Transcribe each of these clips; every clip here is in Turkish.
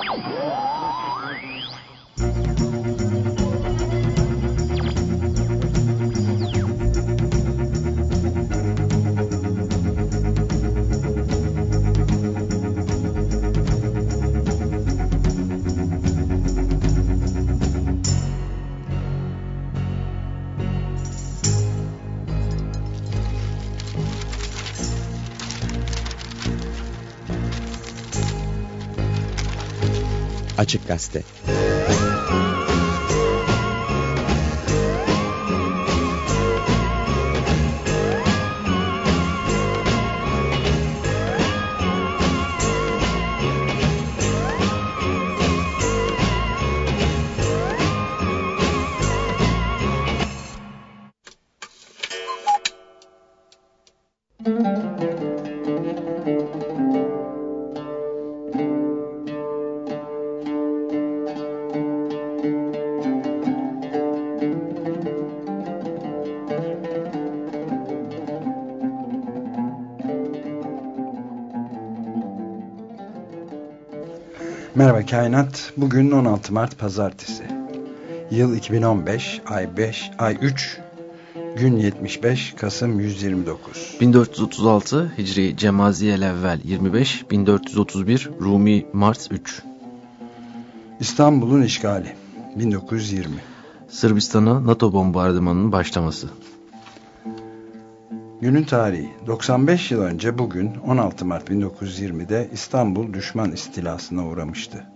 Oh! Açık Gazete Kainat. Bugün 16 Mart Pazartesi. Yıl 2015, ay 5, ay 3, gün 75, Kasım 129. 1436 Hicri Cemaziyel evvel 25, 1431 Rumi Mart 3. İstanbul'un işgali 1920. Sırbistan'a NATO bombardımanının başlaması. Günün tarihi 95 yıl önce bugün 16 Mart 1920'de İstanbul düşman istilasına uğramıştı.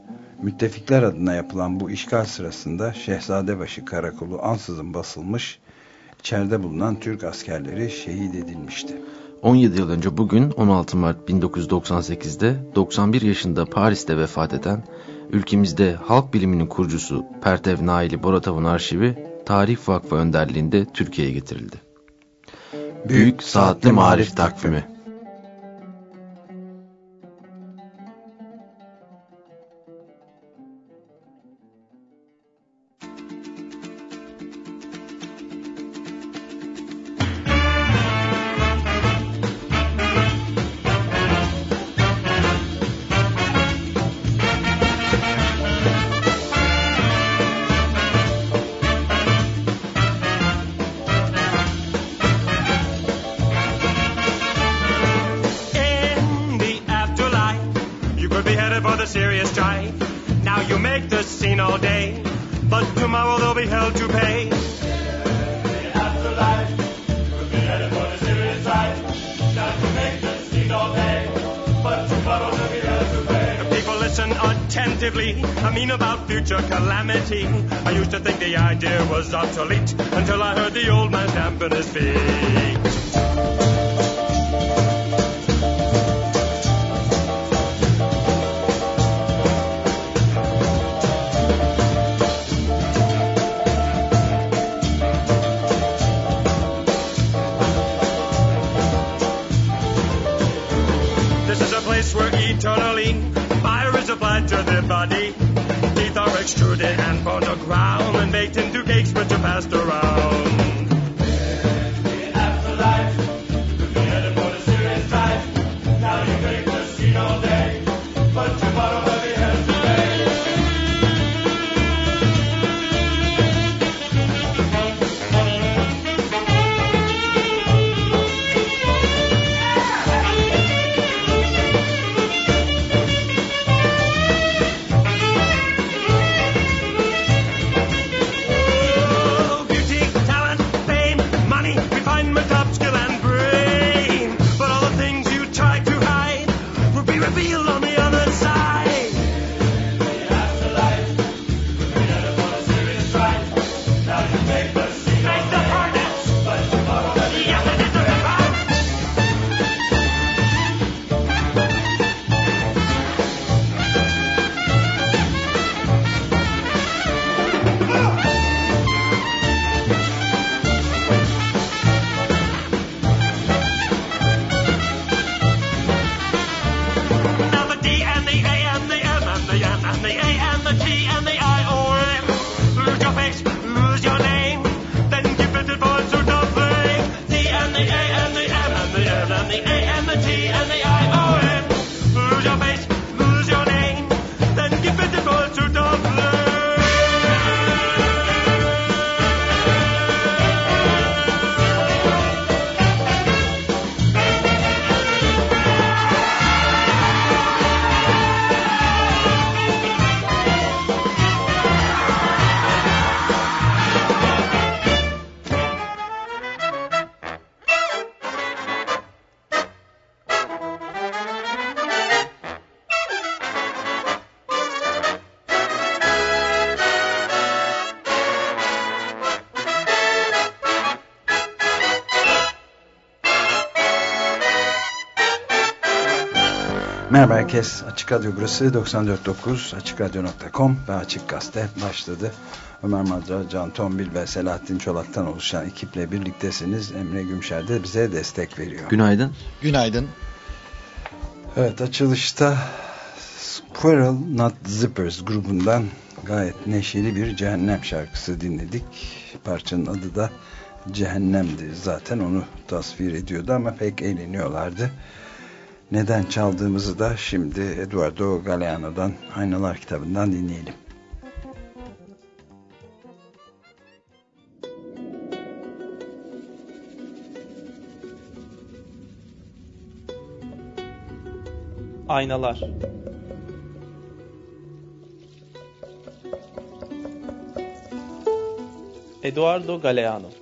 Müttefikler adına yapılan bu işgal sırasında Şehzadebaşı Karakolu ansızın basılmış, içeride bulunan Türk askerleri şehit edilmişti. 17 yıl önce bugün 16 Mart 1998'de 91 yaşında Paris'te vefat eden ülkemizde halk biliminin kurucusu Pertev Naili Boratav'ın arşivi Tarih Vakfı önderliğinde Türkiye'ye getirildi. Büyük Saatli Marif Takvimi Herkes. Açık Radyo burası 94.9 AçıkRadyo.com ve Açık Gazete başladı. Ömer Madra, Can Tombil ve Selahattin Çolak'tan oluşan ekiple birliktesiniz. Emre Gümşer de bize destek veriyor. Günaydın. Günaydın. Evet açılışta Squirrel Not Zippers grubundan gayet neşeli bir cehennem şarkısı dinledik. Parçanın adı da Cehennem'di. Zaten onu tasvir ediyordu ama pek eğleniyorlardı. Neden çaldığımızı da şimdi Eduardo Galeano'dan Aynalar kitabından dinleyelim. Aynalar Eduardo Galeano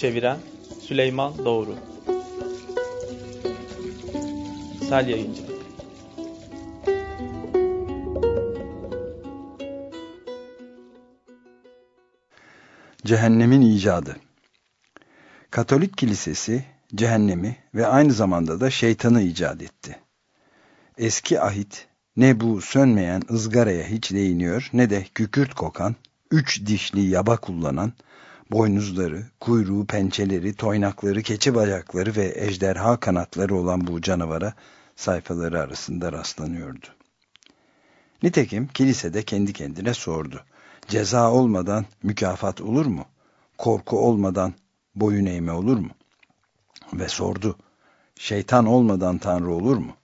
Çeviren Süleyman Doğru. Sel Yayıncı. Cehennemin icadı. Katolik kilisesi cehennemi ve aynı zamanda da şeytanı icat etti. Eski ahit ne bu sönmeyen ızgaraya hiç değiniyor ne de kükürt kokan, üç dişli yaba kullanan, boynuzları, kuyruğu, pençeleri, toynakları, keçi bacakları ve ejderha kanatları olan bu canavara sayfaları arasında rastlanıyordu. Nitekim kilisede kendi kendine sordu. Ceza olmadan mükafat olur mu? Korku olmadan boyun eğme olur mu? Ve sordu. Şeytan olmadan Tanrı olur mu?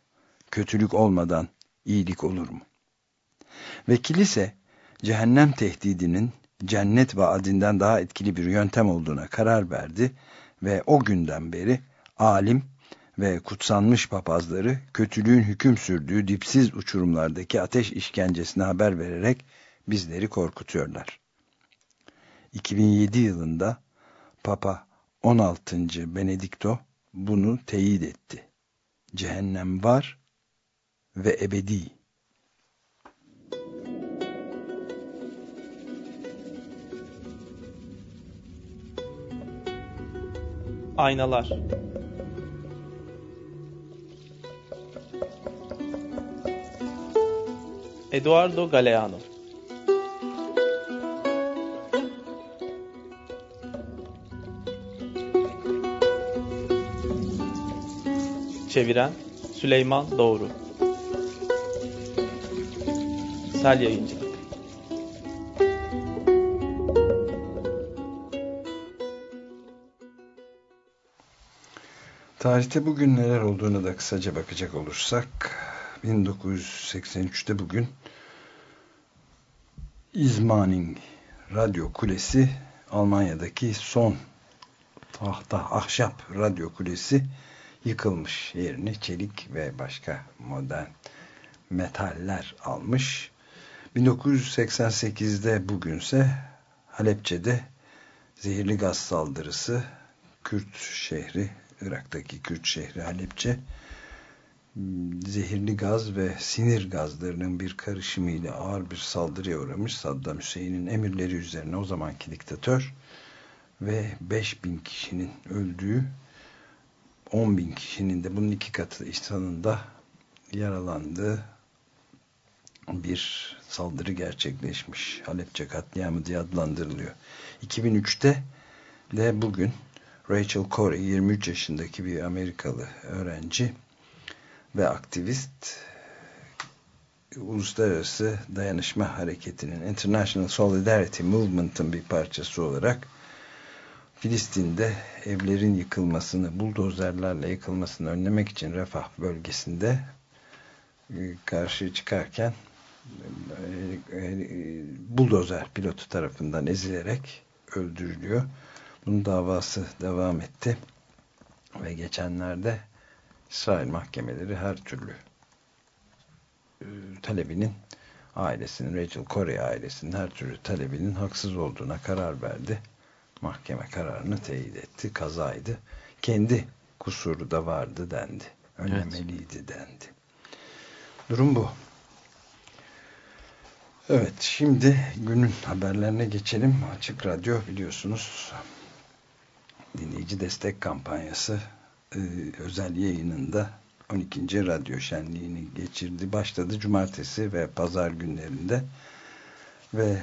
Kötülük olmadan iyilik olur mu? Ve kilise cehennem tehdidinin cennet vaadinden daha etkili bir yöntem olduğuna karar verdi ve o günden beri alim ve kutsanmış papazları kötülüğün hüküm sürdüğü dipsiz uçurumlardaki ateş işkencesine haber vererek bizleri korkutuyorlar. 2007 yılında Papa 16. Benedikto bunu teyit etti. Cehennem var ve ebedi. Aynalar. Eduardo Galeano. Çeviren Süleyman Doğru. Sel Yayıncı Tarihte bugün neler olduğunu da kısaca bakacak olursak 1983'te bugün İzmaning Radyo Kulesi Almanya'daki son tahta ahşap radyo kulesi yıkılmış yerini çelik ve başka modern metaller almış. 1988'de bugünse Halepçe'de zehirli gaz saldırısı Kürt şehri Irak'taki Kürt şehri Halepçe zehirli gaz ve sinir gazlarının bir karışımıyla ağır bir saldırıya uğramış Saddam Hüseyin'in emirleri üzerine o zamanki diktatör ve 5000 kişinin öldüğü 10 bin kişinin de bunun iki katı insanında yaralandığı bir saldırı gerçekleşmiş. Halepçe katliamı diye adlandırılıyor. 2003'te de bugün Rachel Corey 23 yaşındaki bir Amerikalı öğrenci ve aktivist Uluslararası Dayanışma Hareketi'nin International Solidarity Movement'ın bir parçası olarak Filistin'de evlerin yıkılmasını, buldozerlerle yıkılmasını önlemek için Refah bölgesinde e, karşı çıkarken e, e, buldozer pilotu tarafından ezilerek öldürülüyor. Bunun davası devam etti ve geçenlerde İsrail mahkemeleri her türlü talebinin ailesinin, Rachel Corey ailesinin her türlü talebinin haksız olduğuna karar verdi mahkeme kararını teyit etti. Kazaydı. Kendi kusuru da vardı dendi. Önlemeliydi evet. dendi. Durum bu. Evet şimdi günün haberlerine geçelim. Açık Radyo biliyorsunuz dinleyici destek kampanyası e, özel yayınında 12. radyo şenliğini geçirdi. Başladı cumartesi ve pazar günlerinde ve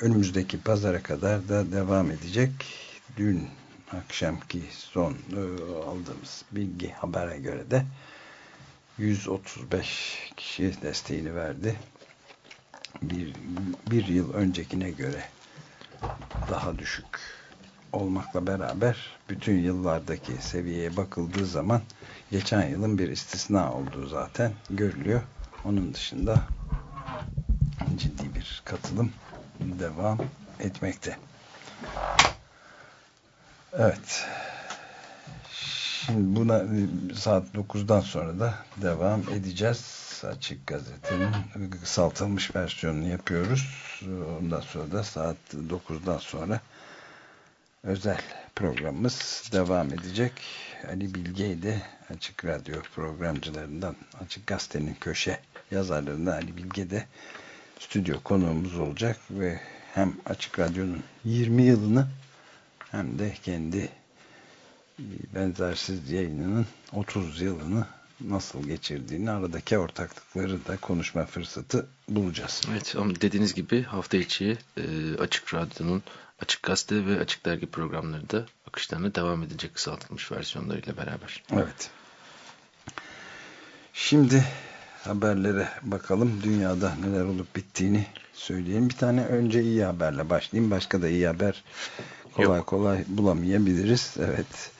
önümüzdeki pazara kadar da devam edecek. Dün akşamki son e, aldığımız bilgi habere göre de 135 kişi desteğini verdi bir, bir yıl öncekine göre daha düşük olmakla beraber bütün yıllardaki seviyeye bakıldığı zaman geçen yılın bir istisna olduğu zaten görülüyor. Onun dışında ciddi bir katılım devam etmekte. Evet. Şimdi buna saat 9'dan sonra da devam edeceğiz. Açık Gazete'nin kısaltılmış versiyonunu yapıyoruz. Ondan sonra da saat 9'dan sonra özel programımız devam edecek. Ali Bilge de Açık Radyo programcılarından Açık Gazete'nin köşe yazarlarından Ali Bilge de stüdyo konuğumuz olacak ve hem Açık Radyo'nun 20 yılını hem de kendi benzersiz yayınının 30 yılını nasıl geçirdiğini aradaki ortaklıkları da konuşma fırsatı bulacağız. Evet ama dediğiniz gibi hafta içi e, Açık Radyo'nun Açık Gazete ve Açık Dergi programları da akışlarına devam edecek kısaltılmış versiyonlarıyla beraber. Evet. Şimdi haberlere bakalım. Dünyada neler olup bittiğini söyleyelim. Bir tane önce iyi haberle başlayayım. Başka da iyi haber kolay Yok. kolay bulamayabiliriz. Evet.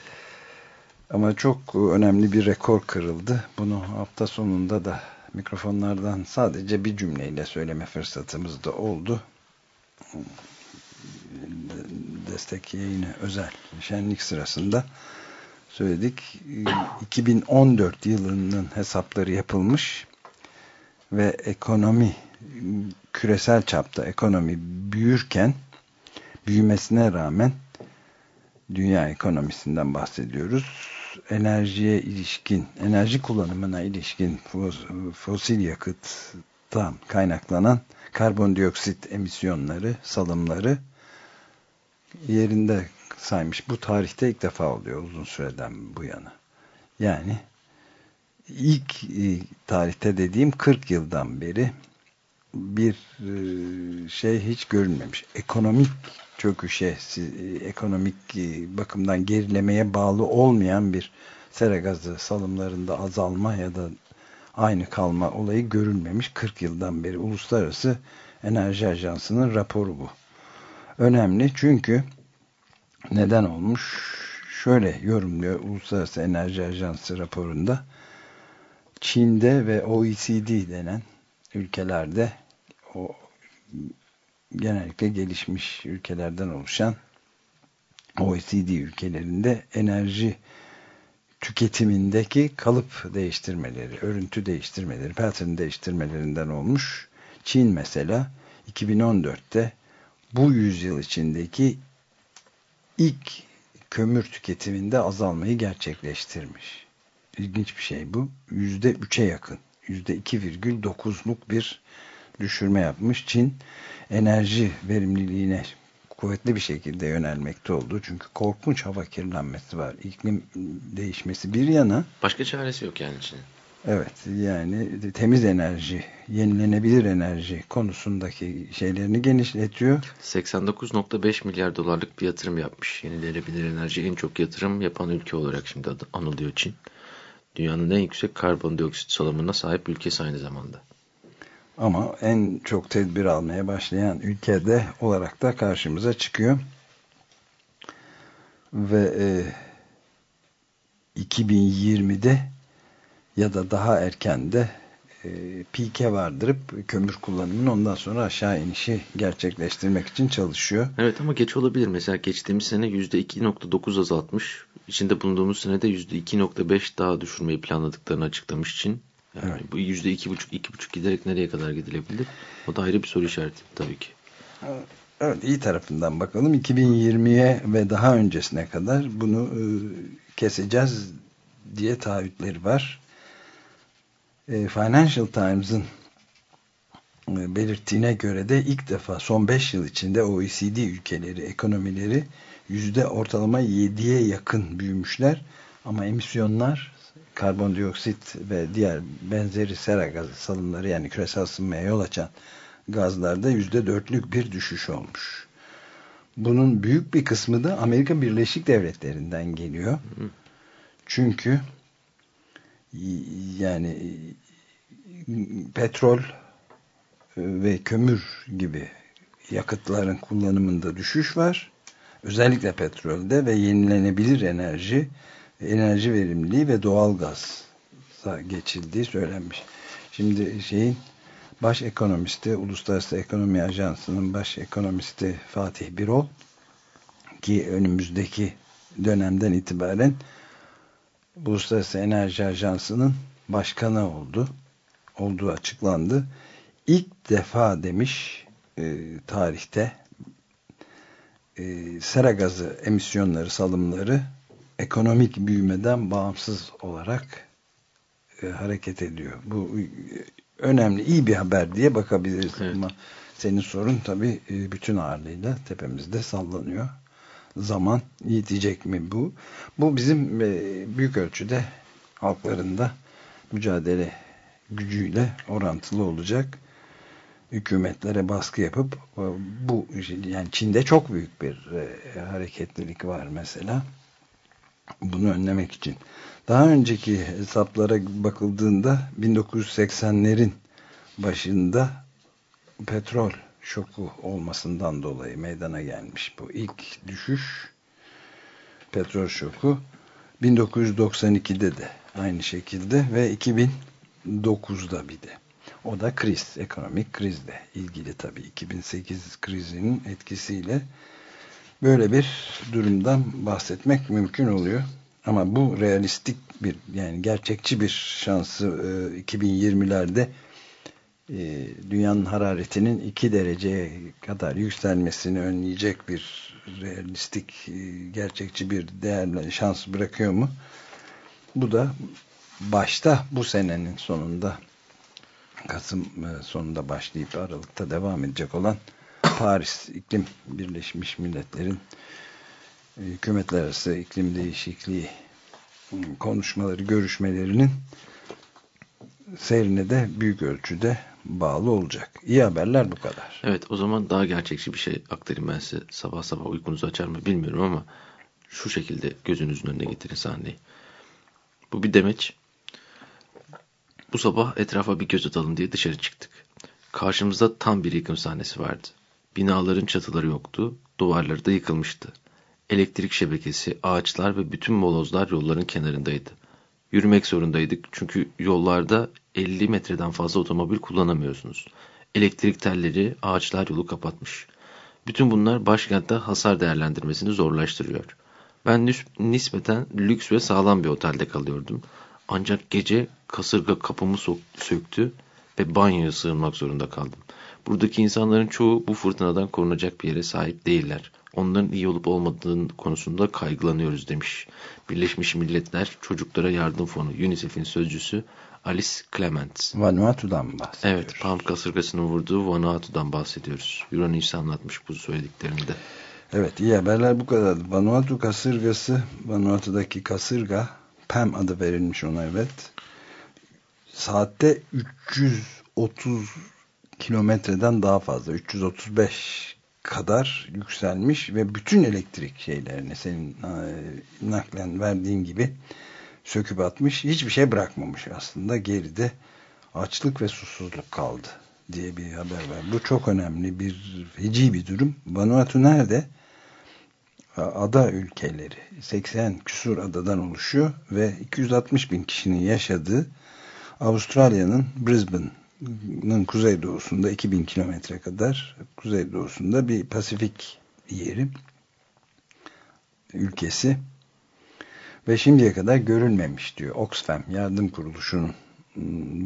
Ama çok önemli bir rekor kırıldı. Bunu hafta sonunda da mikrofonlardan sadece bir cümleyle söyleme fırsatımız da oldu. Destek yayını özel şenlik sırasında söyledik. 2014 yılının hesapları yapılmış ve ekonomi küresel çapta ekonomi büyürken büyümesine rağmen dünya ekonomisinden bahsediyoruz enerjiye ilişkin, enerji kullanımına ilişkin fosil yakıttan kaynaklanan karbondioksit emisyonları, salımları yerinde saymış. Bu tarihte ilk defa oluyor uzun süreden bu yana. Yani ilk e, tarihte dediğim 40 yıldan beri bir e, şey hiç görünmemiş. Ekonomik çöküşe, ekonomik e, bakımdan gerilemeye bağlı olmayan bir sera gazı salımlarında azalma ya da aynı kalma olayı görülmemiş 40 yıldan beri Uluslararası Enerji Ajansı'nın raporu bu. Önemli çünkü neden olmuş? Şöyle yorumluyor Uluslararası Enerji Ajansı raporunda Çin'de ve OECD denen ülkelerde o genellikle gelişmiş ülkelerden oluşan OECD ülkelerinde enerji tüketimindeki kalıp değiştirmeleri, örüntü değiştirmeleri, pattern değiştirmelerinden olmuş. Çin mesela 2014'te bu yüzyıl içindeki ilk kömür tüketiminde azalmayı gerçekleştirmiş. İlginç bir şey bu. Yüzde üçe yakın. Yüzde 2,9'luk bir düşürme yapmış. Çin enerji verimliliğine kuvvetli bir şekilde yönelmekte oldu. Çünkü korkunç hava kirlenmesi var. İklim değişmesi bir yana. Başka çaresi yok yani Çin'in. Evet yani temiz enerji, yenilenebilir enerji konusundaki şeylerini genişletiyor. 89.5 milyar dolarlık bir yatırım yapmış. Yenilenebilir enerji en çok yatırım yapan ülke olarak şimdi anılıyor Çin. Dünyanın en yüksek karbondioksit salımına sahip ülkesi aynı zamanda. Ama en çok tedbir almaya başlayan ülkede olarak da karşımıza çıkıyor. Ve e, 2020'de ya da daha erken de e, pike vardırıp kömür kullanımının ondan sonra aşağı inişi gerçekleştirmek için çalışıyor. Evet ama geç olabilir. Mesela geçtiğimiz sene %2.9 azaltmış. İçinde bulunduğumuz senede %2.5 daha düşürmeyi planladıklarını açıklamış için. Yani evet. bu yüzde iki buçuk, iki buçuk giderek nereye kadar gidilebilir? O da ayrı bir soru işareti tabii ki. Evet, iyi tarafından bakalım. 2020'ye ve daha öncesine kadar bunu e, keseceğiz diye taahhütleri var. E, Financial Times'ın e, belirttiğine göre de ilk defa son 5 yıl içinde OECD ülkeleri ekonomileri yüzde ortalama 7'ye yakın büyümüşler ama emisyonlar karbondioksit ve diğer benzeri sera gazı salımları yani küresel ısınmaya yol açan gazlarda yüzde dörtlük bir düşüş olmuş. Bunun büyük bir kısmı da Amerika Birleşik Devletleri'nden geliyor. Çünkü yani petrol ve kömür gibi yakıtların kullanımında düşüş var. Özellikle petrolde ve yenilenebilir enerji, enerji verimliliği ve doğal gaz geçildiği söylenmiş. Şimdi şeyin baş ekonomisti, Uluslararası Ekonomi Ajansı'nın baş ekonomisti Fatih Birol ki önümüzdeki dönemden itibaren Uluslararası Enerji Ajansı'nın başkanı oldu. Olduğu açıklandı. İlk defa demiş e, tarihte e, sera gazı emisyonları, salımları ekonomik büyümeden bağımsız olarak e, hareket ediyor. Bu e, önemli, iyi bir haber diye bakabiliriz. Evet. Ama senin sorun tabii e, bütün ağırlığıyla tepemizde sallanıyor. Zaman yetecek mi bu? Bu bizim e, büyük ölçüde halklarında mücadele gücüyle orantılı olacak hükümetlere baskı yapıp e, bu yani Çin'de çok büyük bir e, hareketlilik var mesela bunu önlemek için. Daha önceki hesaplara bakıldığında 1980'lerin başında petrol şoku olmasından dolayı meydana gelmiş bu ilk düşüş petrol şoku 1992'de de aynı şekilde ve 2009'da bir de. O da kriz, ekonomik krizle ilgili tabii 2008 krizinin etkisiyle böyle bir durumdan bahsetmek mümkün oluyor. Ama bu realistik bir yani gerçekçi bir şansı e, 2020'lerde e, dünyanın hararetinin 2 dereceye kadar yükselmesini önleyecek bir realistik e, gerçekçi bir değerli şans bırakıyor mu? Bu da başta bu senenin sonunda Kasım e, sonunda başlayıp Aralık'ta devam edecek olan Paris İklim Birleşmiş Milletler'in hükümetler arası iklim değişikliği konuşmaları, görüşmelerinin seyrine de büyük ölçüde bağlı olacak. İyi haberler bu kadar. Evet o zaman daha gerçekçi bir şey aktarayım ben size. Sabah sabah uykunuzu açar mı bilmiyorum ama şu şekilde gözünüzün önüne getirin sahneyi. Bu bir demeç. Bu sabah etrafa bir göz atalım diye dışarı çıktık. Karşımızda tam bir yıkım sahnesi vardı. Binaların çatıları yoktu, duvarları da yıkılmıştı. Elektrik şebekesi, ağaçlar ve bütün molozlar yolların kenarındaydı. Yürümek zorundaydık çünkü yollarda 50 metreden fazla otomobil kullanamıyorsunuz. Elektrik telleri, ağaçlar yolu kapatmış. Bütün bunlar başkentte hasar değerlendirmesini zorlaştırıyor. Ben nispeten lüks ve sağlam bir otelde kalıyordum. Ancak gece kasırga kapımı söktü ve banyoya sığınmak zorunda kaldım. Buradaki insanların çoğu bu fırtınadan korunacak bir yere sahip değiller. Onların iyi olup olmadığın konusunda kaygılanıyoruz demiş. Birleşmiş Milletler Çocuklara Yardım Fonu UNICEF'in sözcüsü Alice Clements. Vanuatu'dan bahsediyoruz. Evet, Pound kasırgasının vurduğu Vanuatu'dan bahsediyoruz. Euronews anlatmış bu söylediklerinde. Evet, iyi haberler bu kadar. Vanuatu kasırgası, Vanuatu'daki kasırga, PAM adı verilmiş ona evet. Saatte 330 kilometreden daha fazla 335 kadar yükselmiş ve bütün elektrik şeylerini senin e, naklen verdiğin gibi söküp atmış. Hiçbir şey bırakmamış aslında. Geride açlık ve susuzluk kaldı diye bir haber var. Bu çok önemli bir feci bir durum. Vanuatu nerede? Ada ülkeleri. 80 küsur adadan oluşuyor ve 260 bin kişinin yaşadığı Avustralya'nın Brisbane'ın kuzeydoğusunda 2000 kilometre kadar kuzeydoğusunda bir Pasifik yeri ülkesi ve şimdiye kadar görülmemiş diyor Oxfam yardım kuruluşunun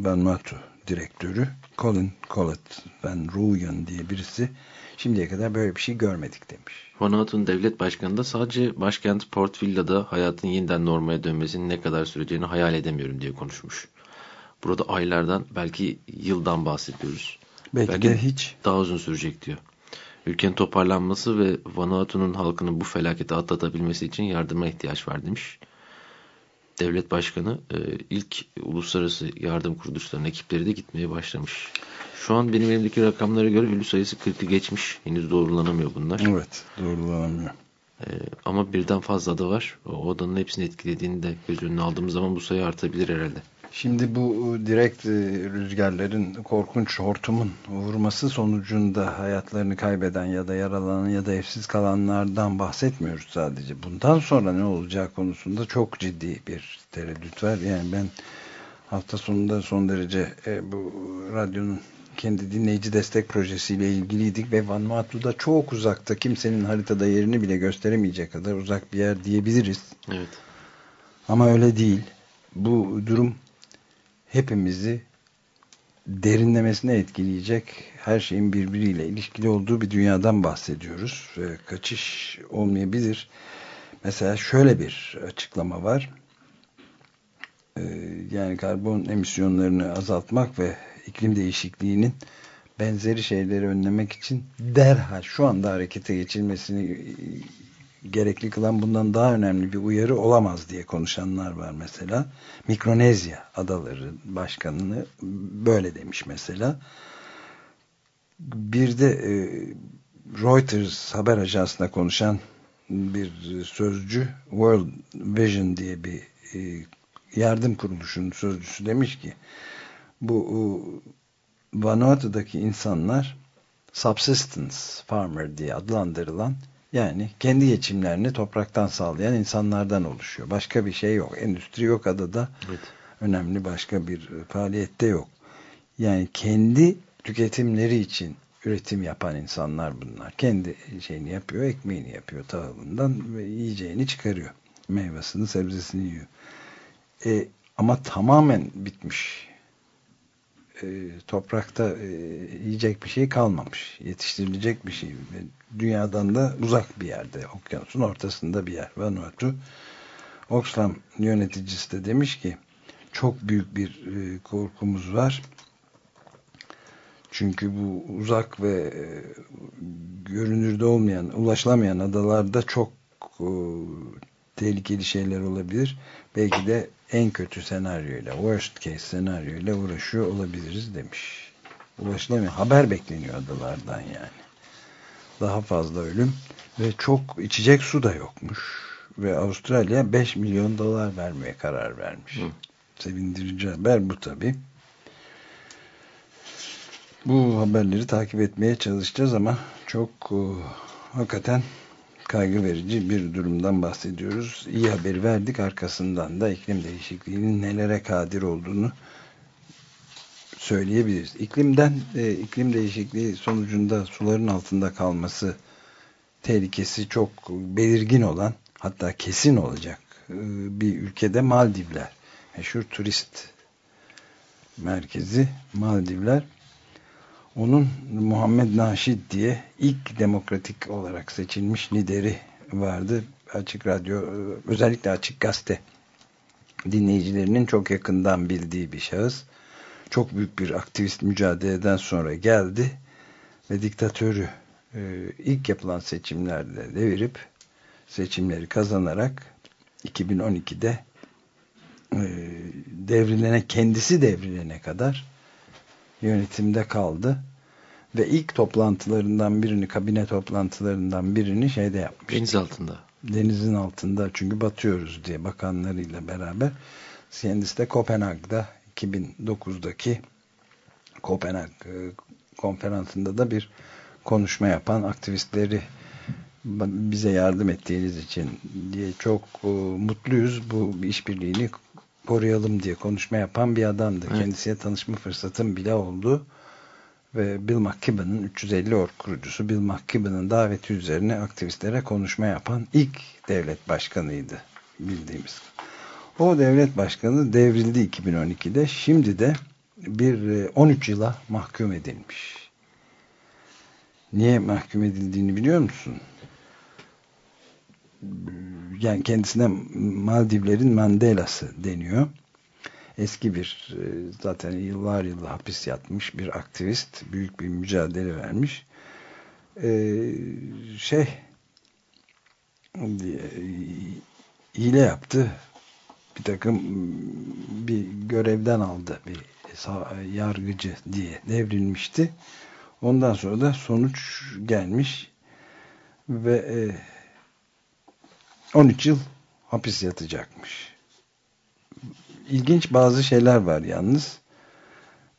Vanuatu direktörü Colin Collett Van Rooyen diye birisi şimdiye kadar böyle bir şey görmedik demiş. Vanuatu'nun devlet başkanı da sadece başkent Port Villa'da hayatın yeniden normale dönmesinin ne kadar süreceğini hayal edemiyorum diye konuşmuş. Burada aylardan belki yıldan bahsediyoruz. Belki, Belki de hiç. Daha uzun sürecek diyor. Ülkenin toparlanması ve Vanuatu'nun halkının bu felaketi atlatabilmesi için yardıma ihtiyaç var demiş. Devlet Başkanı e, ilk uluslararası yardım kuruluşlarının ekipleri de gitmeye başlamış. Şu an benim elimdeki rakamlara göre ölü sayısı 40'ı geçmiş. Henüz doğrulanamıyor bunlar. Evet doğrulanamıyor. Ee, ama birden fazla da var. O odanın hepsini etkilediğini de göz önüne aldığımız zaman bu sayı artabilir herhalde. Şimdi bu direkt e, rüzgarların korkunç hortumun vurması sonucunda hayatlarını kaybeden ya da yaralanan ya da evsiz kalanlardan bahsetmiyoruz sadece. Bundan sonra ne olacağı konusunda çok ciddi bir tereddüt var. Yani ben hafta sonunda son derece e, bu radyonun kendi dinleyici destek projesiyle ilgiliydik ve Vanuatu'da çok uzakta kimsenin haritada yerini bile gösteremeyecek kadar uzak bir yer diyebiliriz. Evet. Ama öyle değil. Bu durum hepimizi derinlemesine etkileyecek her şeyin birbiriyle ilişkili olduğu bir dünyadan bahsediyoruz. Kaçış olmayabilir. Mesela şöyle bir açıklama var. Ee, yani karbon emisyonlarını azaltmak ve iklim değişikliğinin benzeri şeyleri önlemek için derhal şu anda harekete geçilmesini gerekli kılan bundan daha önemli bir uyarı olamaz diye konuşanlar var mesela. Mikronezya adaları başkanını böyle demiş mesela. Bir de e, Reuters haber ajansına konuşan bir sözcü World Vision diye bir e, yardım kuruluşunun sözcüsü demiş ki bu Vanuatu'daki insanlar subsistence farmer diye adlandırılan yani kendi geçimlerini topraktan sağlayan insanlardan oluşuyor. Başka bir şey yok. Endüstri yok adada. Evet. Önemli başka bir faaliyette yok. Yani kendi tüketimleri için üretim yapan insanlar bunlar. Kendi şeyini yapıyor, ekmeğini yapıyor tahılından ve yiyeceğini çıkarıyor. Meyvesini, sebzesini yiyor. E, ama tamamen bitmiş e, toprakta e, yiyecek bir şey kalmamış. Yetiştirilecek bir şey. Dünyadan da uzak bir yerde. Okyanusun ortasında bir yer. Vanuatu. Oxfam yöneticisi de demiş ki çok büyük bir e, korkumuz var. Çünkü bu uzak ve görünürde olmayan, ulaşılamayan adalarda çok tehlikeli şeyler olabilir. Belki de en kötü senaryoyla, worst case senaryoyla uğraşıyor olabiliriz demiş. Ulaşılamıyor. Haber bekleniyor adalardan yani. Daha fazla ölüm ve çok içecek su da yokmuş. Ve Avustralya 5 milyon dolar vermeye karar vermiş. Hı. Sevindirici haber bu tabi. Bu haberleri takip etmeye çalışacağız ama çok uh, hakikaten kaygı verici bir durumdan bahsediyoruz. İyi haberi verdik arkasından da iklim değişikliğinin nelere kadir olduğunu söyleyebiliriz. İklimden e, iklim değişikliği sonucunda suların altında kalması tehlikesi çok belirgin olan hatta kesin olacak e, bir ülkede Maldivler. Meşhur turist merkezi Maldivler onun Muhammed Naşid diye ilk demokratik olarak seçilmiş lideri vardı. Açık Radyo, özellikle Açık Gazete dinleyicilerinin çok yakından bildiği bir şahıs. Çok büyük bir aktivist mücadeleden sonra geldi ve diktatörü e, ilk yapılan seçimlerde devirip seçimleri kazanarak 2012'de e, devrilene kendisi devrilene kadar yönetimde kaldı. Ve ilk toplantılarından birini, kabine toplantılarından birini şeyde yapmış. Deniz altında. Denizin altında çünkü batıyoruz diye bakanlarıyla beraber. Kendisi de Kopenhag'da 2009'daki Kopenhag e, konferansında da bir konuşma yapan aktivistleri bize yardım ettiğiniz için diye çok e, mutluyuz. Bu işbirliğini koruyalım diye konuşma yapan bir adamdı. Evet. Kendisiyle tanışma fırsatım bile oldu. Ve Bill McKibben'ın 350 ork kurucusu Bill McKibben'ın daveti üzerine aktivistlere konuşma yapan ilk devlet başkanıydı bildiğimiz. O devlet başkanı devrildi 2012'de. Şimdi de bir 13 e, yıla mahkum edilmiş. Niye mahkum edildiğini biliyor musun? Yani kendisine Maldivlerin Mandela'sı deniyor. eski bir e, zaten yıllar yıllar hapis yatmış bir aktivist büyük bir mücadele vermiş. E, şey hile yaptı. Bir takım bir görevden aldı bir yargıcı diye devrilmişti. Ondan sonra da sonuç gelmiş ve 13 yıl hapis yatacakmış ilginç bazı şeyler var yalnız.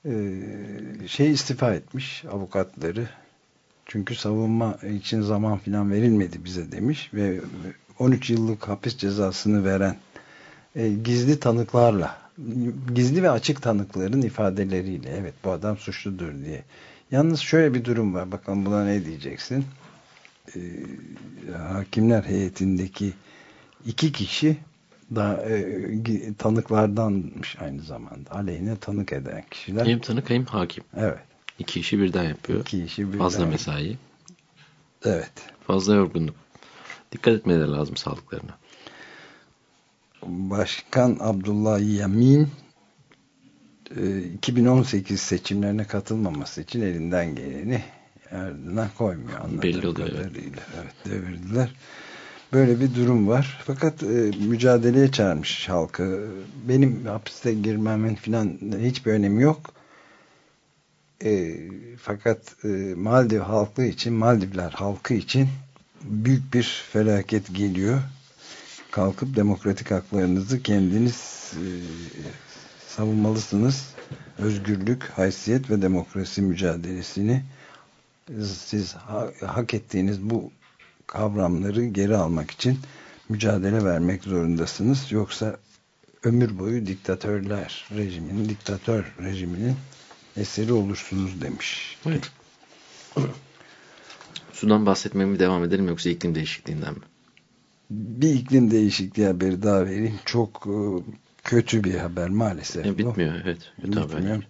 Ee, şey istifa etmiş avukatları. Çünkü savunma için zaman filan verilmedi bize demiş ve 13 yıllık hapis cezasını veren e, gizli tanıklarla gizli ve açık tanıkların ifadeleriyle evet bu adam suçludur diye. Yalnız şöyle bir durum var. Bakalım buna ne diyeceksin? Ee, hakimler heyetindeki iki kişi da e, tanıklardanmış aynı zamanda. Aleyhine tanık eden kişiler. Hem tanık hem hakim. Evet. İki işi birden yapıyor. İki işi birden. Fazla mesai. Evet. Fazla yorgunluk. Dikkat etmeleri lazım sağlıklarına. Başkan Abdullah Yamin 2018 e, seçimlerine katılmaması için elinden geleni ardına koymuyor. Belli oluyor. Kadarıyla. Evet devirdiler. Böyle bir durum var. Fakat e, mücadeleye çağırmış halkı. Benim hapiste girmemin filan hiçbir önemi yok. E, fakat e, Maldiv halkı için, Maldivler halkı için büyük bir felaket geliyor. Kalkıp demokratik haklarınızı kendiniz e, savunmalısınız. Özgürlük, haysiyet ve demokrasi mücadelesini siz ha hak ettiğiniz bu kavramları geri almak için mücadele vermek zorundasınız. Yoksa ömür boyu diktatörler rejiminin, diktatör rejiminin eseri olursunuz demiş. Evet. Sudan bahsetmeye mi devam edelim yoksa iklim değişikliğinden mi? Bir iklim değişikliği haberi daha vereyim. Çok e, kötü bir haber maalesef. E, bitmiyor bu. evet. Bitmiyor.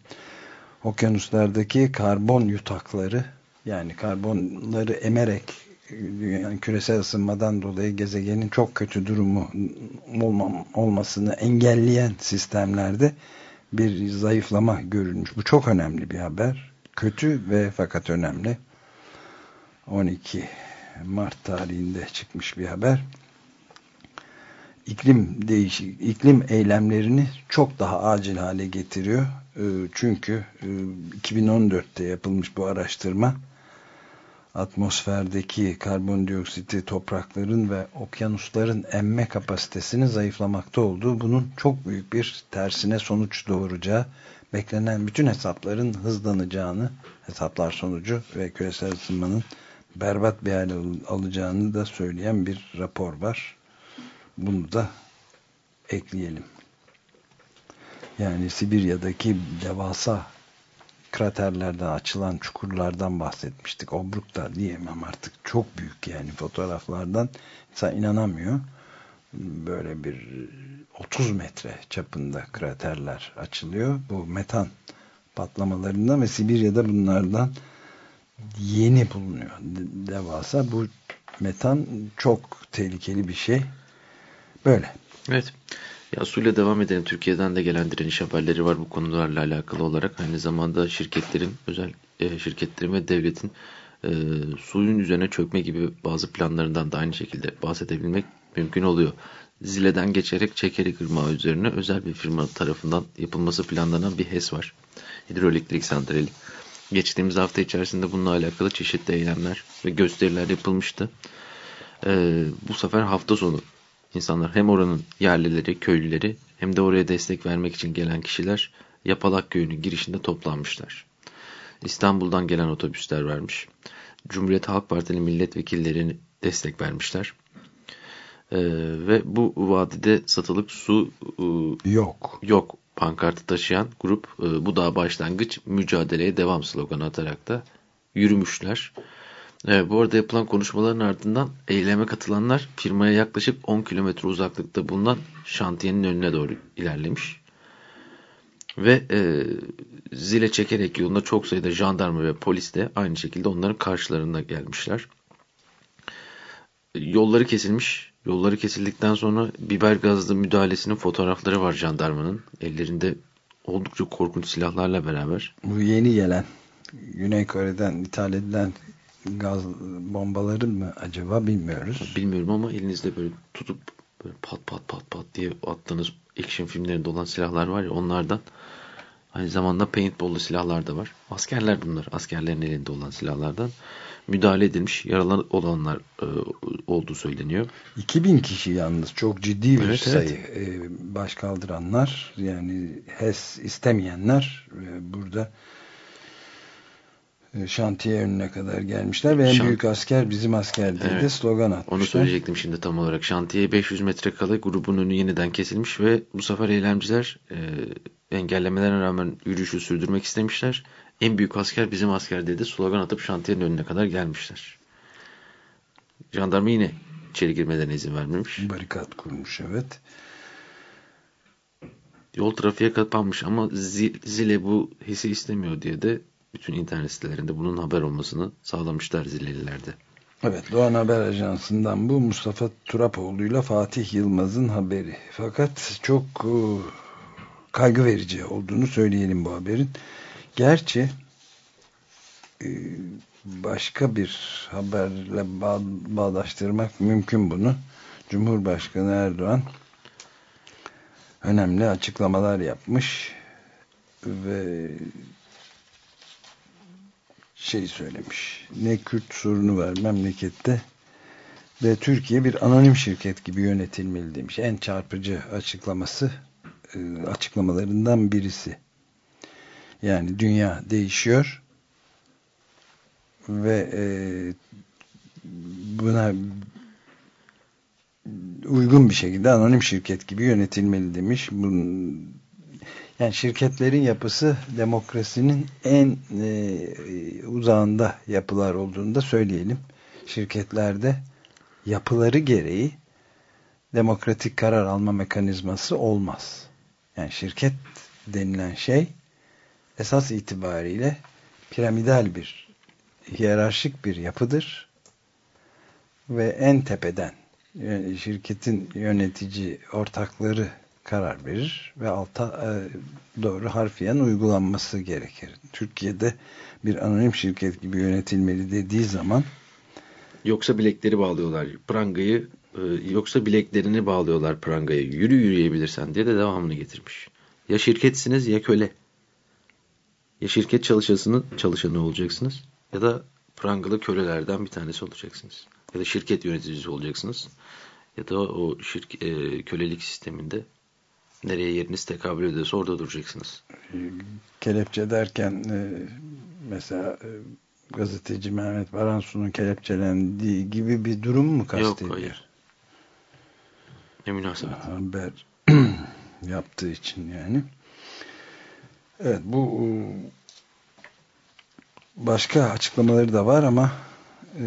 Okyanuslardaki karbon yutakları yani karbonları emerek yani küresel ısınmadan dolayı gezegenin çok kötü durumu olmam, olmasını engelleyen sistemlerde bir zayıflama görülmüş. Bu çok önemli bir haber. Kötü ve fakat önemli. 12 Mart tarihinde çıkmış bir haber. İklim değişik, iklim eylemlerini çok daha acil hale getiriyor. Ee, çünkü 2014'te e, yapılmış bu araştırma atmosferdeki karbondioksiti toprakların ve okyanusların emme kapasitesini zayıflamakta olduğu bunun çok büyük bir tersine sonuç doğuracağı beklenen bütün hesapların hızlanacağını hesaplar sonucu ve küresel ısınmanın berbat bir hale alacağını da söyleyen bir rapor var. Bunu da ekleyelim. Yani Sibirya'daki devasa kraterlerden açılan çukurlardan bahsetmiştik. Obruk da diyemem artık. Çok büyük yani fotoğraflardan. İnsan inanamıyor. Böyle bir 30 metre çapında kraterler açılıyor. Bu metan patlamalarından ve Sibirya'da bunlardan yeni bulunuyor. Devasa bu metan çok tehlikeli bir şey. Böyle. Evet. Ya suyla devam edelim. Türkiye'den de gelen direniş haberleri var bu konularla alakalı olarak. Aynı zamanda şirketlerin, özel e, şirketlerin ve devletin e, suyun üzerine çökme gibi bazı planlarından da aynı şekilde bahsedebilmek mümkün oluyor. Zile'den geçerek Çekerik Irmağı üzerine özel bir firma tarafından yapılması planlanan bir HES var. Hidroelektrik santrali. Geçtiğimiz hafta içerisinde bununla alakalı çeşitli eylemler ve gösteriler yapılmıştı. Ee, bu sefer hafta sonu İnsanlar hem oranın yerlileri, köylüleri hem de oraya destek vermek için gelen kişiler Yapalak Köyü'nün girişinde toplanmışlar. İstanbul'dan gelen otobüsler vermiş. Cumhuriyet Halk Partili milletvekillerine destek vermişler. Ee, ve bu vadide satılık su e, yok. Yok pankartı taşıyan grup e, bu da başlangıç mücadeleye devam sloganı atarak da yürümüşler. Evet, bu arada yapılan konuşmaların ardından eyleme katılanlar firmaya yaklaşık 10 kilometre uzaklıkta bulunan şantiyenin önüne doğru ilerlemiş. Ve e, zile çekerek yolunda çok sayıda jandarma ve polis de aynı şekilde onların karşılarında gelmişler. Yolları kesilmiş, Yolları kesildikten sonra biber gazlı müdahalesinin fotoğrafları var jandarmanın. Ellerinde oldukça korkunç silahlarla beraber. Bu yeni gelen Güney Kore'den ithal edilen gaz bombaları mı acaba bilmiyoruz. Bilmiyorum ama elinizde böyle tutup böyle pat pat pat pat diye attığınız action filmlerinde olan silahlar var ya onlardan. Aynı zamanda paintball'lu silahlar da var. Askerler bunlar. Askerlerin elinde olan silahlardan müdahale edilmiş. Yaralı olanlar e, olduğu söyleniyor. 2000 kişi yalnız. Çok ciddi bir evet, sayı. Evet. E, baş kaldıranlar yani HES istemeyenler e, burada şantiye önüne kadar gelmişler ve en Şant büyük asker bizim asker diye evet. de slogan atmışlar. Onu söyleyecektim şimdi tam olarak. Şantiye 500 metre kala grubun önü yeniden kesilmiş ve bu sefer eylemciler e, engellemelerine rağmen yürüyüşü sürdürmek istemişler. En büyük asker bizim asker dedi. Slogan atıp şantiyenin önüne kadar gelmişler. Jandarma yine içeri girmelerine izin vermemiş. Barikat kurmuş evet. Yol trafiğe kapanmış ama Zile bu hissi istemiyor diye de bütün internet sitelerinde bunun haber olmasını sağlamışlar Zilelilerde. Evet Doğan Haber Ajansı'ndan bu Mustafa Turapoğlu'yla Fatih Yılmaz'ın haberi. Fakat çok kaygı verici olduğunu söyleyelim bu haberin. Gerçi e, başka bir haberle bağdaştırmak mümkün bunu. Cumhurbaşkanı Erdoğan önemli açıklamalar yapmış ve şey söylemiş. Ne Kürt sorunu var memlekette ve Türkiye bir anonim şirket gibi yönetilmeli demiş. En çarpıcı açıklaması e, açıklamalarından birisi. Yani dünya değişiyor ve e, buna uygun bir şekilde anonim şirket gibi yönetilmeli demiş. Bunun, yani şirketlerin yapısı demokrasinin en e, uzağında yapılar olduğunu da söyleyelim. Şirketlerde yapıları gereği demokratik karar alma mekanizması olmaz. Yani şirket denilen şey esas itibariyle piramidal bir hiyerarşik bir yapıdır ve en tepeden yani şirketin yönetici ortakları karar verir ve alta e, doğru harfiyen uygulanması gerekir. Türkiye'de bir anonim şirket gibi yönetilmeli dediği zaman yoksa bilekleri bağlıyorlar. Prangayı e, yoksa bileklerini bağlıyorlar prangaya. Yürü yürüyebilirsen diye de devamını getirmiş. Ya şirketsiniz ya köle. Ya şirket çalışanı, çalışanı olacaksınız ya da prangalı kölelerden bir tanesi olacaksınız. Ya da şirket yöneticisi olacaksınız. Ya da o şirk, e, kölelik sisteminde nereye yeriniz tekabül ediyorsa orada duracaksınız. Kelepçe derken e, mesela e, gazeteci Mehmet Baransu'nun kelepçelendiği gibi bir durum mu kastediyor? Yok hayır. Ne münasebet. Haber yaptığı için yani. Evet bu başka açıklamaları da var ama e,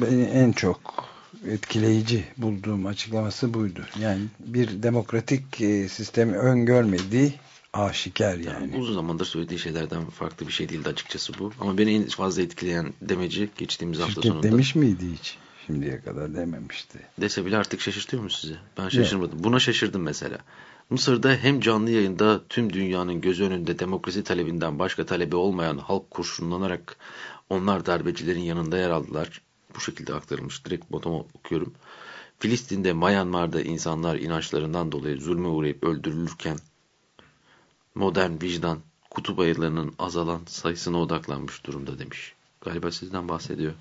beni en çok etkileyici bulduğum açıklaması buydu. Yani bir demokratik e, sistemi öngörmediği aşikar yani. yani. Uzun zamandır söylediği şeylerden farklı bir şey değildi açıkçası bu. Ama beni en fazla etkileyen demeci geçtiğimiz Şirket hafta sonunda. demiş miydi hiç? Şimdiye kadar dememişti. Dese bile artık şaşırtıyor mu sizi? Ben şaşırmadım. Evet. Buna şaşırdım mesela. Mısır'da hem canlı yayında tüm dünyanın göz önünde demokrasi talebinden başka talebi olmayan halk kurşunlanarak onlar darbecilerin yanında yer aldılar. Bu şekilde aktarılmış. Direkt botoma okuyorum. Filistin'de, Myanmar'da insanlar inançlarından dolayı zulme uğrayıp öldürülürken modern vicdan kutup ayılarının azalan sayısına odaklanmış durumda demiş. Galiba sizden bahsediyor.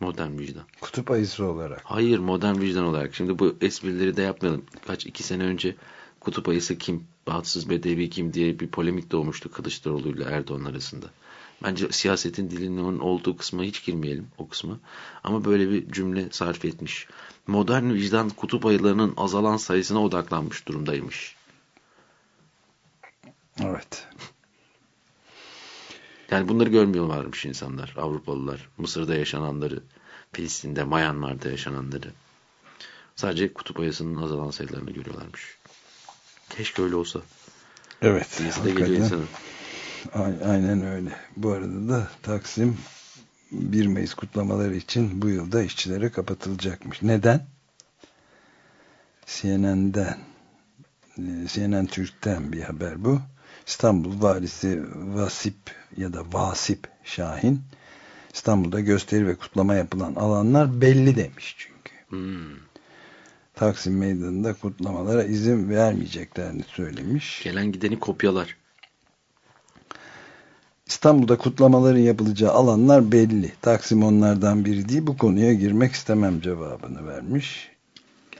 Modern vicdan. Kutup ayısı olarak. Hayır modern vicdan olarak. Şimdi bu esprileri de yapmayalım. Kaç iki sene önce kutup ayısı kim, bağımsız bedevi kim diye bir polemik doğmuştu Kılıçdaroğlu ile Erdoğan arasında. Bence siyasetin dilinin olduğu kısma hiç girmeyelim o kısma. Ama böyle bir cümle sarf etmiş. Modern vicdan kutup ayılarının azalan sayısına odaklanmış durumdaymış. Evet. Yani bunları görmüyorlarmış insanlar, Avrupalılar. Mısır'da yaşananları, Filistin'de, Myanmar'da yaşananları. Sadece kutup ayısının azalan sayılarını görüyorlarmış. Keşke öyle olsa. Evet. Geliyor. Aynen öyle. Bu arada da Taksim 1 Mayıs kutlamaları için bu yılda işçilere kapatılacakmış. Neden? CNN'den e, CNN Türk'ten bir haber bu. İstanbul valisi Vasip ya da Vasip Şahin İstanbul'da gösteri ve kutlama yapılan alanlar belli demiş çünkü. Hmm. Taksim Meydanı'nda kutlamalara izin vermeyeceklerini söylemiş. Gelen gideni kopyalar. İstanbul'da kutlamaların yapılacağı alanlar belli. Taksim onlardan biri değil. Bu konuya girmek istemem cevabını vermiş.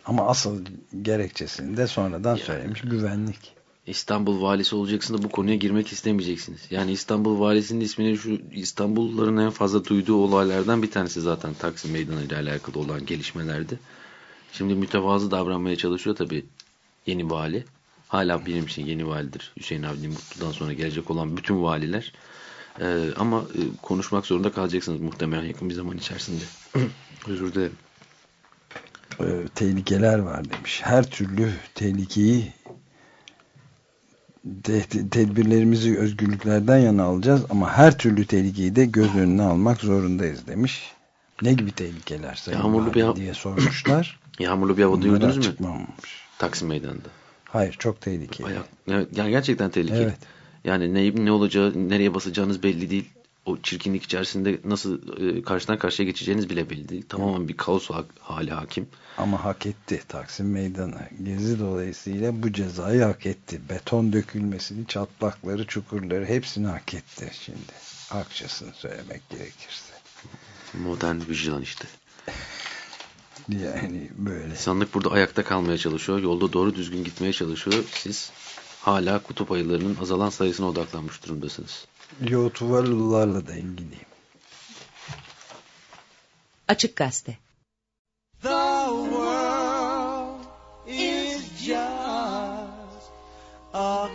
Ama asıl gerekçesini de sonradan yani, söylemiş. Güvenlik. İstanbul valisi olacaksın da bu konuya girmek istemeyeceksiniz. Yani İstanbul valisinin ismini şu İstanbulluların en fazla duyduğu olaylardan bir tanesi zaten Taksim Meydanı ile alakalı olan gelişmelerdi. Şimdi mütevazı davranmaya çalışıyor tabii yeni vali. Hala benim için yeni validir. Hüseyin Avni Mutlu'dan sonra gelecek olan bütün valiler. Ee, ama e, konuşmak zorunda kalacaksınız muhtemelen yakın bir zaman içerisinde. Özür dilerim. Ee, tehlikeler var demiş. Her türlü tehlikeyi tedbirlerimizi özgürlüklerden yana alacağız ama her türlü tehlikeyi de göz önüne almak zorundayız demiş. Ne gibi tehlikeler sayın Yağmurlu bir diye sormuşlar. Yağmurlu bir hava duydunuz mu? Taksim Meydanı'nda. Hayır çok tehlikeli. Bayağı, yani gerçekten tehlikeli. Evet. Yani ne, ne olacağı, nereye basacağınız belli değil. O çirkinlik içerisinde nasıl e, karşıdan karşıya geçeceğiniz bile belli değil. Tamamen bir kaos hali hakim. Ama hak etti Taksim Meydanı. Gezi dolayısıyla bu cezayı hak etti. Beton dökülmesini, çatlakları, çukurları hepsini hak etti şimdi. Akçasını söylemek gerekirse. Modern vijilan işte. Yani böyle. İnsanlık burada ayakta kalmaya çalışıyor. Yolda doğru düzgün gitmeye çalışıyor. Siz hala kutup ayılarının azalan sayısına odaklanmış durumdasınız. Yo Tuvalularla da ilgiliyim. Açık Gazete The world is just a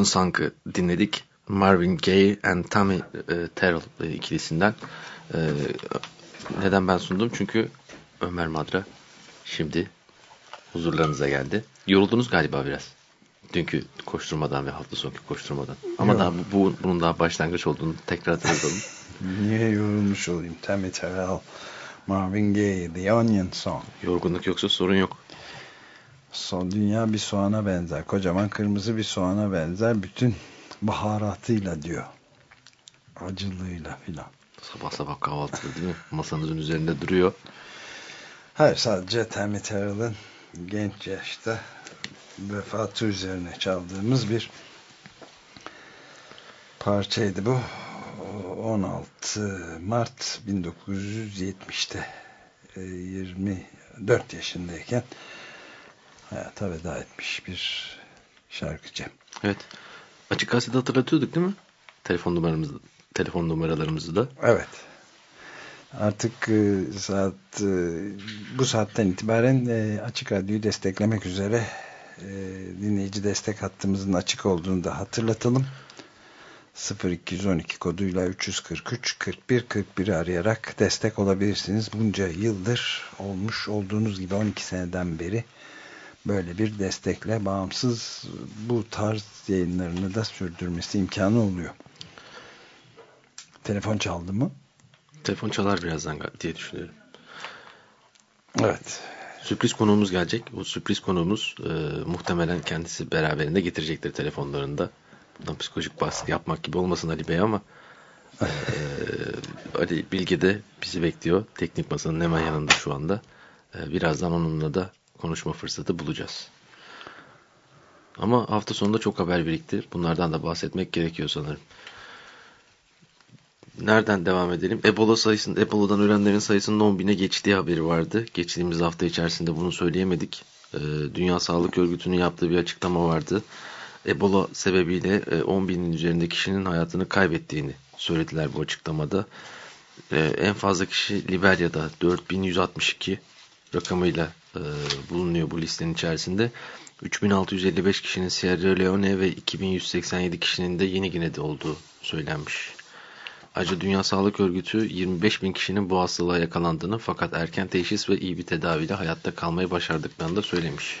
Onion Song'ı dinledik. Marvin Gaye and Tommy e, Terrell e, ikilisinden. E, neden ben sundum? Çünkü Ömer Madra şimdi huzurlarınıza geldi. Yoruldunuz galiba biraz. Dünkü koşturmadan ve hafta sonki koşturmadan. Ama Yok. daha bu, bu- bunun daha başlangıç olduğunu tekrar hatırlatalım. Niye yorulmuş olayım? Tammy Terrell, Marvin Gaye, The Onion Song. Yorgunluk yoksa sorun yok. Son dünya bir soğana benzer. Kocaman kırmızı bir soğana benzer. Bütün baharatıyla diyor. Acılığıyla filan. Sabah sabah kahvaltıda değil mi? Masanızın üzerinde duruyor. Hayır sadece Tammy Terrell'ın genç yaşta vefatı üzerine çaldığımız bir parçaydı bu. 16 Mart 1970'te e, 24 yaşındayken hayata veda etmiş bir şarkıcı. Evet. Açık gazetede hatırlatıyorduk değil mi? Telefon numaramızı, telefon numaralarımızı da. Evet. Artık e, saat e, bu saatten itibaren e, Açık Radyo'yu desteklemek üzere dinleyici destek hattımızın açık olduğunu da hatırlatalım. 0212 koduyla 343 41 41'i arayarak destek olabilirsiniz. Bunca yıldır olmuş olduğunuz gibi 12 seneden beri böyle bir destekle bağımsız bu tarz yayınlarını da sürdürmesi imkanı oluyor. Telefon çaldı mı? Telefon çalar birazdan diye düşünüyorum. Evet. Sürpriz konuğumuz gelecek. O sürpriz konuğumuz e, muhtemelen kendisi beraberinde getirecektir telefonlarında. Buradan psikolojik baskı yapmak gibi olmasın Ali Bey ama e, Ali Bilge de bizi bekliyor. Teknik masanın hemen yanında şu anda. E, birazdan onunla da konuşma fırsatı bulacağız. Ama hafta sonunda çok haber birikti. Bunlardan da bahsetmek gerekiyor sanırım. Nereden devam edelim? Ebola sayısının, Ebola'dan ölenlerin sayısının 10 bine geçtiği haberi vardı. Geçtiğimiz hafta içerisinde bunu söyleyemedik. Ee, Dünya Sağlık Örgütü'nün yaptığı bir açıklama vardı. Ebola sebebiyle e, 10 binin üzerinde kişinin hayatını kaybettiğini söylediler bu açıklamada. Ee, en fazla kişi Liberya'da 4162 rakamıyla e, bulunuyor bu listenin içerisinde. 3655 kişinin Sierra Leone ve 2187 kişinin de Yeni Gine'de olduğu söylenmiş. Ayrıca Dünya Sağlık Örgütü 25 bin kişinin bu hastalığa yakalandığını fakat erken teşhis ve iyi bir tedaviyle hayatta kalmayı başardıklarını da söylemiş.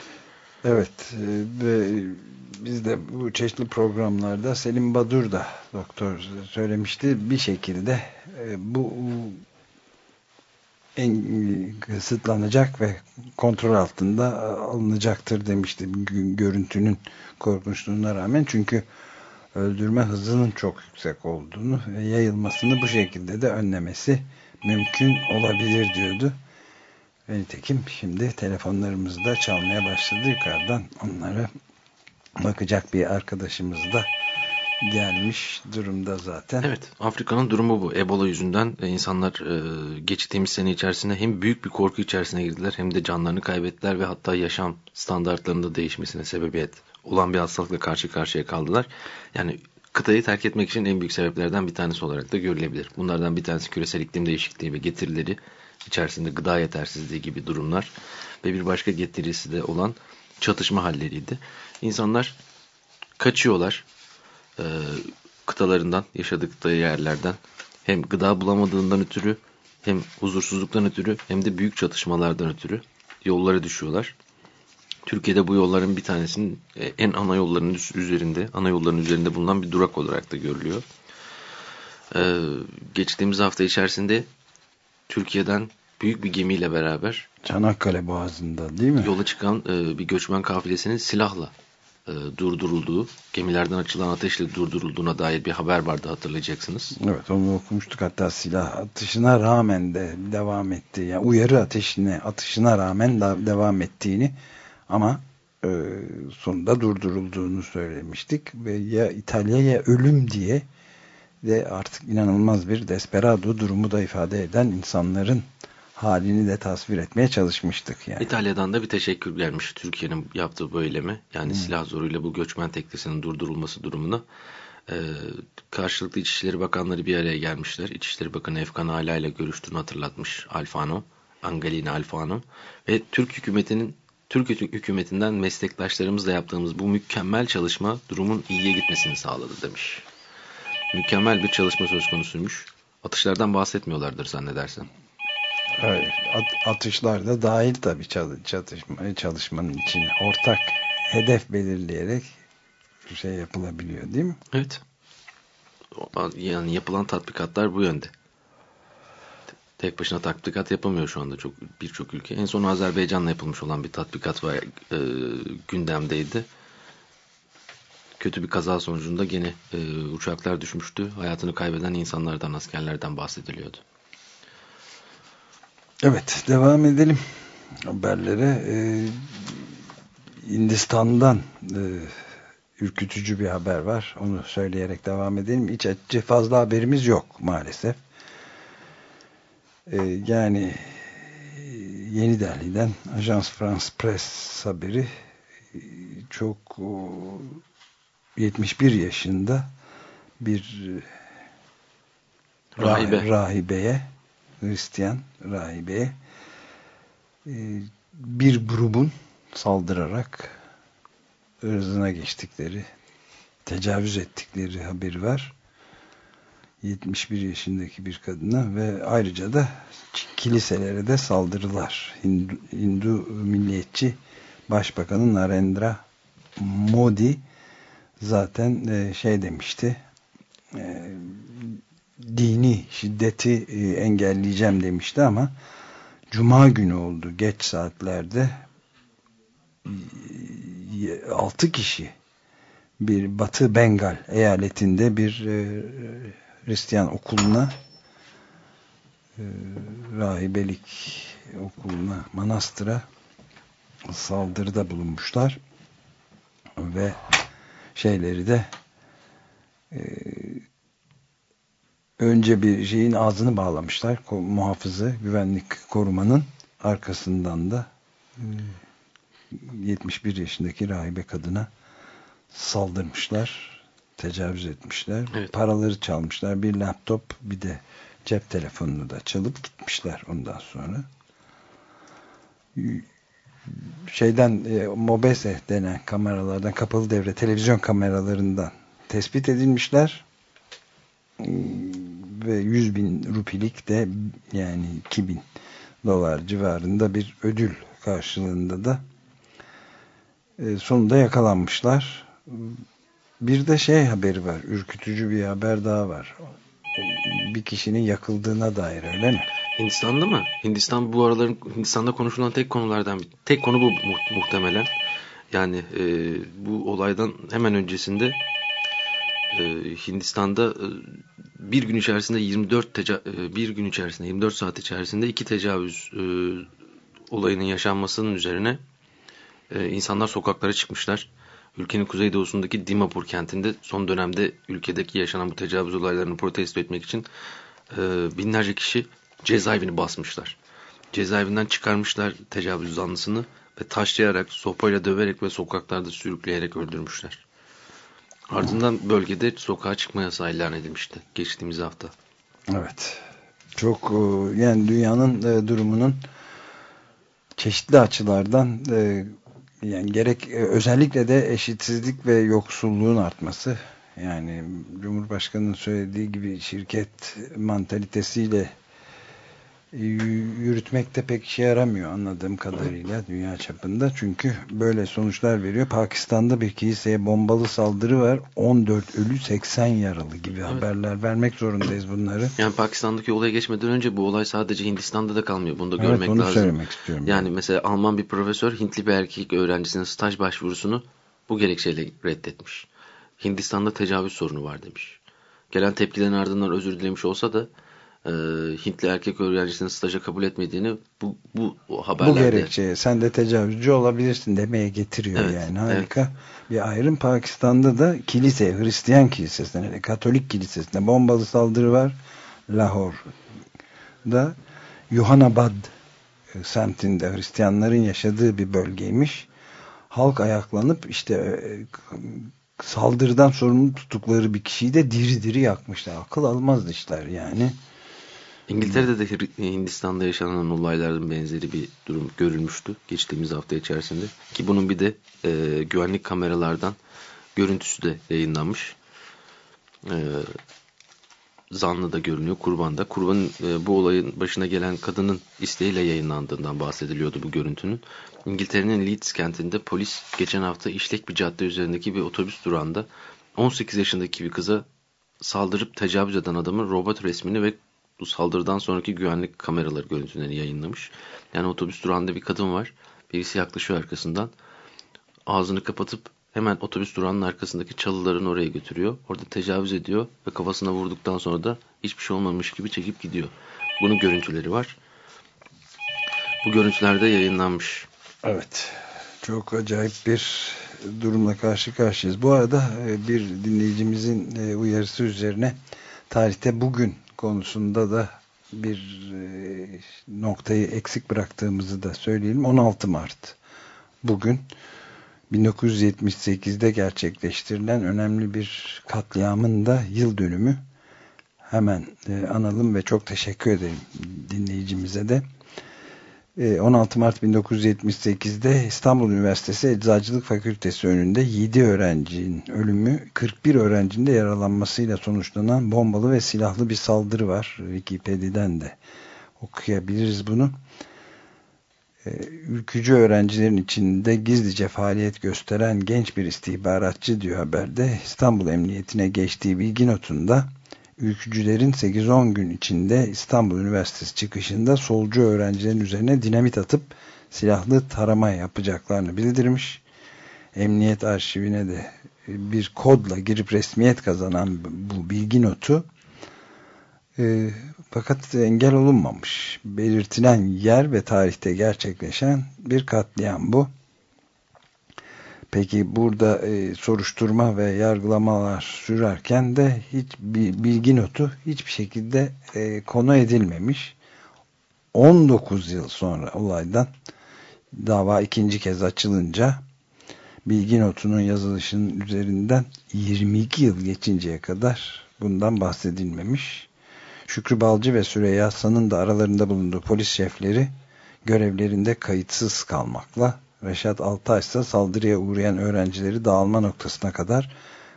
Evet e, ve biz de bu çeşitli programlarda Selim Badur da doktor söylemişti bir şekilde e, bu en kısıtlanacak ve kontrol altında alınacaktır demişti Gö- görüntünün korkunçluğuna rağmen çünkü öldürme hızının çok yüksek olduğunu ve yayılmasını bu şekilde de önlemesi mümkün olabilir diyordu. Ve nitekim şimdi telefonlarımız da çalmaya başladı yukarıdan. Onlara bakacak bir arkadaşımız da gelmiş durumda zaten. Evet, Afrika'nın durumu bu. Ebola yüzünden e, insanlar e, geçtiğimiz sene içerisinde hem büyük bir korku içerisine girdiler hem de canlarını kaybettiler ve hatta yaşam standartlarında değişmesine sebebiyet olan bir hastalıkla karşı karşıya kaldılar. Yani kıtayı terk etmek için en büyük sebeplerden bir tanesi olarak da görülebilir. Bunlardan bir tanesi küresel iklim değişikliği ve getirileri içerisinde gıda yetersizliği gibi durumlar ve bir başka getirisi de olan çatışma halleriydi. İnsanlar kaçıyorlar e, kıtalarından, yaşadıkları yerlerden hem gıda bulamadığından ötürü hem huzursuzluktan ötürü hem de büyük çatışmalardan ötürü yollara düşüyorlar. Türkiye'de bu yolların bir tanesinin e, en ana yolların üzerinde, ana yolların üzerinde bulunan bir durak olarak da görülüyor. Ee, geçtiğimiz hafta içerisinde Türkiye'den büyük bir gemiyle beraber Çanakkale Boğazı'nda değil mi? yola çıkan e, bir göçmen kafilesinin silahla e, durdurulduğu, gemilerden açılan ateşle durdurulduğuna dair bir haber vardı hatırlayacaksınız. Evet onu okumuştuk hatta silah atışına rağmen de devam etti. Yani uyarı ateşine atışına rağmen da devam ettiğini ama e, sonunda durdurulduğunu söylemiştik ve ya İtalya ya ölüm diye de artık inanılmaz bir desperado durumu da ifade eden insanların halini de tasvir etmeye çalışmıştık yani. İtalya'dan da bir teşekkür gelmiş Türkiye'nin yaptığı bu eylemi. Yani silah zoruyla bu göçmen teknesinin durdurulması durumuna. Ee, karşılıklı İçişleri Bakanları bir araya gelmişler. İçişleri Bakanı Efkan Ala ile görüştüğünü hatırlatmış Alfano. Angelina Alfano. Ve Türk hükümetinin Türk hükümetinden meslektaşlarımızla yaptığımız bu mükemmel çalışma durumun iyiye gitmesini sağladı demiş. Mükemmel bir çalışma söz konusuymuş. Atışlardan bahsetmiyorlardır zannedersem. Atışlar da dahil tabii çalışma, çalışmanın içine. Ortak hedef belirleyerek şey yapılabiliyor değil mi? Evet. Yani yapılan tatbikatlar bu yönde. Tek başına tatbikat yapamıyor şu anda çok birçok ülke. En son Azerbaycan'la yapılmış olan bir tatbikat var, e, gündemdeydi. Kötü bir kaza sonucunda gene e, uçaklar düşmüştü. Hayatını kaybeden insanlardan, askerlerden bahsediliyordu. Evet, devam edelim haberlere. Ee, Hindistan'dan e, ürkütücü bir haber var. Onu söyleyerek devam edelim. Hiç açıcı fazla haberimiz yok maalesef. Ee, yani Yeni Delhi'den Ajans France Press haberi çok 71 yaşında bir Rahibe. rahibeye Hristiyan rahibeye e, bir grubun saldırarak ırzına geçtikleri tecavüz ettikleri haberi var. 71 yaşındaki bir kadına ve ayrıca da kiliselere de saldırılar. Hindu, Hindu milliyetçi Başbakanı Narendra Modi zaten e, şey demişti e, dini şiddeti e, engelleyeceğim demişti ama Cuma günü oldu. Geç saatlerde 6 kişi bir Batı Bengal eyaletinde bir Hristiyan okuluna e, rahibelik okuluna, manastıra saldırıda bulunmuşlar ve şeyleri de e, önce bir şeyin ağzını bağlamışlar muhafızı, güvenlik korumanın arkasından da e, 71 yaşındaki rahibe kadına saldırmışlar tecavüz etmişler. Evet. Paraları çalmışlar. Bir laptop bir de cep telefonunu da çalıp gitmişler ondan sonra. Şeyden e, Mobese denen kameralardan kapalı devre televizyon kameralarından tespit edilmişler. Ve 100 bin rupilik de yani 2000 dolar civarında bir ödül karşılığında da e, sonunda yakalanmışlar bir de şey haberi var. Ürkütücü bir haber daha var. Bir kişinin yakıldığına dair öyle mi? Hindistan'da mı? Hindistan bu araların Hindistan'da konuşulan tek konulardan bir. Tek konu bu mu muhtemelen. Yani e, bu olaydan hemen öncesinde e, Hindistan'da e, bir gün içerisinde 24 teca e, bir gün içerisinde 24 saat içerisinde iki tecavüz e, olayının yaşanmasının üzerine insanlar sokaklara çıkmışlar ülkenin kuzeydoğusundaki Dimapur kentinde son dönemde ülkedeki yaşanan bu tecavüz olaylarını protesto etmek için binlerce kişi cezaevini basmışlar. Cezaevinden çıkarmışlar tecavüz zanlısını ve taşlayarak, sopayla döverek ve sokaklarda sürükleyerek öldürmüşler. Ardından bölgede sokağa çıkma yasağı ilan edilmişti geçtiğimiz hafta. Evet. Çok e, yani dünyanın e, durumunun çeşitli açılardan e, yani gerek özellikle de eşitsizlik ve yoksulluğun artması yani Cumhurbaşkanı'nın söylediği gibi şirket mantalitesiyle yürütmekte pek işe yaramıyor anladığım kadarıyla dünya çapında. Çünkü böyle sonuçlar veriyor. Pakistan'da bir kiliseye bombalı saldırı var. 14 ölü 80 yaralı gibi evet. haberler vermek zorundayız bunları. Yani Pakistan'daki olaya geçmeden önce bu olay sadece Hindistan'da da kalmıyor. Bunu da evet, görmek onu lazım. söylemek istiyorum. Yani ben. mesela Alman bir profesör Hintli bir erkek öğrencisinin staj başvurusunu bu gerekçeyle reddetmiş. Hindistan'da tecavüz sorunu var demiş. Gelen tepkilerin ardından özür dilemiş olsa da e, Hintli erkek öğrencisinin staja kabul etmediğini bu, bu haberlerde. Bu gerekçeye sen de tecavüzcü olabilirsin demeye getiriyor evet, yani harika evet. bir ayrım. Pakistan'da da kilise Hristiyan kilisesine Katolik kilisesine bombalı saldırı var. Lahore'da Yuhanabad e, semtinde Hristiyanların yaşadığı bir bölgeymiş. Halk ayaklanıp işte e, saldırıdan sorumlu tuttukları bir kişiyi de diri diri yakmışlar. Akıl almaz işler yani. İngiltere'de de Hindistan'da yaşanan olayların benzeri bir durum görülmüştü geçtiğimiz hafta içerisinde. Ki bunun bir de e, güvenlik kameralardan görüntüsü de yayınlanmış. E, zanlı da görünüyor kurbanda. Kurbanın e, bu olayın başına gelen kadının isteğiyle yayınlandığından bahsediliyordu bu görüntünün. İngiltere'nin Leeds kentinde polis geçen hafta işlek bir cadde üzerindeki bir otobüs durağında 18 yaşındaki bir kıza saldırıp tecavüz eden adamın robot resmini ve bu saldırıdan sonraki güvenlik kameraları görüntülerini yayınlamış. Yani otobüs durağında bir kadın var. Birisi yaklaşıyor arkasından. Ağzını kapatıp hemen otobüs durağının arkasındaki çalıların oraya götürüyor. Orada tecavüz ediyor ve kafasına vurduktan sonra da hiçbir şey olmamış gibi çekip gidiyor. Bunun görüntüleri var. Bu görüntülerde yayınlanmış. Evet. Çok acayip bir durumla karşı karşıyayız. Bu arada e, bir dinleyicimizin e, uyarısı üzerine tarihte bugün konusunda da bir e, noktayı eksik bıraktığımızı da söyleyelim. 16 Mart bugün 1978'de gerçekleştirilen önemli bir katliamın da yıl dönümü. Hemen analım ve çok teşekkür ederim dinleyicimize de. 16 ee, Mart 1978'de İstanbul Üniversitesi Eczacılık Fakültesi önünde 7 öğrencinin ölümü 41 öğrencinin de yaralanmasıyla sonuçlanan bombalı ve silahlı bir saldırı var. Wikipedia'dan de okuyabiliriz bunu. Ee, ülkücü öğrencilerin içinde gizlice faaliyet gösteren genç bir istihbaratçı diyor haberde İstanbul Emniyetine geçtiği bilgi notunda ülkücülerin 8-10 gün içinde İstanbul Üniversitesi çıkışında solcu öğrencilerin üzerine dinamit atıp silahlı tarama yapacaklarını bildirmiş. Emniyet arşivine de bir kodla girip resmiyet kazanan bu bilgi notu e, fakat engel olunmamış. Belirtilen yer ve tarihte gerçekleşen bir katliam bu. Peki burada e, soruşturma ve yargılamalar sürerken de hiç bir bilgi notu hiçbir şekilde e, konu edilmemiş. 19 yıl sonra olaydan dava ikinci kez açılınca bilgi notunun yazılışının üzerinden 22 yıl geçinceye kadar bundan bahsedilmemiş. Şükrü Balcı ve Süreyya San'ın da aralarında bulunduğu polis şefleri görevlerinde kayıtsız kalmakla Reşat Altay ise saldırıya uğrayan öğrencileri dağılma noktasına kadar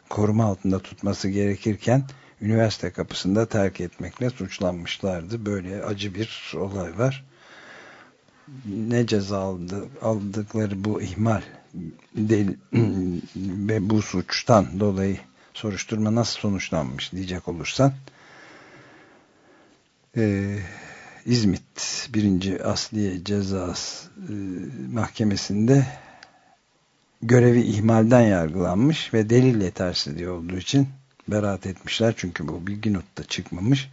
koruma altında tutması gerekirken üniversite kapısında terk etmekle suçlanmışlardı. Böyle acı bir olay var. Ne ceza aldı, aldıkları bu ihmal değil, ve bu suçtan dolayı soruşturma nasıl sonuçlanmış diyecek olursan eee İzmit 1. Asliye Cezası e, Mahkemesi'nde görevi ihmalden yargılanmış ve delil yetersizliği olduğu için beraat etmişler. Çünkü bu bilgi notta çıkmamış.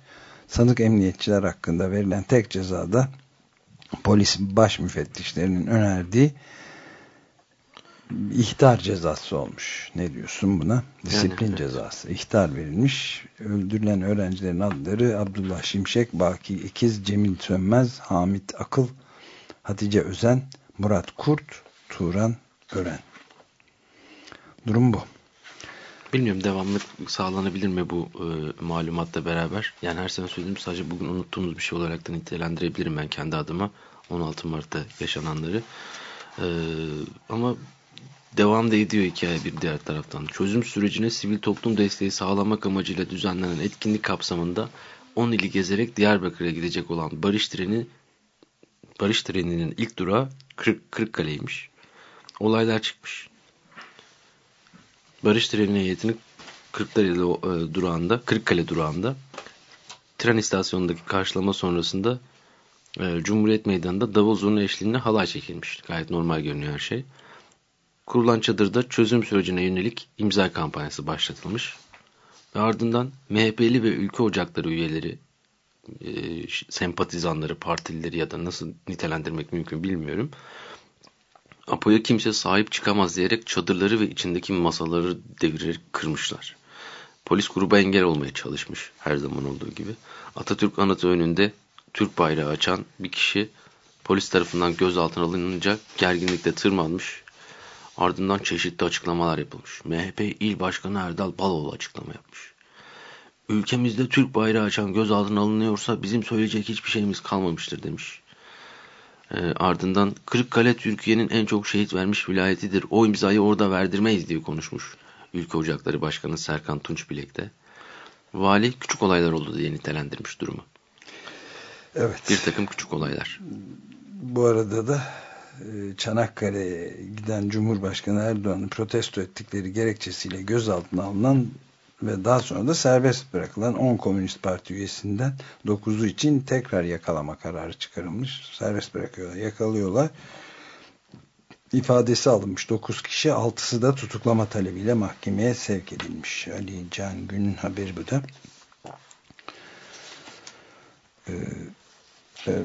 Sanık emniyetçiler hakkında verilen tek cezada polis baş müfettişlerinin önerdiği ihtar cezası olmuş. Ne diyorsun buna? Disiplin yani, cezası. İhtar verilmiş. Öldürülen öğrencilerin adları Abdullah Şimşek, Baki İkiz, Cemil Sönmez, Hamit Akıl, Hatice Özen, Murat Kurt, Turan Ören. Durum bu. Bilmiyorum devamlık sağlanabilir mi bu e, malumatla beraber? Yani her sene söylediğim sadece bugün unuttuğumuz bir şey olarak da nitelendirebilirim ben kendi adıma 16 Mart'ta yaşananları. E, ama Devam da ediyor hikaye bir diğer taraftan. Çözüm sürecine sivil toplum desteği sağlamak amacıyla düzenlenen etkinlik kapsamında 10 ili gezerek Diyarbakır'a gidecek olan Barış Treni Barış Treni'nin ilk durağı Kırk, Kırıkkale'ymiş. Olaylar çıkmış. Barış Treni heyetini Kırklareli e, durağında, Kırıkkale durağında tren istasyonundaki karşılama sonrasında e, Cumhuriyet Meydanı'nda davul zurna eşliğinde halay çekilmiş. Gayet normal görünüyor her şey. Kurulan çadırda çözüm sürecine yönelik imza kampanyası başlatılmış. Ve ardından MHP'li ve ülke ocakları üyeleri, e, sempatizanları, partilileri ya da nasıl nitelendirmek mümkün bilmiyorum. Apo'ya kimse sahip çıkamaz diyerek çadırları ve içindeki masaları devirerek kırmışlar. Polis gruba engel olmaya çalışmış her zaman olduğu gibi. Atatürk anıtı önünde Türk bayrağı açan bir kişi polis tarafından gözaltına alınınca gerginlikte tırmanmış Ardından çeşitli açıklamalar yapılmış. MHP İl Başkanı Erdal Baloğlu açıklama yapmış. ülkemizde Türk bayrağı açan gözaltına alınıyorsa bizim söyleyecek hiçbir şeyimiz kalmamıştır demiş. E, ardından Kırıkkale Türkiye'nin en çok şehit vermiş vilayetidir. O imzayı orada verdirmeyiz diye konuşmuş. Ülke Ocakları Başkanı Serkan Tunç Bilek'te. Vali küçük olaylar oldu diye nitelendirmiş durumu. Evet. Bir takım küçük olaylar. Bu arada da Çanakkale'ye giden Cumhurbaşkanı Erdoğan'ı protesto ettikleri gerekçesiyle gözaltına alınan ve daha sonra da serbest bırakılan 10 Komünist Parti üyesinden 9'u için tekrar yakalama kararı çıkarılmış. Serbest bırakıyorlar, yakalıyorlar. İfadesi alınmış 9 kişi, 6'sı da tutuklama talebiyle mahkemeye sevk edilmiş. Ali Can Gün'ün haberi bu da. Ee, e,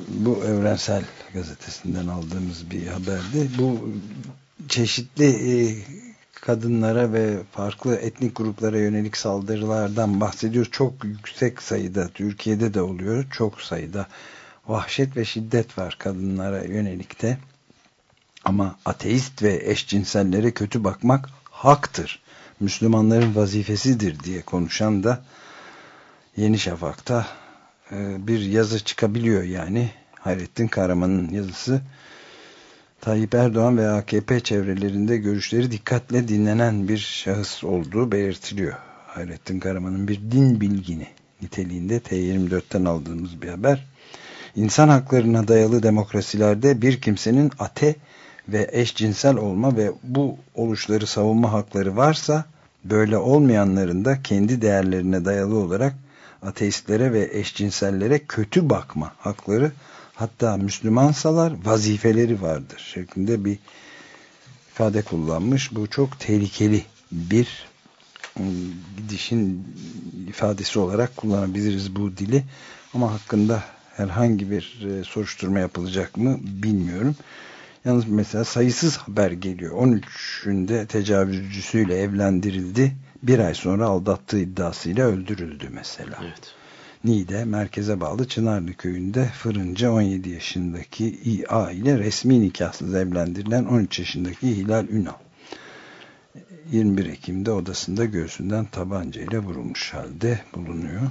bu Evrensel Gazetesi'nden aldığımız bir haberdi. Bu çeşitli e, kadınlara ve farklı etnik gruplara yönelik saldırılardan bahsediyoruz. Çok yüksek sayıda, Türkiye'de de oluyor, çok sayıda vahşet ve şiddet var kadınlara yönelik de. Ama ateist ve eşcinsellere kötü bakmak haktır. Müslümanların vazifesidir diye konuşan da Yeni Şafak'ta bir yazı çıkabiliyor yani. Hayrettin Kahraman'ın yazısı Tayyip Erdoğan ve AKP çevrelerinde görüşleri dikkatle dinlenen bir şahıs olduğu belirtiliyor. Hayrettin Karaman'ın bir din bilgini niteliğinde T24'ten aldığımız bir haber. İnsan haklarına dayalı demokrasilerde bir kimsenin ate ve eşcinsel olma ve bu oluşları savunma hakları varsa böyle olmayanların da kendi değerlerine dayalı olarak ateistlere ve eşcinsellere kötü bakma hakları hatta Müslümansalar vazifeleri vardır şeklinde bir ifade kullanmış. Bu çok tehlikeli bir ıı, gidişin ifadesi olarak kullanabiliriz bu dili ama hakkında herhangi bir e, soruşturma yapılacak mı bilmiyorum. Yalnız mesela sayısız haber geliyor. 13'ünde tecavüzcüsüyle evlendirildi. Bir ay sonra aldattığı iddiasıyla öldürüldü mesela. Evet. Niğde merkeze bağlı Çınarlı köyünde fırıncı 17 yaşındaki İA ile resmi nikahsız evlendirilen 13 yaşındaki Hilal Ünal. 21 Ekim'de odasında göğsünden tabancayla vurulmuş halde bulunuyor.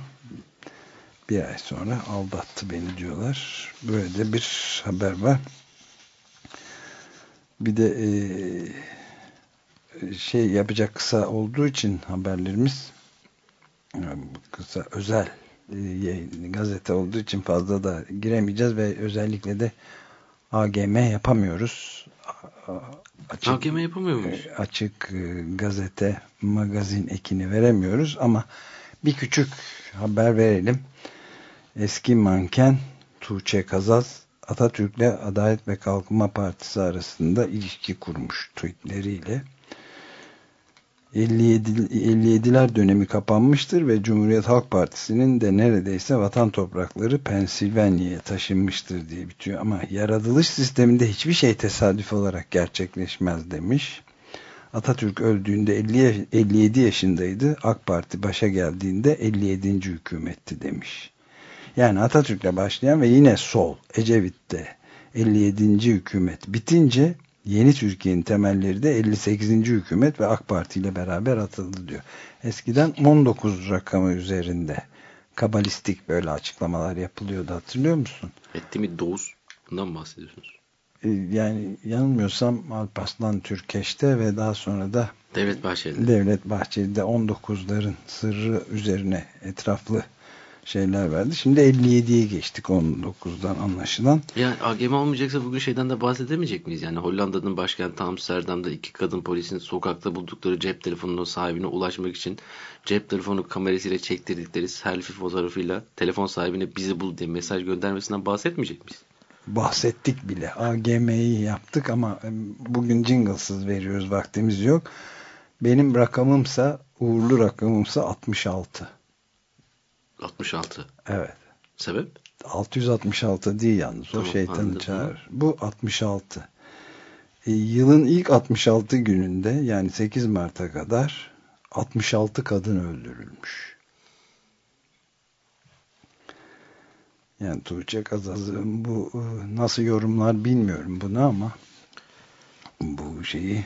Bir ay sonra aldattı beni diyorlar. Böyle de bir haber var. Bir de e, şey yapacak kısa olduğu için haberlerimiz kısa özel e, gazete olduğu için fazla da giremeyeceğiz ve özellikle de AGM yapamıyoruz. Açık, AGM yapamıyor muyuz? E, açık e, gazete, magazin ekini veremiyoruz ama bir küçük haber verelim. Eski manken Tuğçe Kazaz Atatürk'le Adalet ve Kalkınma Partisi arasında ilişki kurmuş tweetleriyle. 57, 57'ler dönemi kapanmıştır ve Cumhuriyet Halk Partisi'nin de neredeyse vatan toprakları Pensilvanya'ya taşınmıştır diye bitiyor. Ama yaratılış sisteminde hiçbir şey tesadüf olarak gerçekleşmez demiş. Atatürk öldüğünde 50, 57 yaşındaydı. AK Parti başa geldiğinde 57. hükümetti demiş. Yani Atatürk'le başlayan ve yine sol Ecevit'te 57. hükümet bitince Yeni Türkiye'nin temelleri de 58. hükümet ve AK Parti ile beraber atıldı diyor. Eskiden 19 rakamı üzerinde kabalistik böyle açıklamalar yapılıyordu hatırlıyor musun? Etti mi Doğuz? Bundan bahsediyorsunuz. Ee, yani yanılmıyorsam Alparslan Türkeş'te ve daha sonra da Devlet Bahçeli'de. Devlet Bahçeli'de 19'ların sırrı üzerine etraflı şeyler verdi. Şimdi 57'ye geçtik 19'dan anlaşılan. Yani AGM olmayacaksa bugün şeyden de bahsedemeyecek miyiz? Yani Hollanda'nın başkenti Amsterdam'da iki kadın polisin sokakta buldukları cep telefonunun sahibine ulaşmak için cep telefonu kamerasıyla çektirdikleri selfie fotoğrafıyla telefon sahibine bizi bul diye mesaj göndermesinden bahsetmeyecek miyiz? Bahsettik bile. AGM'yi yaptık ama bugün jinglesız veriyoruz vaktimiz yok. Benim rakamımsa uğurlu rakamımsa 66. 66. Evet. Sebep? 666 değil yalnız. Tamam, o şeytanı çağırır. Bu 66. E, yılın ilk 66 gününde yani 8 Mart'a kadar 66 kadın öldürülmüş. Yani Tuğçe Kazaz'ın bu e, nasıl yorumlar bilmiyorum bunu ama bu şeyi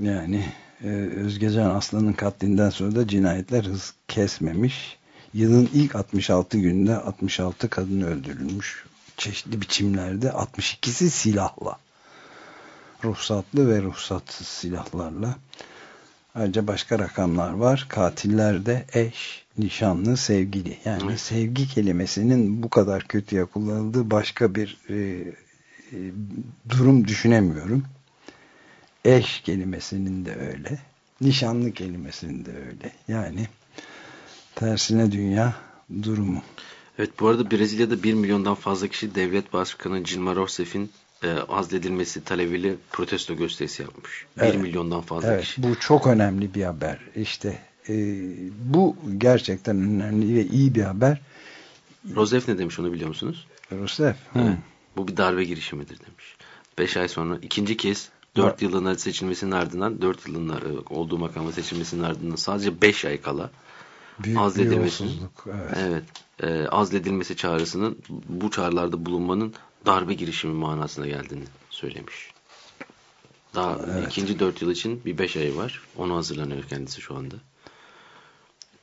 yani e, Özgecan Aslan'ın katlinden sonra da cinayetler hız kesmemiş Yılın ilk 66 günde 66 kadın öldürülmüş. Çeşitli biçimlerde 62'si silahla. Ruhsatlı ve ruhsatsız silahlarla. Ayrıca başka rakamlar var. Katillerde eş, nişanlı, sevgili. Yani evet. sevgi kelimesinin bu kadar kötüye kullanıldığı başka bir e, e, durum düşünemiyorum. Eş kelimesinin de öyle. Nişanlı kelimesinin de öyle. Yani tersine dünya durumu. Evet bu arada Brezilya'da 1 milyondan fazla kişi devlet başkanı Dilma Rousseff'in e, azledilmesi talebiyle protesto gösterisi yapmış. Evet. 1 milyondan fazla evet, kişi. Bu çok önemli bir haber. İşte e, bu gerçekten önemli ve iyi bir haber. Rousseff ne demiş onu biliyor musunuz? Rousseff. Evet. Bu bir darbe girişimidir demiş. 5 ay sonra ikinci kez 4 yılına seçilmesinin ardından 4 yılında e, olduğu makama seçilmesinin ardından sadece 5 ay kala Büyük azledilmesinin evet, evet e, azledilmesi çağrısının bu çağrılarda bulunmanın darbe girişimi manasına geldiğini söylemiş. Daha evet. ikinci dört yıl için bir beş ay var. Onu hazırlanıyor kendisi şu anda.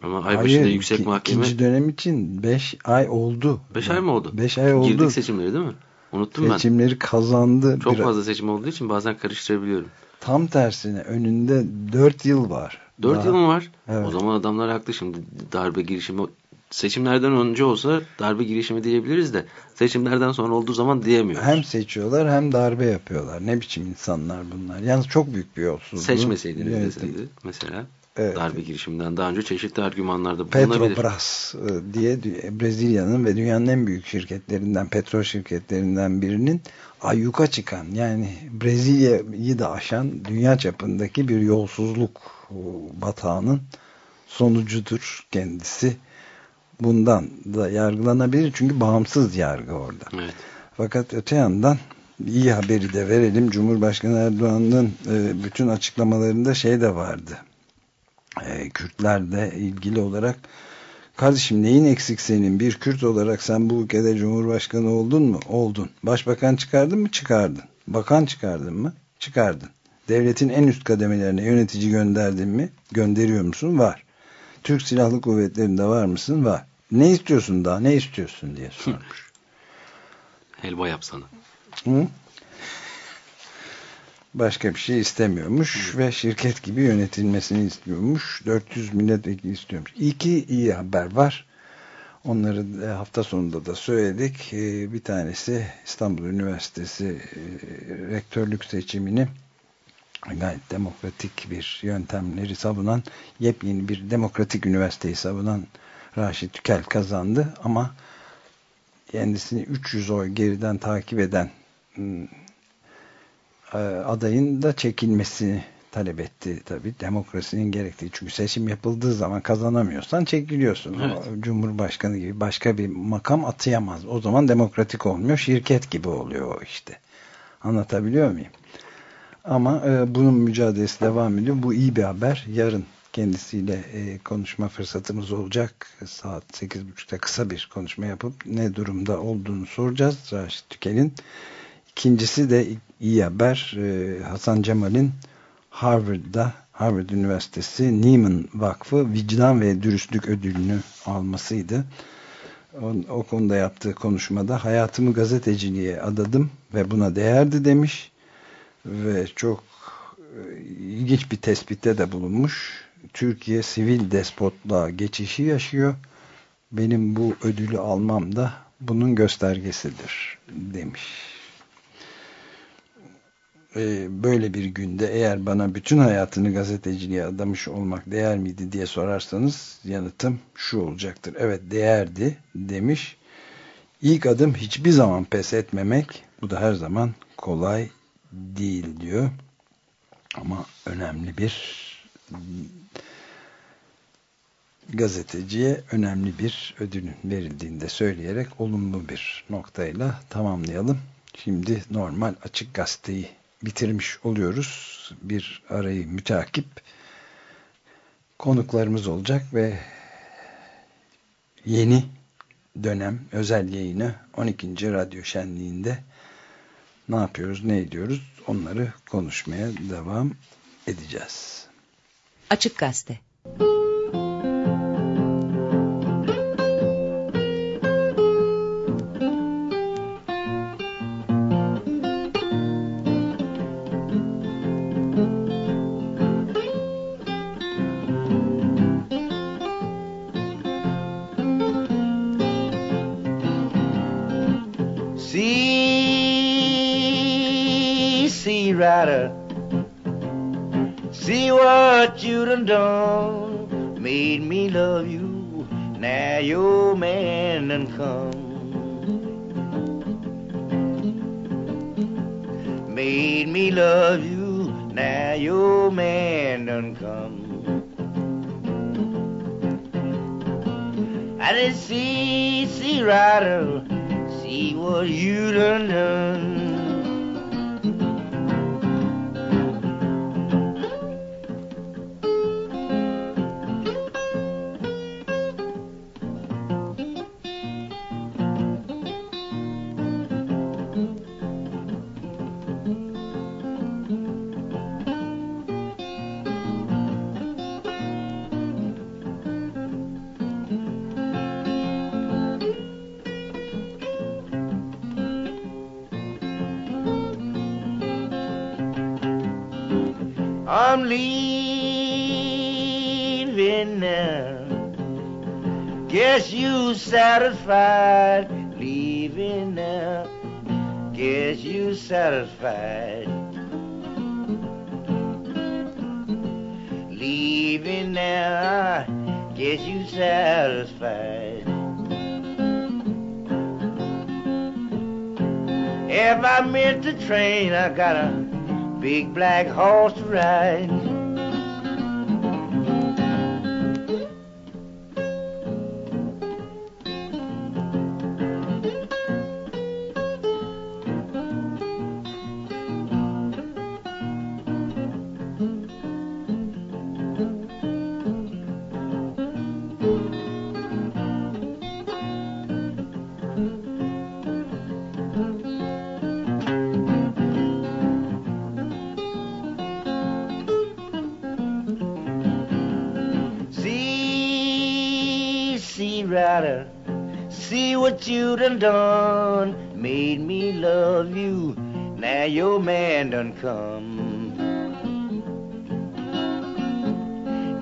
Ama ay Hayır, başında yüksek mahkeme... ikinci dönem için beş ay oldu. Beş ay mı oldu? Beş ay oldu. Girdik seçimleri değil mi? Unuttum Seçimleri ben. Seçimleri kazandı. Çok biraz. fazla seçim olduğu için bazen karıştırabiliyorum. Tam tersine önünde dört yıl var. Dört yıl mı var? Evet. O zaman adamlar haklı şimdi darbe girişimi seçimlerden önce olsa darbe girişimi diyebiliriz de seçimlerden sonra olduğu zaman diyemiyoruz. Hem seçiyorlar hem darbe yapıyorlar. Ne biçim insanlar bunlar. Yalnız çok büyük bir yolsuzluk. Seçmeseydiniz evet. deseydi mesela. Evet. Darbe girişiminden daha önce çeşitli argümanlarda bulunabilir. Petrobras e, diye Brezilya'nın ve dünyanın en büyük şirketlerinden, petrol şirketlerinden birinin ayyuka çıkan yani Brezilya'yı da aşan dünya çapındaki bir yolsuzluk batağının sonucudur kendisi bundan da yargılanabilir. Çünkü bağımsız yargı orada. Evet. Fakat öte yandan iyi haberi de verelim. Cumhurbaşkanı Erdoğan'ın e, bütün açıklamalarında şey de vardı. E, Kürtlerle ilgili olarak kardeşim neyin eksik senin? Bir Kürt olarak sen bu ülkede Cumhurbaşkanı oldun mu? Oldun. Başbakan çıkardın mı? Çıkardın. Bakan çıkardın mı? Çıkardın. Devletin en üst kademelerine yönetici gönderdin mi? Gönderiyor musun? Var. Türk Silahlı Kuvvetleri'nde var mısın? Var. Ne istiyorsun daha? Ne istiyorsun diye sormuş. Helva yapsana. Hı? Başka bir şey istemiyormuş Hı. ve şirket gibi yönetilmesini istiyormuş. 400 milletvekili istiyormuş. İki iyi haber var. Onları hafta sonunda da söyledik. Ee, bir tanesi İstanbul Üniversitesi e, rektörlük seçimini gayet demokratik bir yöntemleri savunan yepyeni bir demokratik üniversiteyi savunan Raşit Tükel kazandı. Ama kendisini 300 oy geriden takip eden ıı, adayın da çekilmesini talep etti tabi demokrasinin gerektiği çünkü seçim yapıldığı zaman kazanamıyorsan çekiliyorsun. Evet. Cumhurbaşkanı gibi başka bir makam atayamaz. O zaman demokratik olmuyor şirket gibi oluyor işte. Anlatabiliyor muyum ama e, bunun mücadelesi devam ediyor. Bu iyi bir haber. Yarın kendisiyle e, konuşma fırsatımız olacak. Saat 8.30'da kısa bir konuşma yapıp ne durumda olduğunu soracağız. Raşit Tükel'in. İkincisi de iyi haber. E, Hasan Cemal'in Harvard'da Harvard Üniversitesi Neiman Vakfı Vicdan ve Dürüstlük Ödülünü almasıydı. O, o konuda yaptığı konuşmada hayatımı gazeteciliğe adadım ve buna değerdi demiş ve çok e, ilginç bir tespitte de bulunmuş. Türkiye sivil despotluğa geçişi yaşıyor. Benim bu ödülü almam da bunun göstergesidir demiş. E, böyle bir günde eğer bana bütün hayatını gazeteciliğe adamış olmak değer miydi diye sorarsanız yanıtım şu olacaktır. Evet değerdi demiş. İlk adım hiçbir zaman pes etmemek. Bu da her zaman kolay değil diyor. Ama önemli bir gazeteciye önemli bir ödülün verildiğini de söyleyerek olumlu bir noktayla tamamlayalım. Şimdi normal açık gazeteyi bitirmiş oluyoruz. Bir arayı mütakip konuklarımız olacak ve yeni dönem özel yayını 12. Radyo Şenliği'nde ne yapıyoruz, ne ediyoruz onları konuşmaya devam edeceğiz. Açık Gazete I'm leaving now. Guess you satisfied leaving now. Guess you satisfied. Leaving now. Guess you satisfied. If I missed the train, I got a big black horse to ride. Done made me love you. Now your man done come.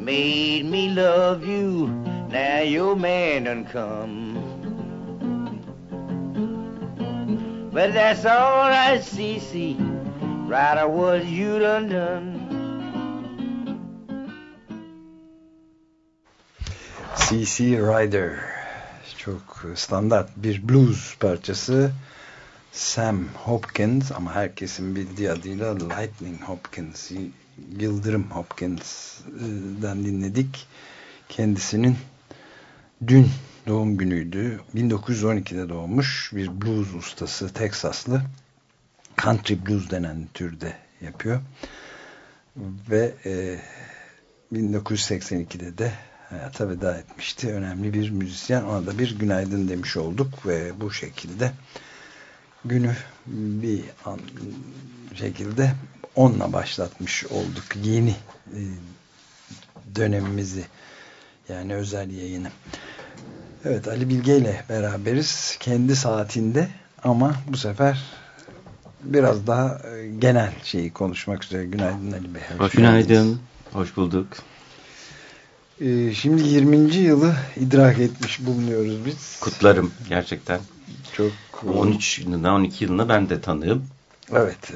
Made me love you. Now your man done come. But that's all I see, see, rider, what you done done. C.C. Rider çok standart bir blues parçası. Sam Hopkins ama herkesin bildiği adıyla Lightning Hopkins Yıldırım Hopkins'den dinledik. Kendisinin dün doğum günüydü. 1912'de doğmuş bir blues ustası Teksaslı country blues denen türde yapıyor. Ve e, 1982'de de hayata veda etmişti. Önemli bir müzisyen. Ona da bir günaydın demiş olduk ve bu şekilde günü bir an, şekilde onunla başlatmış olduk. Yeni e, dönemimizi yani özel yayını. Evet Ali Bilge ile beraberiz. Kendi saatinde ama bu sefer biraz daha e, genel şeyi konuşmak üzere. Günaydın Ali Bey. Hoş Günaydın. Hoş bulduk. Ee, şimdi 20. yılı idrak etmiş bulunuyoruz biz. Kutlarım gerçekten. Çok 13 yılında 12 yılında ben de tanığım. Evet.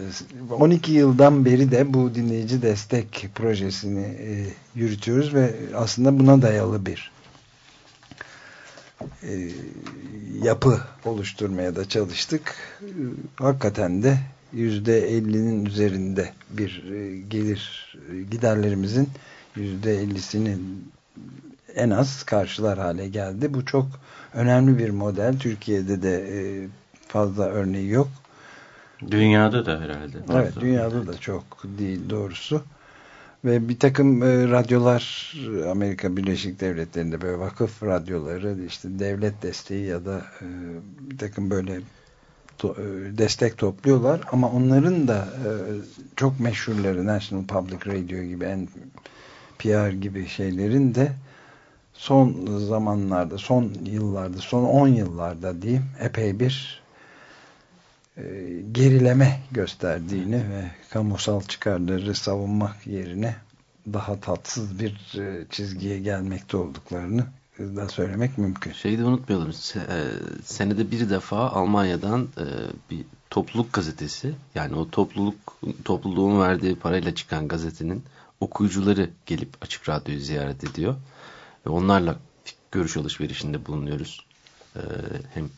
12 yıldan beri de bu dinleyici destek projesini e, yürütüyoruz ve aslında buna dayalı bir e, yapı oluşturmaya da çalıştık. E, hakikaten de %50'nin üzerinde bir e, gelir e, giderlerimizin %50'sini en az karşılar hale geldi. Bu çok önemli bir model. Türkiye'de de e, fazla örneği yok. Dünyada da herhalde. Evet, dünyada da çok değil doğrusu. Ve bir takım e, radyolar Amerika Birleşik Devletleri'nde böyle vakıf radyoları işte devlet desteği ya da e, bir takım böyle to, e, destek topluyorlar ama onların da e, çok meşhurları National Public Radio gibi en PR gibi şeylerin de son zamanlarda, son yıllarda, son 10 yıllarda diyeyim epey bir e, gerileme gösterdiğini ve kamusal çıkarları savunmak yerine daha tatsız bir e, çizgiye gelmekte olduklarını da söylemek mümkün. Şeyi de unutmayalım. E, senede bir defa Almanya'dan bir topluluk gazetesi yani o topluluk topluluğun verdiği parayla çıkan gazetenin okuyucuları gelip Açık Radyo'yu ziyaret ediyor. Ve onlarla görüş alışverişinde bulunuyoruz. E, hem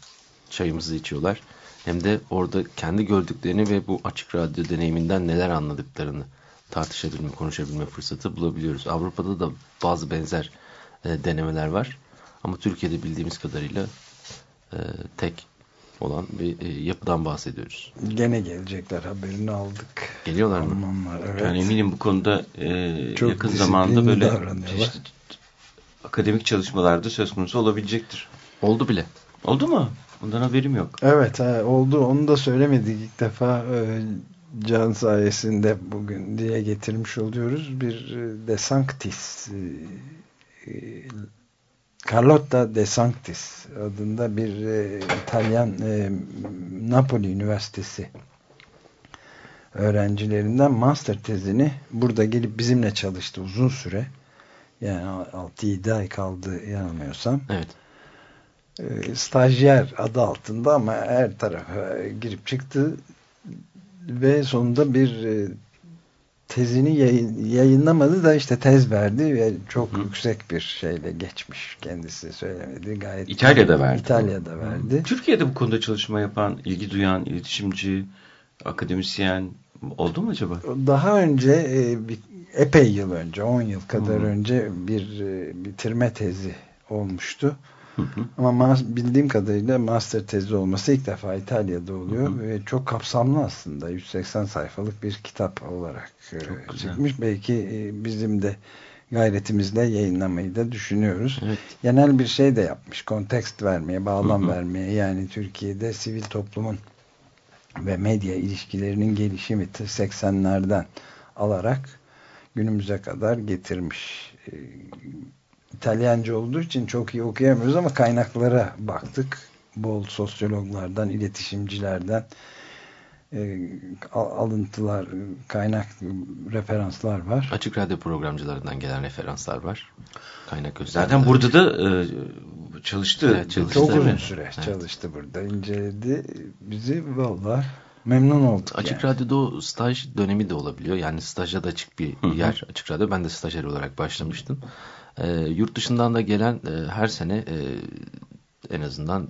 çayımızı içiyorlar hem de orada kendi gördüklerini ve bu Açık Radyo deneyiminden neler anladıklarını tartışabilme, konuşabilme fırsatı bulabiliyoruz. Avrupa'da da bazı benzer e, denemeler var. Ama Türkiye'de bildiğimiz kadarıyla e, tek olan bir e, yapıdan bahsediyoruz. Gene gelecekler haberini aldık. Geliyorlar mı? Almanlar, evet. Yani eminim bu konuda e, Çok yakın zamanda böyle çeşitli akademik çalışmalarda söz konusu olabilecektir. Oldu bile. Oldu mu? Bundan haberim yok. Evet ha, oldu onu da söylemedik ilk defa e, Can sayesinde bugün diye getirmiş oluyoruz bir e, De Sanctis e, Carlotta De Sanctis adında bir e, İtalyan e, Napoli Üniversitesi öğrencilerinden master tezini burada gelip bizimle çalıştı uzun süre yani 6-7 ay kaldı yanılmıyorsam Evet. e, stajyer adı altında ama her tarafa girip çıktı ve sonunda bir e, tezini yayın, yayınlamadı da işte tez verdi ve çok Hı. yüksek bir şeyle geçmiş kendisi söylemedi gayet İtalya'da verdi. İtalya'da verdi Türkiye'de bu konuda çalışma yapan, ilgi duyan, iletişimci, akademisyen oldu mu acaba? daha önce e, bir, epey yıl önce 10 yıl kadar Hı. önce bir e, bitirme tezi olmuştu Hı hı. Ama bildiğim kadarıyla master tezi olması ilk defa İtalya'da oluyor Hı hı. ve çok kapsamlı aslında 180 sayfalık bir kitap olarak e, Çok güzel. çıkmış. Belki e, bizim de gayretimizle yayınlamayı da düşünüyoruz. Evet. Genel bir şey de yapmış. Kontekst vermeye, bağlam Hı hı. vermeye yani Türkiye'de sivil toplumun ve medya ilişkilerinin gelişimi 80'lerden alarak günümüze kadar getirmiş. İtalyanca olduğu için çok iyi okuyamıyoruz ama kaynaklara baktık. Bol sosyologlardan, iletişimcilerden e, al- alıntılar, kaynak referanslar var. Açık radyo programcılarından gelen referanslar var. Kaynak göstergeler. Zaten burada da e, çalıştı. Evet, çalıştı. Çok uzun süre Evet. çalıştı burada. inceledi. Bizi valla memnun olduk. Açık yani. Radyo'da o staj dönemi de olabiliyor. Yani staja da açık bir Hı hı. yer Açık Radyo. Ben de stajyer olarak başlamıştım. Ee, yurt dışından da gelen e, her sene e, en azından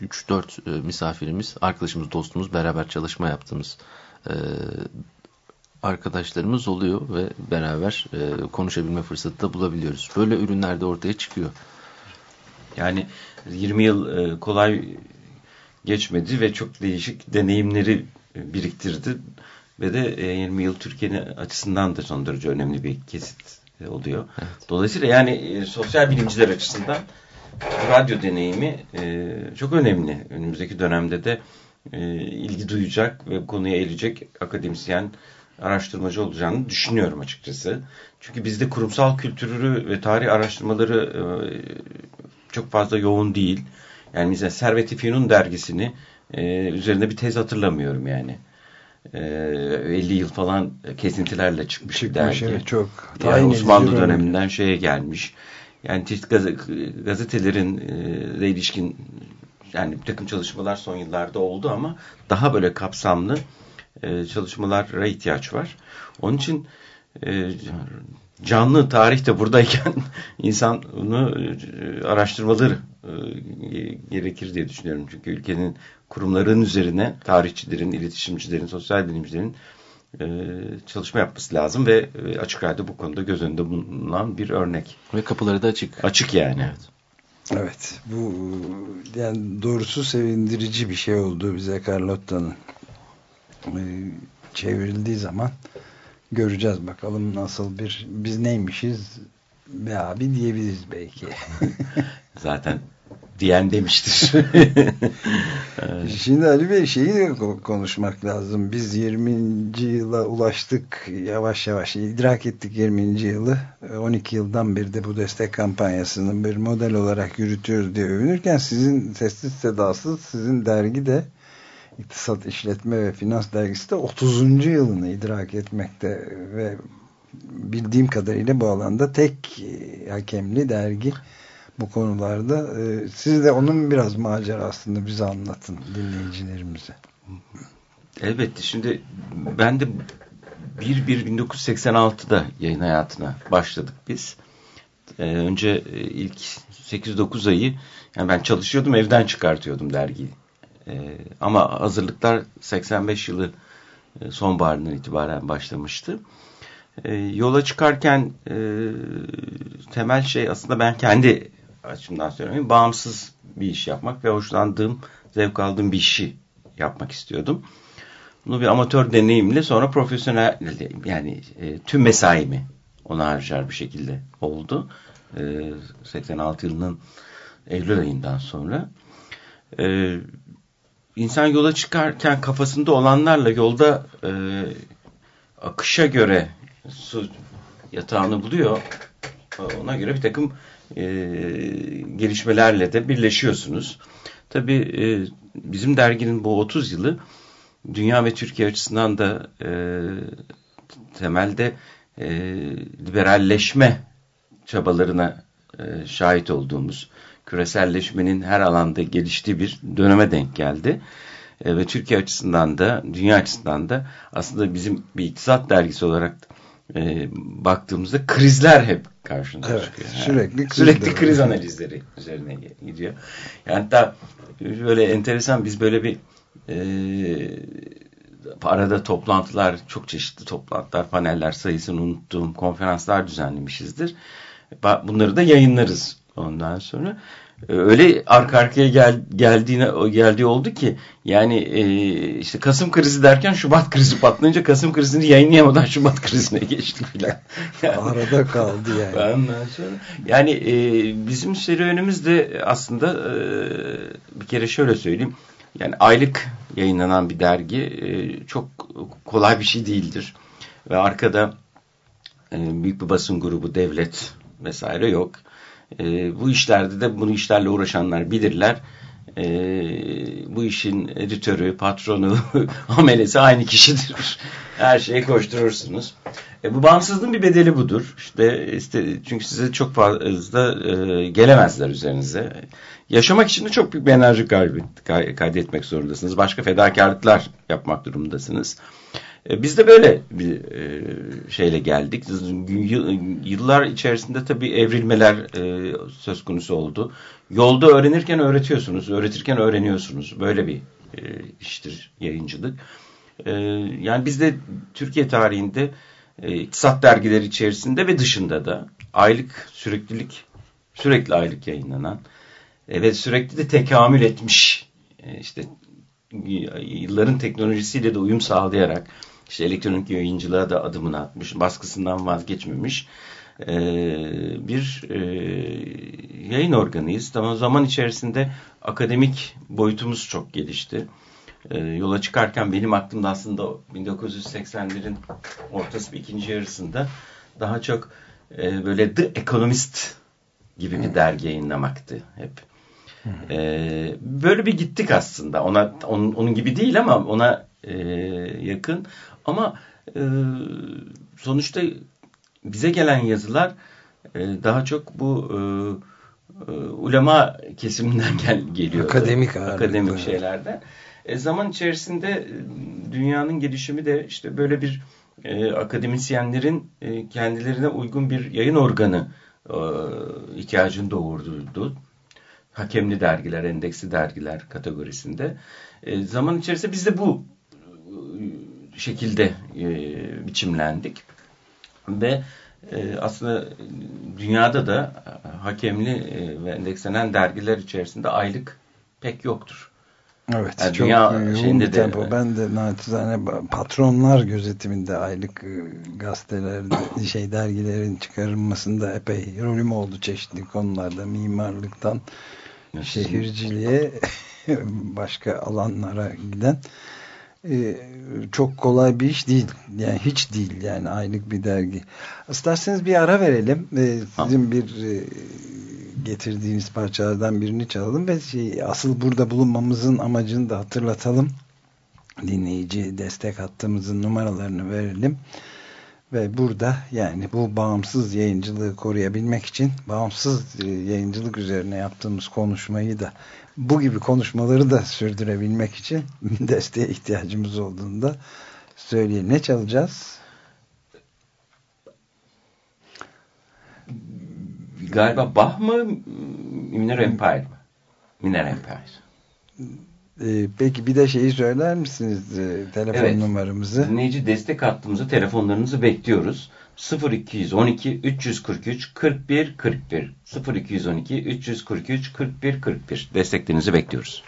3-4 e, misafirimiz, arkadaşımız, dostumuz beraber çalışma yaptığımız e, arkadaşlarımız oluyor ve beraber e, konuşabilme fırsatı da bulabiliyoruz. Böyle ürünler de ortaya çıkıyor. Yani 20 yıl e, kolay geçmedi ve çok değişik deneyimleri e, biriktirdi. Ve de e, 20 yıl Türkiye'nin açısından da son derece önemli bir kesit e, oluyor. Dolayısıyla yani e, sosyal bilimciler açısından radyo deneyimi e, çok önemli. Önümüzdeki dönemde de e, ilgi duyacak ve bu konuya eğilecek akademisyen, araştırmacı olacağını düşünüyorum açıkçası. Çünkü bizde kurumsal kültürü ve tarih araştırmaları e, çok fazla yoğun değil. Yani mesela Servet-i Fünun dergisini e, üzerinde bir tez hatırlamıyorum yani. E, 50 yıl falan kesintilerle çıkmış, bir Çıkmış dergi. evet çok. Yani Osmanlı bir döneminden şeye gelmiş. Yani çeşitli gaz gazetelerin e, ilişkin yani bir takım çalışmalar son yıllarda oldu ama daha böyle kapsamlı e, çalışmalara ihtiyaç var. Onun için e, canlı tarih de buradayken insan bunu e, araştırmaları gerekir diye düşünüyorum. Çünkü ülkenin kurumların üzerine tarihçilerin, iletişimcilerin, sosyal bilimcilerin e, çalışma yapması lazım ve e, Açık Radyo bu konuda göz önünde bulunan bir örnek. Ve kapıları da açık. Açık yani. Evet. Evet bu yani doğrusu sevindirici bir şey oldu bize Carlotta'nın e, çevrildiği zaman göreceğiz bakalım nasıl bir biz neymişiz be abi diyebiliriz belki. Zaten diyen demiştir. Şimdi Ali Bey şeyi de konuşmak lazım. Biz 20. yıla ulaştık yavaş yavaş idrak ettik 20. yılı. 12 yıldan beri de bu destek kampanyasını bir model olarak yürütüyoruz diye övünürken sizin sessiz sedasız sizin dergi de İktisat İşletme ve Finans Dergisi de 30. yılını idrak etmekte ve bildiğim kadarıyla bu alanda tek e, hakemli dergi bu konularda. E, siz de onun biraz macerasını bize anlatın dinleyicilerimize. Elbette. Şimdi ben de 1-1-1986'da yayın hayatına başladık biz. Ee, önce e, ilk 8-9 ayı yani ben çalışıyordum evden çıkartıyordum dergiyi. Ama hazırlıklar 85 yılı e, sonbaharından itibaren başlamıştı. Ee, yola çıkarken e, temel şey aslında ben kendi açımdan söyleyeyim bağımsız bir iş yapmak ve hoşlandığım, zevk aldığım bir işi yapmak istiyordum. Bunu bir amatör deneyimle sonra profesyonel yani e, tüm mesaimi ona harcar bir şekilde oldu. E, 86 yılının Eylül ayından sonra. E, insan yola çıkarken kafasında olanlarla yolda e, akışa göre su yatağını buluyor. Ona göre bir takım e, gelişmelerle de birleşiyorsunuz. Tabii e, bizim derginin bu 30 yılı dünya ve Türkiye açısından da e, temelde e, liberalleşme çabalarına e, şahit olduğumuz küreselleşmenin her alanda geliştiği bir döneme denk geldi. E, ve Türkiye açısından da dünya açısından da aslında bizim bir iktisat dergisi olarak e, baktığımızda krizler hep karşımıza evet, çıkıyor. Sürekli, kriz, sürekli kriz analizleri üzerine gidiyor. Yani hatta böyle enteresan biz böyle bir e, arada toplantılar, çok çeşitli toplantılar, paneller sayısını unuttuğum konferanslar düzenlemişizdir. Bunları da yayınlarız ondan sonra. Ee, öyle arka arkaya gel, geldiğine geldiği oldu ki yani e, işte Kasım krizi derken Şubat krizi patlayınca Kasım krizini yayınlayamadan Şubat krizine geçtik filan. Yani, Arada kaldı yani. Ondan sonra yani e, bizim serüvenimiz de aslında e, bir kere şöyle söyleyeyim. Yani aylık yayınlanan bir dergi e, çok kolay bir şey değildir. Ve arkada e, büyük bir basın grubu, devlet vesaire yok. E, bu işlerde de bunu işlerle uğraşanlar bilirler. E, bu işin editörü, patronu, amelesi aynı kişidir. Her şeye koşturursunuz. E, bu bağımsızlığın bir bedeli budur. İşte, işte çünkü size çok fazla e, gelemezler üzerinize. Yaşamak için de çok büyük bir enerji kaydetmek zorundasınız. Başka fedakarlıklar yapmak durumundasınız. Biz de böyle bir e, şeyle geldik. Yıllar içerisinde tabii evrilmeler e, söz konusu oldu. Yolda öğrenirken öğretiyorsunuz, öğretirken öğreniyorsunuz. Böyle bir iştir yayıncılık. Yani biz de Türkiye tarihinde iktisat dergileri içerisinde ve dışında da aylık süreklilik, sürekli aylık yayınlanan ve sürekli de tekamül etmiş işte yılların teknolojisiyle de uyum sağlayarak işte elektronik yayıncılığa da adımını atmış, baskısından vazgeçmemiş e, bir e, yayın organıyız. Ama zaman içerisinde akademik boyutumuz çok gelişti. E, yola çıkarken benim aklımda aslında 1980'lerin ortası bir ikinci yarısında daha çok e, böyle The Economist gibi bir dergi yayınlamaktı hep. Ee, böyle bir gittik aslında. Ona onun, onun gibi değil ama ona e, yakın. Ama e, sonuçta bize gelen yazılar e, daha çok bu e, e, ulema kesiminden gel, geliyor. Akademik Akademik şeylerden. E, zaman içerisinde e, dünyanın gelişimi de işte böyle bir e, akademisyenlerin e, kendilerine uygun bir yayın organı e, ihtiyacını doğurdu. Hakemli dergiler, endeksli dergiler kategorisinde. E, zaman içerisinde biz de bu şekilde e, biçimlendik. Ve e, aslında dünyada da hakemli e, ve endekslenen dergiler içerisinde aylık pek yoktur. Evet yani çok dünya yoğun bir tempo. De, ben de naçizane patronlar gözetiminde aylık e, gazetelerde şey dergilerin çıkarılmasında epey rolüm oldu çeşitli konularda mimarlıktan şehirciliğe başka alanlara giden e, çok kolay bir iş değil. Yani hiç değil yani aylık bir dergi. İsterseniz bir ara verelim. E, sizin bir e, getirdiğiniz parçalardan birini çalalım ve şey, asıl burada bulunmamızın amacını da hatırlatalım. Dinleyici destek hattımızın numaralarını verelim. Ve burada yani bu bağımsız yayıncılığı koruyabilmek için bağımsız yayıncılık üzerine yaptığımız konuşmayı da bu gibi konuşmaları da sürdürebilmek için desteğe ihtiyacımız olduğunu da söyleyelim. Ne çalacağız? Galiba Bach mı? Miner Empire mi? Miner Empire. Ee, peki bir de şeyi söyler misiniz e, telefon Evet. numaramızı? Dinleyici destek hattımıza telefonlarınızı bekliyoruz. 0212 343 41 41 0212 343 41 41 desteklerinizi bekliyoruz.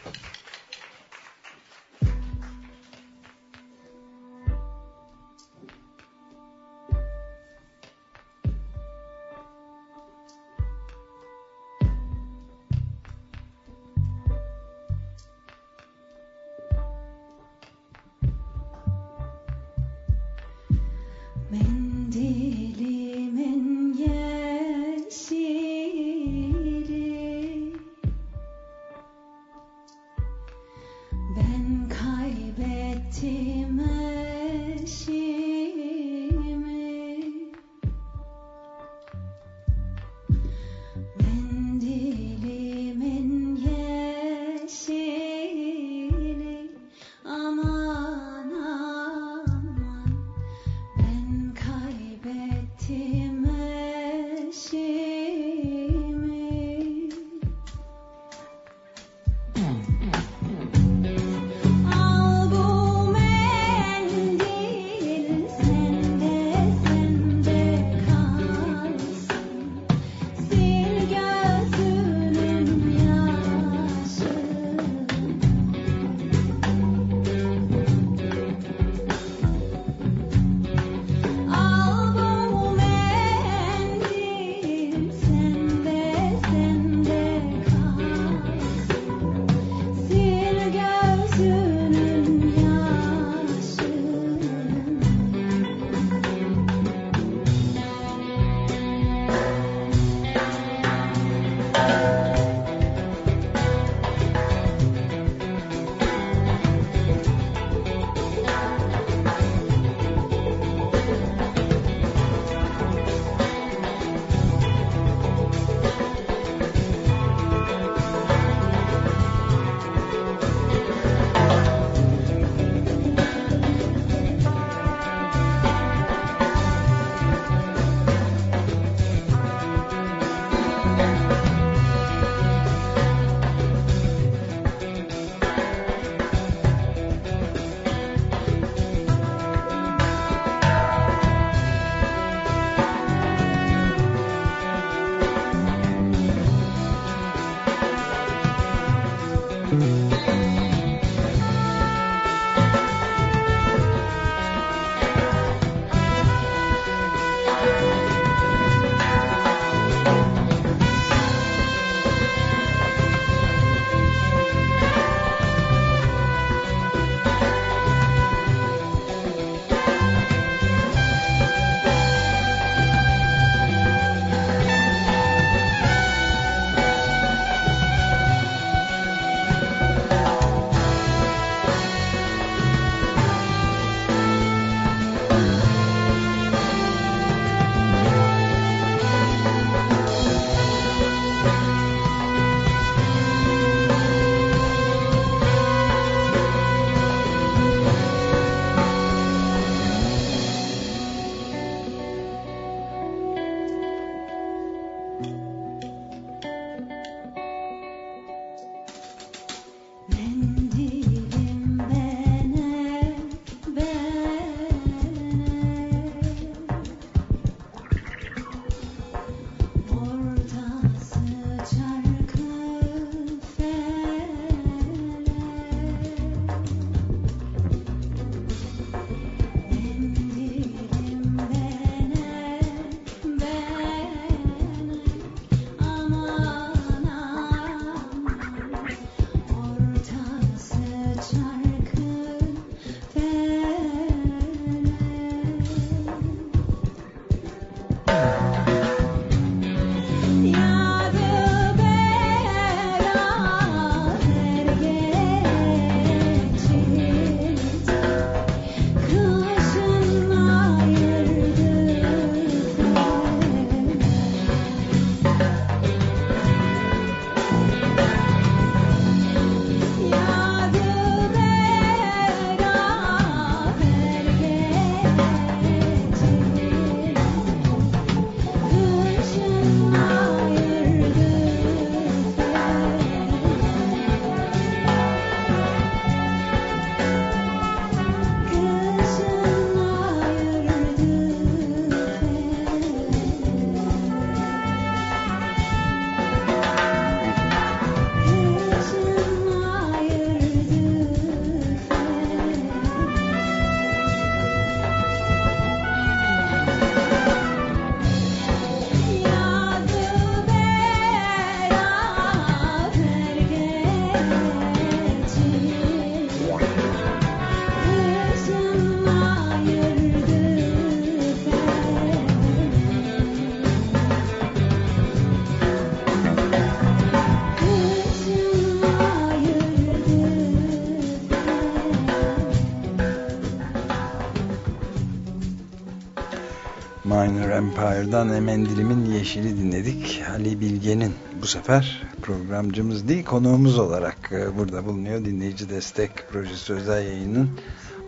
Empire'dan Emendilimin Yeşili dinledik. Ali Bilge'nin bu sefer programcımız değil konuğumuz olarak e, burada bulunuyor. Dinleyici Destek Projesi özel yayının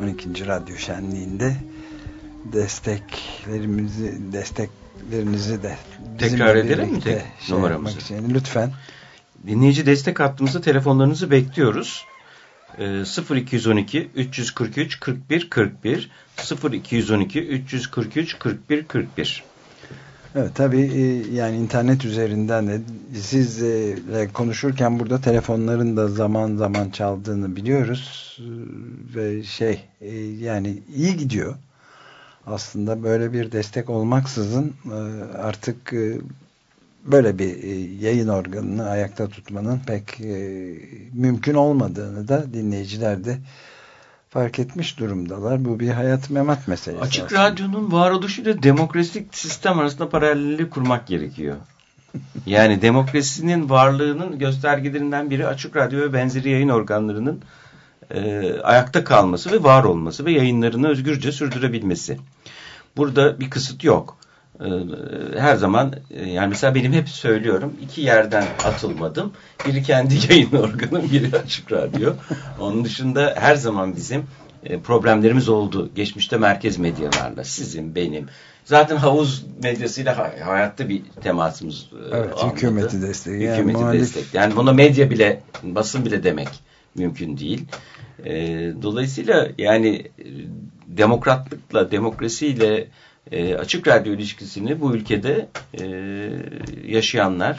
12. Radyo Şenliği'nde desteklerimizi desteklerinizi de tekrar edelim mi tek şey numaramızı? Için, lütfen. Dinleyici destek hattımızda telefonlarınızı bekliyoruz. 0212 343 41 41 0212 343 41 41 Evet tabii e, yani internet üzerinden de sizle konuşurken burada telefonların da zaman zaman çaldığını biliyoruz. Ve şey e, yani iyi gidiyor. Aslında böyle bir destek olmaksızın e, artık böyle bir e, yayın organını ayakta tutmanın pek e, mümkün olmadığını da dinleyiciler de fark etmiş durumdalar. Bu bir hayat memat meselesi. Açık aslında. Radyo'nun varoluşuyla demokratik sistem arasında paralelliği kurmak gerekiyor. yani demokrasinin varlığının göstergelerinden biri Açık Radyo ve benzeri yayın organlarının e, ayakta kalması ve var olması ve yayınlarını özgürce sürdürebilmesi. Burada bir kısıt yok. Ee, her zaman e, yani mesela benim hep söylüyorum iki yerden atılmadım. Biri kendi yayın organım, biri açık radyo. Onun dışında her zaman bizim e, problemlerimiz oldu. Geçmişte merkez medyalarla, sizin, benim. Zaten havuz medyasıyla hayatta bir temasımız e, evet, olmadı. Hükümeti destek. Hükümeti yani, destek. Yani buna medya bile, basın bile demek mümkün değil. Dolayısıyla yani demokratlıkla, demokrasiyle e, açık radyo ilişkisini bu ülkede e, yaşayanlar,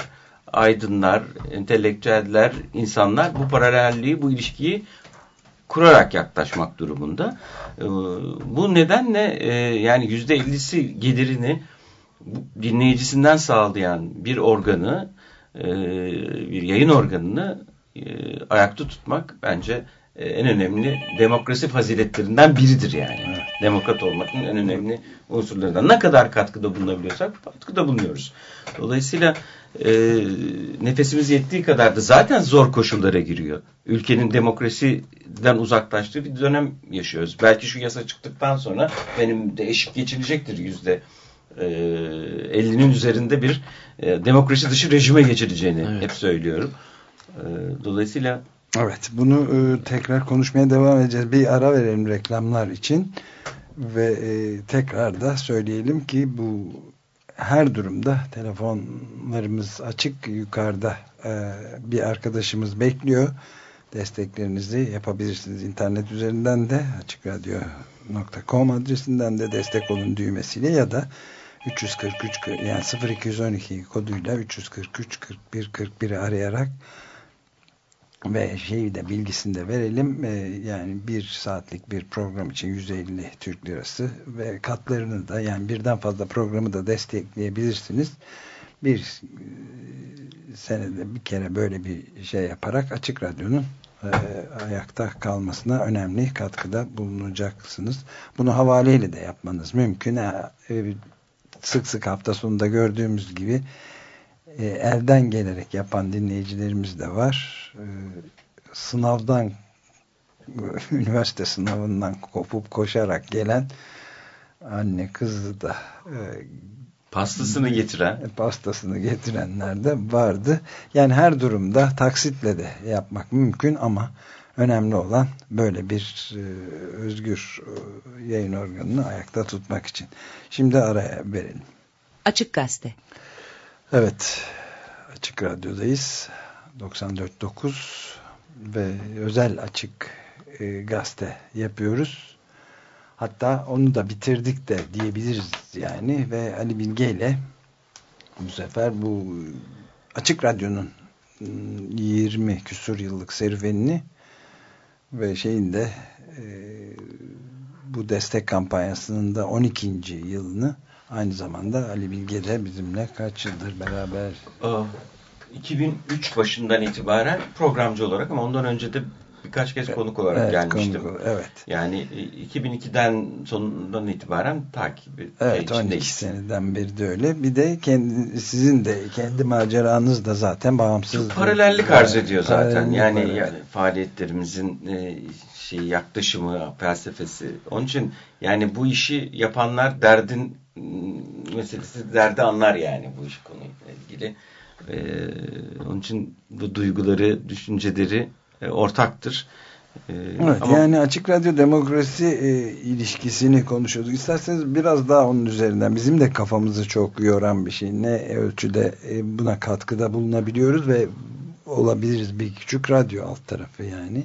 aydınlar, entelektüeller, insanlar bu paralelliği, bu ilişkiyi kurarak yaklaşmak durumunda. E, bu nedenle e, yani yüzde ellisi gelirini dinleyicisinden sağlayan bir organı, e, bir yayın organını e, ayakta tutmak bence e, en önemli demokrasi faziletlerinden biridir yani. Demokrat olmanın en önemli unsurlarından. Ne kadar katkıda bulunabiliyorsak katkıda bulunuyoruz. Dolayısıyla e, nefesimiz yettiği kadar da zaten zor koşullara giriyor. Ülkenin demokrasiden uzaklaştığı bir dönem yaşıyoruz. Belki şu yasa çıktıktan sonra benim de eşit geçilecektir yüzde 50'nin e, üzerinde bir e, demokrasi dışı rejime geçileceğini evet. hep söylüyorum. E, dolayısıyla Evet bunu e, tekrar konuşmaya devam edeceğiz. Bir ara verelim reklamlar için ve e, tekrar da söyleyelim ki bu her durumda telefonlarımız açık yukarıda e, bir arkadaşımız bekliyor. Desteklerinizi yapabilirsiniz. internet üzerinden de açıkradyo.com adresinden de destek olun düğmesiyle ya da 343 yani 0212 koduyla 343 41 41'i arayarak ve şeyi de bilgisini de verelim ee, yani bir saatlik bir program için 150 Türk Lirası ve katlarını da yani birden fazla programı da destekleyebilirsiniz bir e, senede bir kere böyle bir şey yaparak Açık Radyo'nun e, ayakta kalmasına önemli katkıda bulunacaksınız. Bunu havaleyle de yapmanız mümkün. E, sık sık hafta sonunda gördüğümüz gibi e, elden gelerek yapan dinleyicilerimiz de var. E, sınavdan üniversite sınavından kopup koşarak gelen anne kızı da e, pastasını getiren pastasını getirenler de vardı. Yani her durumda taksitle de yapmak mümkün ama önemli olan böyle bir e, özgür e, yayın organını ayakta tutmak için. Şimdi araya verelim. Açık Gazete Evet, Açık Radyo'dayız. 94.9 ve özel açık e, gazete yapıyoruz. Hatta onu da bitirdik de diyebiliriz yani ve Ali Bilge ile bu sefer bu Açık Radyo'nun 20 küsur yıllık serüvenini ve şeyin de e, bu destek kampanyasının da 12. yılını Aynı zamanda Ali Bilge de bizimle kaç yıldır beraber? 2003 başından itibaren programcı olarak ama ondan önce de birkaç kez konuk olarak evet, gelmiştim. Konuk, evet. Yani 2002'den sonundan itibaren takip Evet 12 seneden beri de öyle. Bir de kendi, sizin de kendi maceranız da zaten bağımsız. Paralellik arz ediyor zaten. Yani, paralel. yani faaliyetlerimizin e, şey yaklaşımı, felsefesi. Onun için yani bu işi yapanlar derdin meselesi derdi anlar yani bu iş konuyla ilgili. Ee, onun için bu duyguları, düşünceleri e, ortaktır. Ee, Evet ama yani açık radyo demokrasi e, ilişkisini konuşuyorduk. İsterseniz biraz daha onun üzerinden bizim de kafamızı çok yoran bir şey. Ne ölçüde e, buna katkıda bulunabiliyoruz ve olabiliriz bir küçük radyo alt tarafı yani.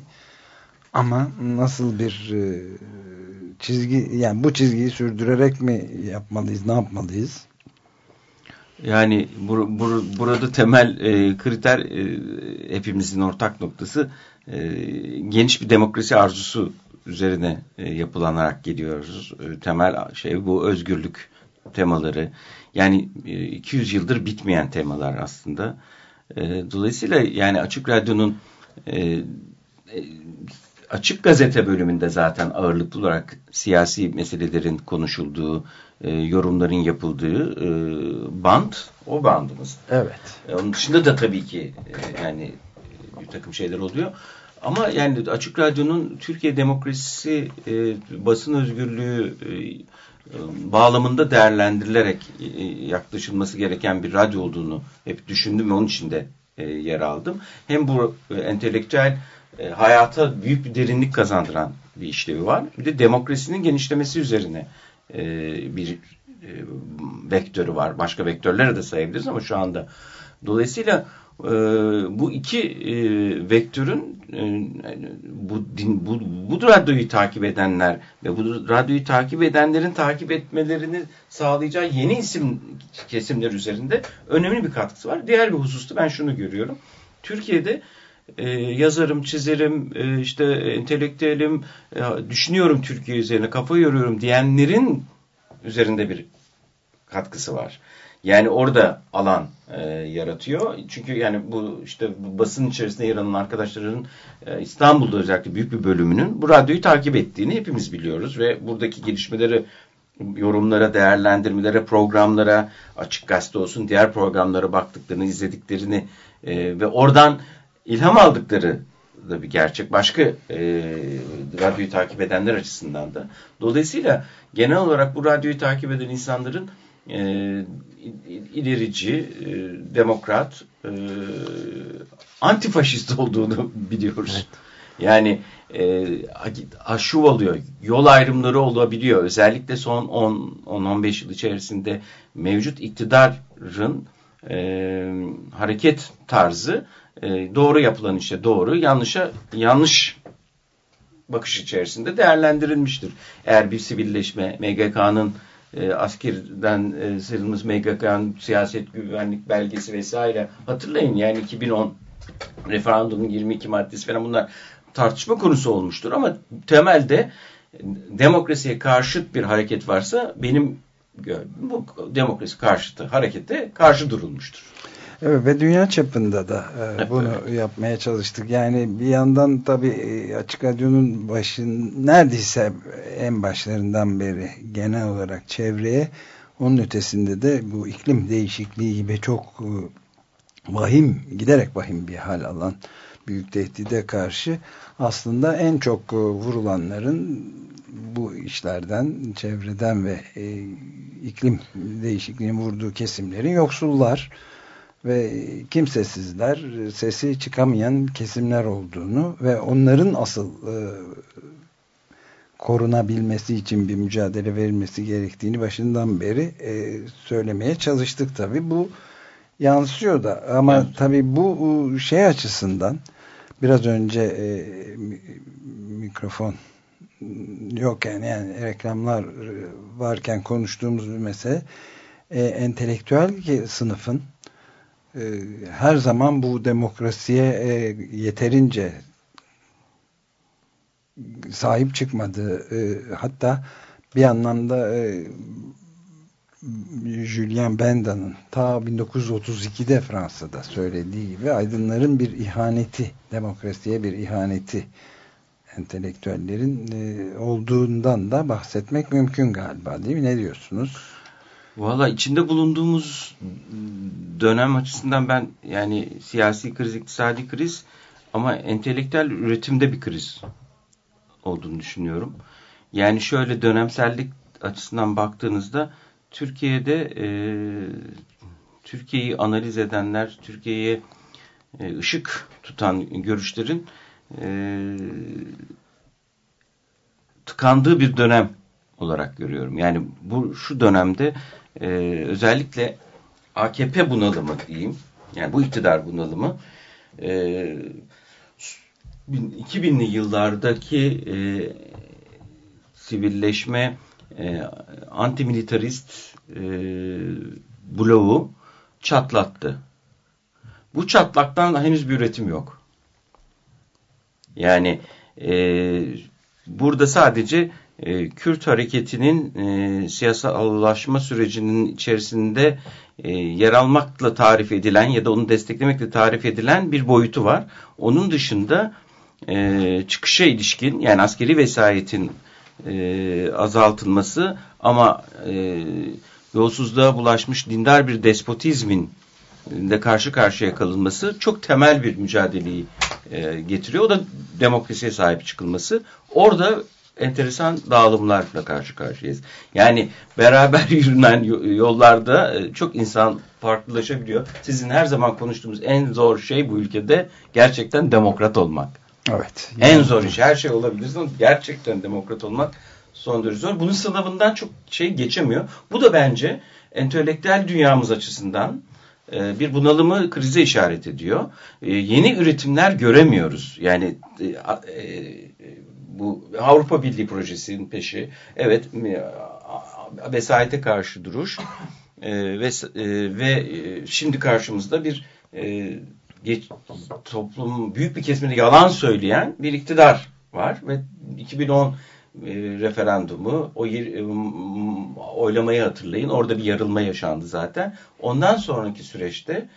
Ama nasıl bir e, çizgi yani bu çizgiyi sürdürerek mi yapmalıyız ne yapmalıyız? Yani bur, bur, burada temel e, kriter e, hepimizin ortak noktası e, geniş bir demokrasi arzusu üzerine e, yapılanarak geliyoruz. E, temel şey bu özgürlük temaları. Yani e, 200 yıldır bitmeyen temalar aslında. E, dolayısıyla yani Açık Radyo'nun e, e, Açık Gazete bölümünde zaten ağırlıklı olarak siyasi meselelerin konuşulduğu, e, yorumların yapıldığı e, band, o bandımız. Evet. E, onun dışında da tabii ki e, yani bir takım şeyler oluyor. Ama yani Açık Radyo'nun Türkiye demokrasisi, e, basın özgürlüğü e, e, bağlamında değerlendirilerek e, yaklaşılması gereken bir radyo olduğunu hep düşündüm ve onun için de e, yer aldım. Hem bu e, entelektüel e, hayata büyük bir derinlik kazandıran bir işlevi var. Bir de demokrasinin genişlemesi üzerine e, bir e, vektörü var. Başka vektörlere de sayabiliriz ama şu anda. Dolayısıyla e, bu iki e, vektörün e, bu, din, bu, bu radyoyu takip edenler ve bu radyoyu takip edenlerin takip etmelerini sağlayacağı yeni isim kesimler üzerinde önemli bir katkısı var. Diğer bir hususta ben şunu görüyorum. Türkiye'de e, yazarım, çizerim, e, işte entelektüelim, e, düşünüyorum Türkiye üzerine, kafa yoruyorum diyenlerin üzerinde bir katkısı var. Yani orada alan e, yaratıyor. Çünkü yani bu işte bu basın içerisinde yer alan arkadaşların e, İstanbul'da özellikle büyük bir bölümünün bu radyoyu takip ettiğini hepimiz biliyoruz ve buradaki gelişmeleri yorumlara, değerlendirmelere, programlara, açık gazete olsun diğer programlara baktıklarını, izlediklerini e, ve oradan ilham aldıkları da bir gerçek. Başka e, radyoyu takip edenler açısından da. Dolayısıyla genel olarak bu radyoyu takip eden insanların e, ilerici, e, demokrat, e, antifaşist olduğunu biliyoruz. Evet. Yani e, aşuv oluyor, yol ayrımları olabiliyor. Özellikle son 10-15 yıl içerisinde mevcut iktidarın e, hareket tarzı e, doğru yapılan işte doğru, yanlışa yanlış bakış içerisinde değerlendirilmiştir. Eğer bir sivilleşme, MGK'nın e, askerden e, sıyrılmış MGK'nın siyaset güvenlik belgesi vesaire hatırlayın yani 2010 referandumun 22 maddesi falan bunlar tartışma konusu olmuştur ama temelde demokrasiye karşıt bir hareket varsa benim gördüğüm bu demokrasi karşıtı harekete karşı durulmuştur. Evet ve dünya çapında da e, bunu evet. yapmaya çalıştık. Yani bir yandan tabii e, Açık Radyo'nun başın neredeyse en başlarından beri genel olarak çevreye onun ötesinde de bu iklim değişikliği gibi çok e, vahim, giderek vahim bir hal alan büyük tehdide karşı aslında en çok e, vurulanların bu işlerden, çevreden ve e, iklim değişikliğinin vurduğu kesimlerin yoksullar ve kimsesizler, sesi çıkamayan kesimler olduğunu ve onların asıl e, korunabilmesi için bir mücadele verilmesi gerektiğini başından beri e, söylemeye çalıştık tabi. Bu yansıyor da ama evet. tabi bu şey açısından biraz önce e, mikrofon yok yani, yani reklamlar varken konuştuğumuz bir mesele e, entelektüel sınıfın e, her zaman bu demokrasiye e, yeterince sahip çıkmadığı e, hatta bir anlamda e, Julien Benda'nın ta 1932'de Fransa'da söylediği gibi aydınların bir ihaneti, demokrasiye bir ihaneti entelektüellerin olduğundan da bahsetmek mümkün galiba değil mi? Ne diyorsunuz? Valla içinde bulunduğumuz dönem açısından ben yani siyasi kriz, iktisadi kriz ama entelektüel üretimde bir kriz olduğunu düşünüyorum. Yani şöyle dönemsellik açısından baktığınızda Türkiye'de e, Türkiye'yi analiz edenler, Türkiye'ye e, ışık tutan görüşlerin e, tıkandığı bir dönem olarak görüyorum. Yani bu şu dönemde e, özellikle AKP bunalımı diyeyim, yani bu iktidar bunalımı e, 2000'li yıllardaki e, sivilleşme, e, antimilitarist e, bloğu çatlattı. Bu çatlaktan henüz bir üretim yok. Yani e, burada sadece e, Kürt hareketinin e, siyasallaşma sürecinin içerisinde e, yer almakla tarif edilen ya da onu desteklemekle tarif edilen bir boyutu var. Onun dışında e, çıkışa ilişkin yani askeri vesayetin e, azaltılması ama e, yolsuzluğa bulaşmış dindar bir despotizmin de karşı karşıya kalınması çok temel bir mücadeleyi e, getiriyor. O da demokrasiye sahip çıkılması. Orada enteresan dağılımlarla karşı karşıyayız. Yani beraber yürünen yollarda e, çok insan farklılaşabiliyor. Sizin her zaman konuştuğumuz en zor şey bu ülkede gerçekten demokrat olmak. Evet. Yani. En zor iş. Her şey olabilir ama gerçekten demokrat olmak son derece zor. Bunun sınavından çok şey geçemiyor. Bu da bence entelektüel dünyamız açısından e, bir bunalımı krize işaret ediyor. E, yeni üretimler göremiyoruz. Yani bu Avrupa Birliği projesinin peşi. Evet vesayete karşı duruş ve ve şimdi karşımızda bir geç, toplum büyük bir kesiminde yalan söyleyen bir iktidar var ve 2010 e, referandumu o e, oylamayı hatırlayın. Orada bir yarılma yaşandı zaten. Ondan sonraki süreçte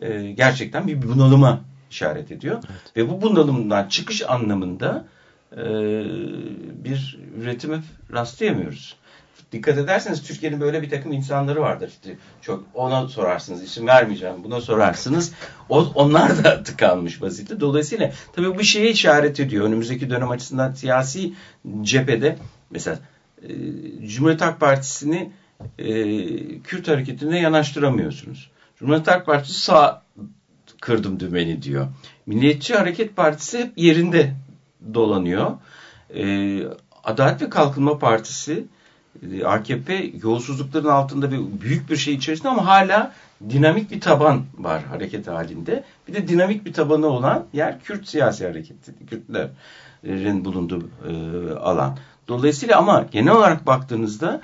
e, gerçekten bir bunalıma işaret ediyor. Evet. Ve bu bunalımdan çıkış anlamında e, bir üretime rastlayamıyoruz dikkat ederseniz Türkiye'nin böyle bir takım insanları vardır. İşte çok ona sorarsınız, isim vermeyeceğim, buna sorarsınız. O, onlar da tıkanmış vaziyette. Dolayısıyla tabii bu şeye işaret ediyor. Önümüzdeki dönem açısından siyasi cephede mesela e, Cumhuriyet Halk Partisi'ni e, Kürt hareketine yanaştıramıyorsunuz. Cumhuriyet Halk Partisi sağ kırdım dümeni diyor. Milliyetçi Hareket Partisi hep yerinde dolanıyor. E, Adalet ve Kalkınma Partisi ee, AKP yolsuzlukların altında bir büyük bir şey içerisinde ama hala dinamik bir taban var hareket halinde. Bir de dinamik bir tabanı olan yer Kürt siyasi hareketi, Kürtlerin bulunduğu e, alan. Dolayısıyla ama genel olarak baktığınızda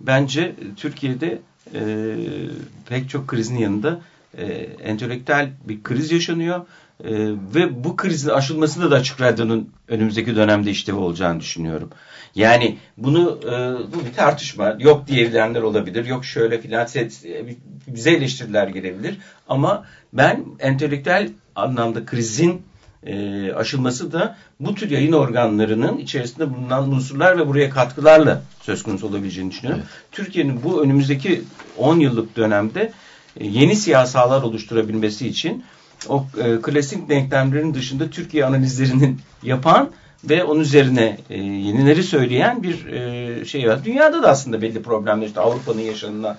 bence Türkiye'de e, pek çok krizin yanında e, entelektüel bir kriz yaşanıyor. E, ve bu krizin aşılmasında da Açık Radyo'nun önümüzdeki dönemde işlevi olacağını düşünüyorum. Yani bunu e, bu bir tartışma. Yok diyebilenler olabilir. Yok şöyle filan bize eleştiriler gelebilir. Ama ben entelektüel anlamda krizin e, aşılması da bu tür yayın organlarının içerisinde bulunan unsurlar ve buraya katkılarla söz konusu olabileceğini düşünüyorum. Evet. Türkiye'nin bu önümüzdeki 10 yıllık dönemde e, yeni siyasalar oluşturabilmesi için o e, klasik denklemlerin dışında Türkiye analizlerinin yapan ve onun üzerine e, yenileri söyleyen bir e, şey var. Dünyada da aslında belli problemler işte Avrupa'nın yaşanılan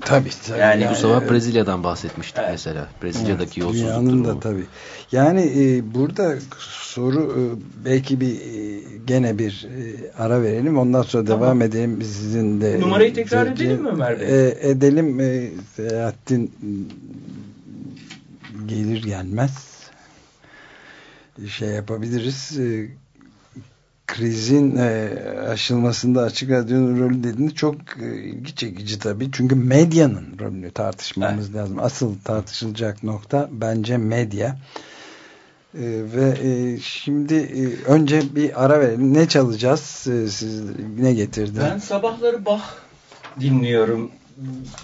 Tabii. tabii yani, yani bu sabah evet. Brezilya'dan bahsetmiştik evet. mesela. Brezilya'daki evet, yolsuzluk Dünyanın da tabii. Yani e, burada soru e, belki bir e, gene bir e, ara verelim. Ondan sonra tamam. devam edelim. Sizin de numarayı tekrar edelim mi Ömer Bey? E, edelim. E, Selahattin gelir gelmez şey yapabiliriz. E, krizin e, aşılmasında açık radyonun rolü dediğinde çok e, ilgi çekici tabii. Çünkü medyanın rolünü tartışmamız evet. lazım. Asıl tartışılacak nokta bence medya. E, ve e, şimdi e, önce bir ara verelim. Ne çalacağız? E, siz ne getirdin? Ben sabahları Bach dinliyorum.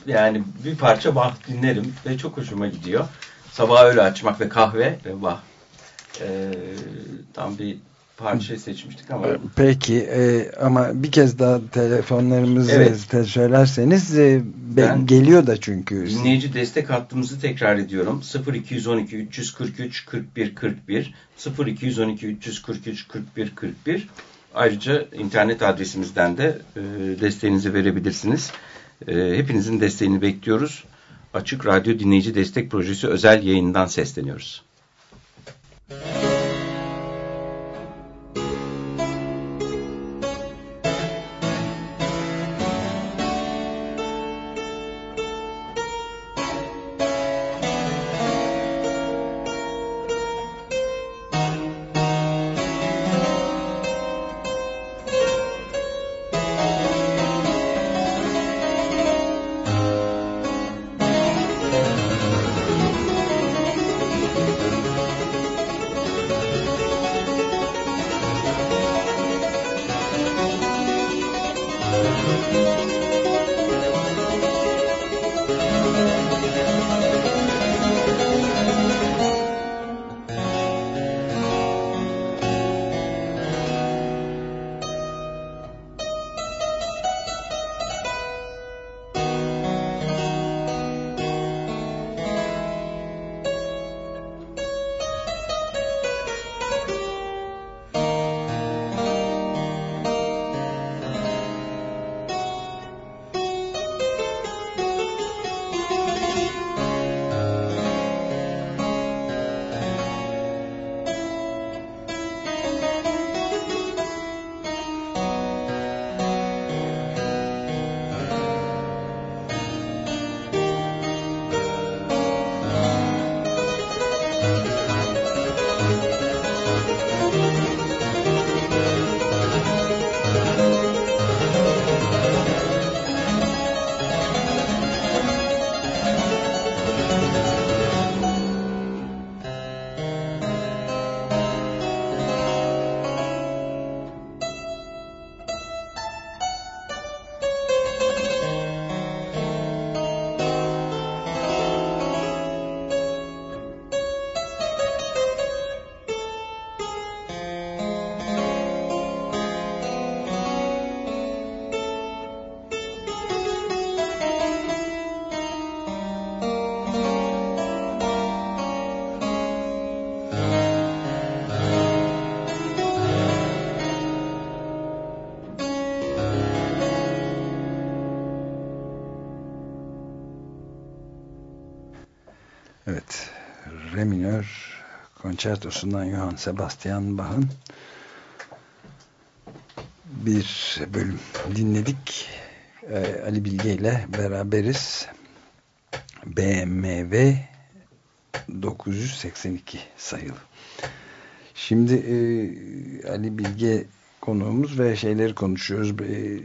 Yani bir parça Bach dinlerim ve çok hoşuma gidiyor. Sabah öyle açmak ve kahve ve Bach e, tam bir parça seçmiştik ama Peki e, ama bir kez daha telefonlarımızı Evet. söylerseniz e, be- Ben- geliyor da çünkü. dinleyici destek hattımızı tekrar ediyorum. 0212 343 41 41 0212 343 41 41 Ayrıca internet adresimizden de e, desteğinizi verebilirsiniz. E, hepinizin desteğini bekliyoruz. Açık Radyo Dinleyici Destek Projesi özel yayından sesleniyoruz. Evet. Konçertosundan Johann Sebastian Bach'ın bir bölüm dinledik. Ee, Ali Bilge ile beraberiz. BMW 982 sayılı. Şimdi e, Ali Bilge konuğumuz ve şeyleri konuşuyoruz. E,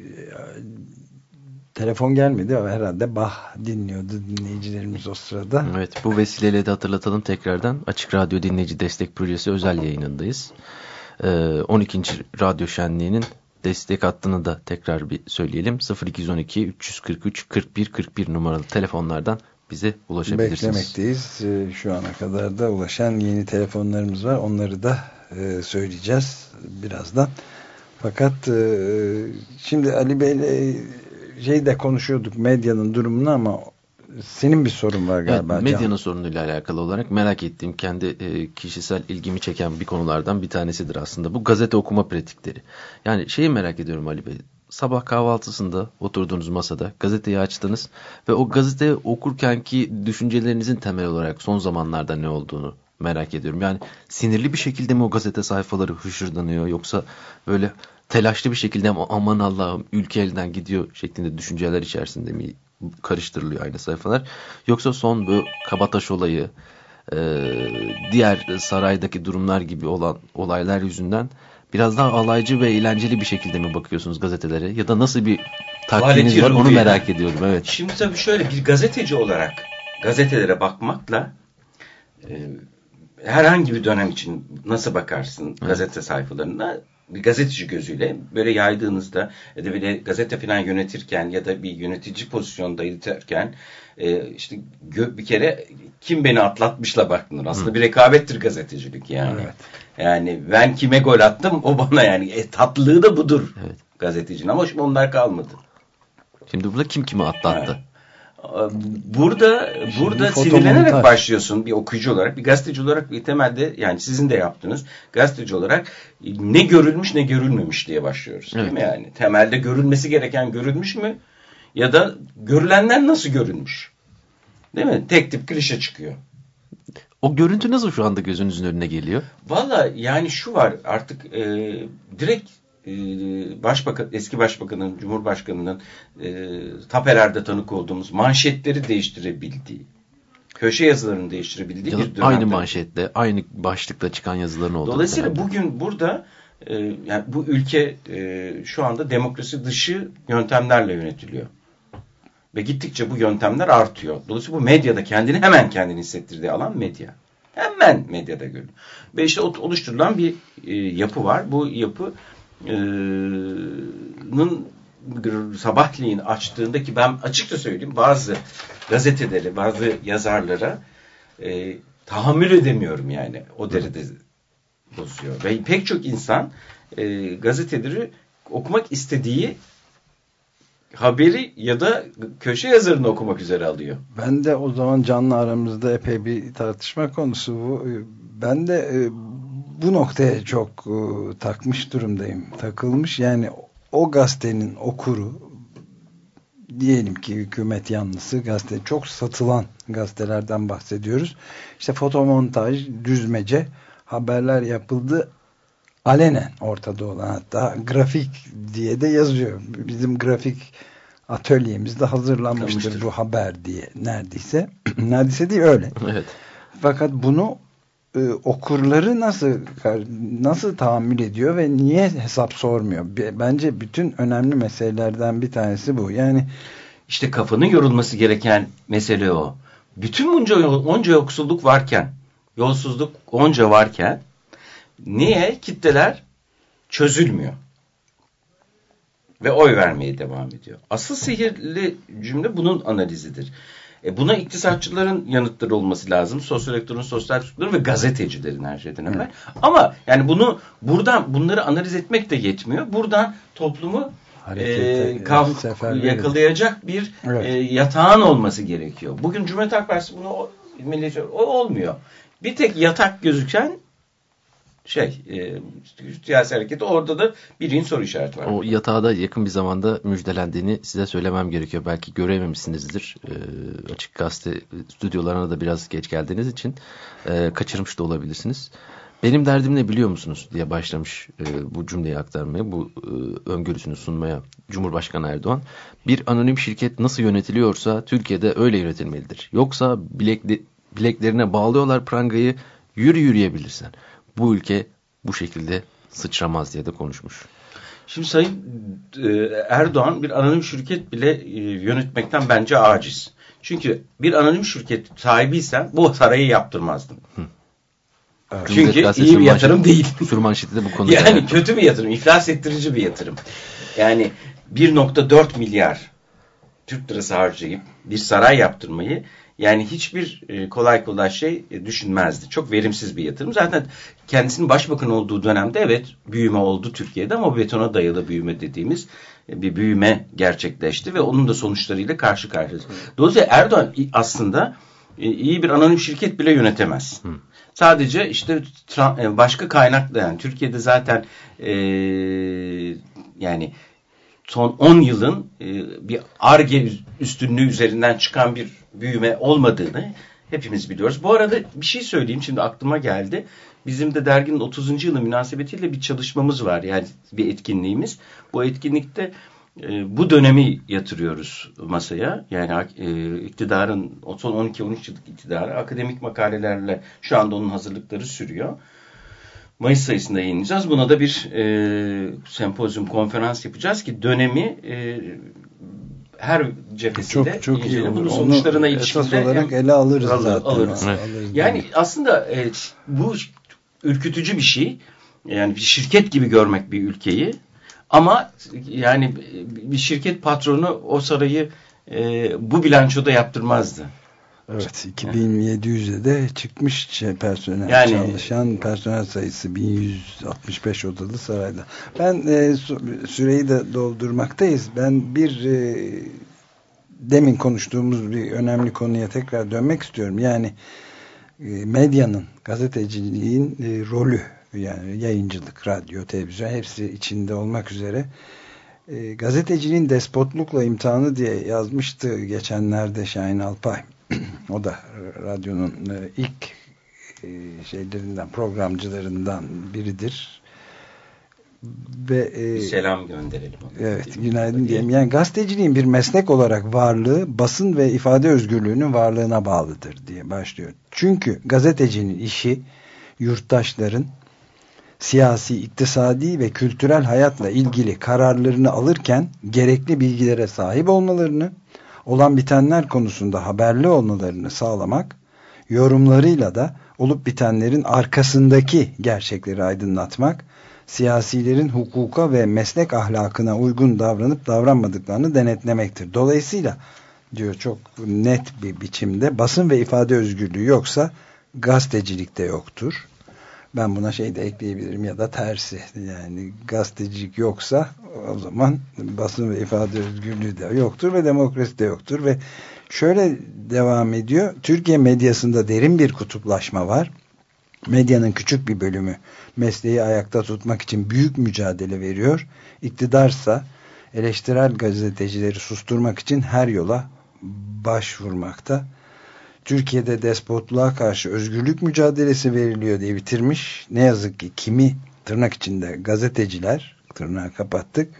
telefon gelmedi ama herhalde Bach dinliyordu dinleyicilerimiz o sırada. Evet bu vesileyle de hatırlatalım tekrardan Açık Radyo Dinleyici Destek Projesi özel yayınındayız. Ee, 12. Radyo Şenliği'nin destek hattını da tekrar bir söyleyelim. 0212 343 41 41 numaralı telefonlardan bize ulaşabilirsiniz. Beklemekteyiz. Ee, Şu ana kadar da ulaşan yeni telefonlarımız var. Onları da e, söyleyeceğiz birazdan. Fakat e, şimdi Ali Bey'le şey de konuşuyorduk medyanın durumunu ama senin bir sorun var galiba. Evet, medyanın Can. sorunuyla alakalı olarak merak ettiğim kendi e, kişisel ilgimi çeken bir konulardan bir tanesidir aslında. Bu gazete okuma pratikleri. Yani şeyi merak ediyorum Ali Bey. Sabah kahvaltısında oturduğunuz masada gazeteyi açtınız ve o gazete okurkenki düşüncelerinizin temel olarak son zamanlarda ne olduğunu merak ediyorum. Yani sinirli bir şekilde mi o gazete sayfaları hışırdanıyor yoksa böyle telaşlı bir şekilde aman Allah'ım ülke elden gidiyor şeklinde düşünceler içerisinde mi karıştırılıyor aynı sayfalar. Yoksa son bu Kabataş olayı e, diğer saraydaki durumlar gibi olan olaylar yüzünden biraz daha alaycı ve eğlenceli bir şekilde mi bakıyorsunuz gazetelere ya da nasıl bir Tuvaleti var onu merak ediyorum. Evet. Şimdi tabii şöyle bir gazeteci olarak gazetelere bakmakla e, herhangi bir dönem için nasıl bakarsın gazete sayfalarına bir gazeteci gözüyle böyle yaydığınızda ya da böyle gazete falan yönetirken ya da bir yönetici pozisyonda yönetirken e, işte gö- bir kere kim beni atlatmışla bakılır. Aslında bir rekabettir gazetecilik yani. Evet. Yani ben kime gol attım o bana yani e, tatlılığı da budur Evet. gazetecinin ama şimdi onlar kalmadı. Şimdi burada kim kimi atlattı? Burada burada fotomontaj. sinirlenerek başlıyorsun bir okuyucu olarak, bir gazeteci olarak bir temelde yani sizin de yaptığınız gazeteci olarak ne görülmüş ne görülmemiş diye başlıyoruz. Değil Evet. mi yani? Temelde görülmesi gereken görülmüş mü? Ya da görülenler nasıl görülmüş? Değil mi? Tek tip klişe çıkıyor. O görüntü nasıl şu anda gözünüzün önüne geliyor? Valla yani şu var artık e, direkt başbakan eski başbakanın cumhurbaşkanının e, tapelerde tanık olduğumuz manşetleri değiştirebildiği köşe yazılarını değiştirebildiği Ya da bir dönemde. aynı manşette, aynı başlıkta çıkan yazıların olduğu. Dolayısıyla dönemde. bugün burada e, yani bu ülke e, şu anda demokrasi dışı yöntemlerle yönetiliyor. Ve gittikçe bu yöntemler artıyor. Dolayısıyla bu medyada kendini hemen kendini hissettirdiği alan medya. Hemen medyada görülüyor. Ve işte oluşturulan bir e, yapı var. Bu yapının sabahleyin açtığında ki ben açıkça söyleyeyim bazı gazeteleri, bazı yazarlara e, tahammül edemiyorum yani. O derecede bozuyor. Ve pek çok insan e, gazeteleri okumak istediği haberi ya da köşe yazarını okumak üzere alıyor. Ben de o zaman canlı aramızda epey bir tartışma konusu bu. Ben de e, bu noktaya çok e, takmış durumdayım. Takılmış yani o gazetenin okuru diyelim ki hükümet yanlısı gazete çok satılan gazetelerden bahsediyoruz. İşte fotomontaj, düzmece haberler yapıldı alenen ortada olan hatta grafik diye de yazıyor. Bizim grafik atölyemizde hazırlanmıştır Kalmıştır. bu haber diye neredeyse. neredeyse değil öyle. Evet. Fakat bunu e, okurları nasıl nasıl tahammül ediyor ve niye hesap sormuyor? Bence bütün önemli meselelerden bir tanesi bu. Yani İşte kafanın yorulması gereken mesele o. Bütün bunca onca yoksulluk varken, yolsuzluk onca varken niye kitleler çözülmüyor? Ve oy vermeye devam ediyor. Asıl sihirli cümle bunun analizidir. E buna iktisatçıların yanıtları olması lazım. Sosyologların, sosyal psikologların ve gazetecilerin her şeyden evvel. Ama yani bunu buradan bunları analiz etmek de yetmiyor. Buradan toplumu Harekete, e, kav- yakalayacak bir Evet. e, yatağın olması gerekiyor. Bugün Cumhuriyet Halk Partisi bunu o olmuyor. Bir tek yatak gözüken şey e, siyasi hareketi orada da birin soru işareti var. O yatağa da yakın bir zamanda müjdelendiğini size söylemem gerekiyor. Belki görememişsinizdir. Ee, açık gazete stüdyolarına da biraz geç geldiğiniz için e, kaçırmış da olabilirsiniz. Benim derdim ne biliyor musunuz diye başlamış e, bu cümleyi aktarmaya, bu e, öngörüsünü sunmaya Cumhurbaşkanı Erdoğan. Bir anonim şirket nasıl yönetiliyorsa Türkiye'de öyle yönetilmelidir. Yoksa bilekli, bileklerine bağlıyorlar prangayı, yürü yürüyebilirsen. Bu ülke bu şekilde sıçramaz diye de konuşmuş. Şimdi Sayın e, Erdoğan bir anonim şirket bile e, yönetmekten bence aciz. Çünkü bir anonim şirket sahibiysen bu sarayı yaptırmazdın. Cumhuriyet Çünkü iyi bir yatırım değil. Sürmanşeti de bu konuda. Yani kötü bir yatırım, iflas ettirici bir yatırım. Yani 1.4 milyar Türk lirası harcayıp bir saray yaptırmayı yani hiçbir e, kolay kolay şey e, düşünmezdi. Çok verimsiz bir yatırım. Zaten kendisinin başbakan olduğu dönemde evet büyüme oldu Türkiye'de ama betona dayalı büyüme dediğimiz e, bir büyüme gerçekleşti ve onun da sonuçlarıyla karşı karşıyayız. Dolayısıyla Erdoğan aslında iyi bir anonim şirket bile yönetemez. Sadece işte başka kaynakla yani Türkiye'de zaten e, yani son 10 yılın e, bir ARGE üstünlüğü üzerinden çıkan bir büyüme olmadığını hepimiz biliyoruz. Bu arada bir şey söyleyeyim şimdi aklıma geldi. Bizim de derginin 30. yılı münasebetiyle bir çalışmamız var. Yani bir etkinliğimiz. Bu etkinlikte e, bu dönemi yatırıyoruz masaya. Yani e, iktidarın son 12-13 yıllık iktidarı akademik makalelerle şu anda onun hazırlıkları sürüyor. Mayıs sayısında yayınlayacağız. Buna da bir e, sempozyum, konferans yapacağız ki dönemi e, her cephesiyle çok çok iyi olur. Bunun Onu sonuçlarına ilişkin olarak ele alırız Alır- zaten. alırız. Alırız. yani aslında e, bu ürkütücü bir şey. Yani bir şirket gibi görmek bir ülkeyi. Ama yani bir şirket patronu o sarayı e, bu bilançoda yaptırmazdı. Evet 2700'e de çıkmış şey, personel Yani- çalışan personel sayısı 1165 odalı sarayda. Ben e, sü- süreyi de doldurmaktayız. Ben bir e, demin konuştuğumuz bir önemli konuya tekrar dönmek istiyorum. Yani e, medyanın, gazeteciliğin e, rolü yani yayıncılık, radyo, televizyon hepsi içinde olmak üzere e, gazeteciliğin despotlukla imtihanı diye yazmıştı geçenlerde Şahin Alpay. o da radyonun e, ilk e, şeylerinden, programcılarından biridir. Ve Bir e, selam gönderelim. ona. Evet, günaydın diyelim. Yani gazeteciliğin bir meslek olarak varlığı basın ve ifade özgürlüğünün varlığına bağlıdır diye başlıyor. Çünkü gazetecinin işi yurttaşların siyasi, iktisadi ve kültürel hayatla ilgili kararlarını alırken gerekli bilgilere sahip olmalarını, olan bitenler konusunda haberli olmalarını sağlamak, yorumlarıyla da olup bitenlerin arkasındaki gerçekleri aydınlatmak, siyasilerin hukuka ve meslek ahlakına uygun davranıp davranmadıklarını denetlemektir. Dolayısıyla diyor çok net bir biçimde basın ve ifade özgürlüğü yoksa gazetecilik de yoktur. Ben buna şey de ekleyebilirim ya da tersi. Yani gazetecilik yoksa o zaman basın ve ifade özgürlüğü de yoktur ve demokrasi de yoktur ve şöyle devam ediyor. Türkiye medyasında derin bir kutuplaşma var. Medyanın küçük bir bölümü mesleği ayakta tutmak için büyük mücadele veriyor. İktidarsa eleştirel gazetecileri susturmak için her yola başvurmakta. Türkiye'de despotluğa karşı özgürlük mücadelesi veriliyor diye bitirmiş. Ne yazık ki kimi tırnak içinde gazeteciler tırnağı kapattık.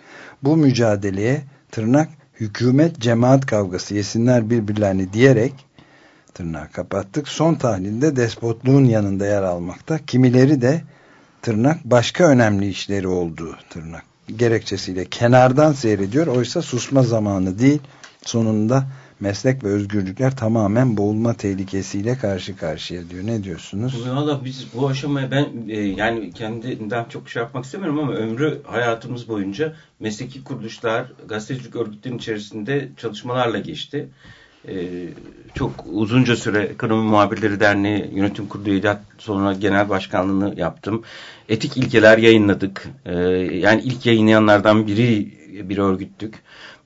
Bu mücadeleye tırnak hükümet cemaat kavgası yesinler birbirlerini diyerek tırnağı kapattık. Son tahlilde despotluğun yanında yer almakta. Kimileri de tırnak başka önemli işleri olduğu tırnak gerekçesiyle kenardan seyrediyor. Oysa susma zamanı değil. Sonunda meslek ve özgürlükler tamamen boğulma tehlikesiyle karşı karşıya diyor. Ne diyorsunuz? Valla biz bu aşamaya ben e, yani kendimden çok şey yapmak istemiyorum ama ömrü hayatımız boyunca mesleki kuruluşlar, gazetecilik örgütlerinin içerisinde çalışmalarla geçti. E, çok uzunca süre Ekonomi Muhabirleri Derneği Yönetim Kurulu üyeliği sonra genel başkanlığını yaptım. Etik ilkeler yayınladık. E, yani ilk yayınlayanlardan biri bir örgüttük.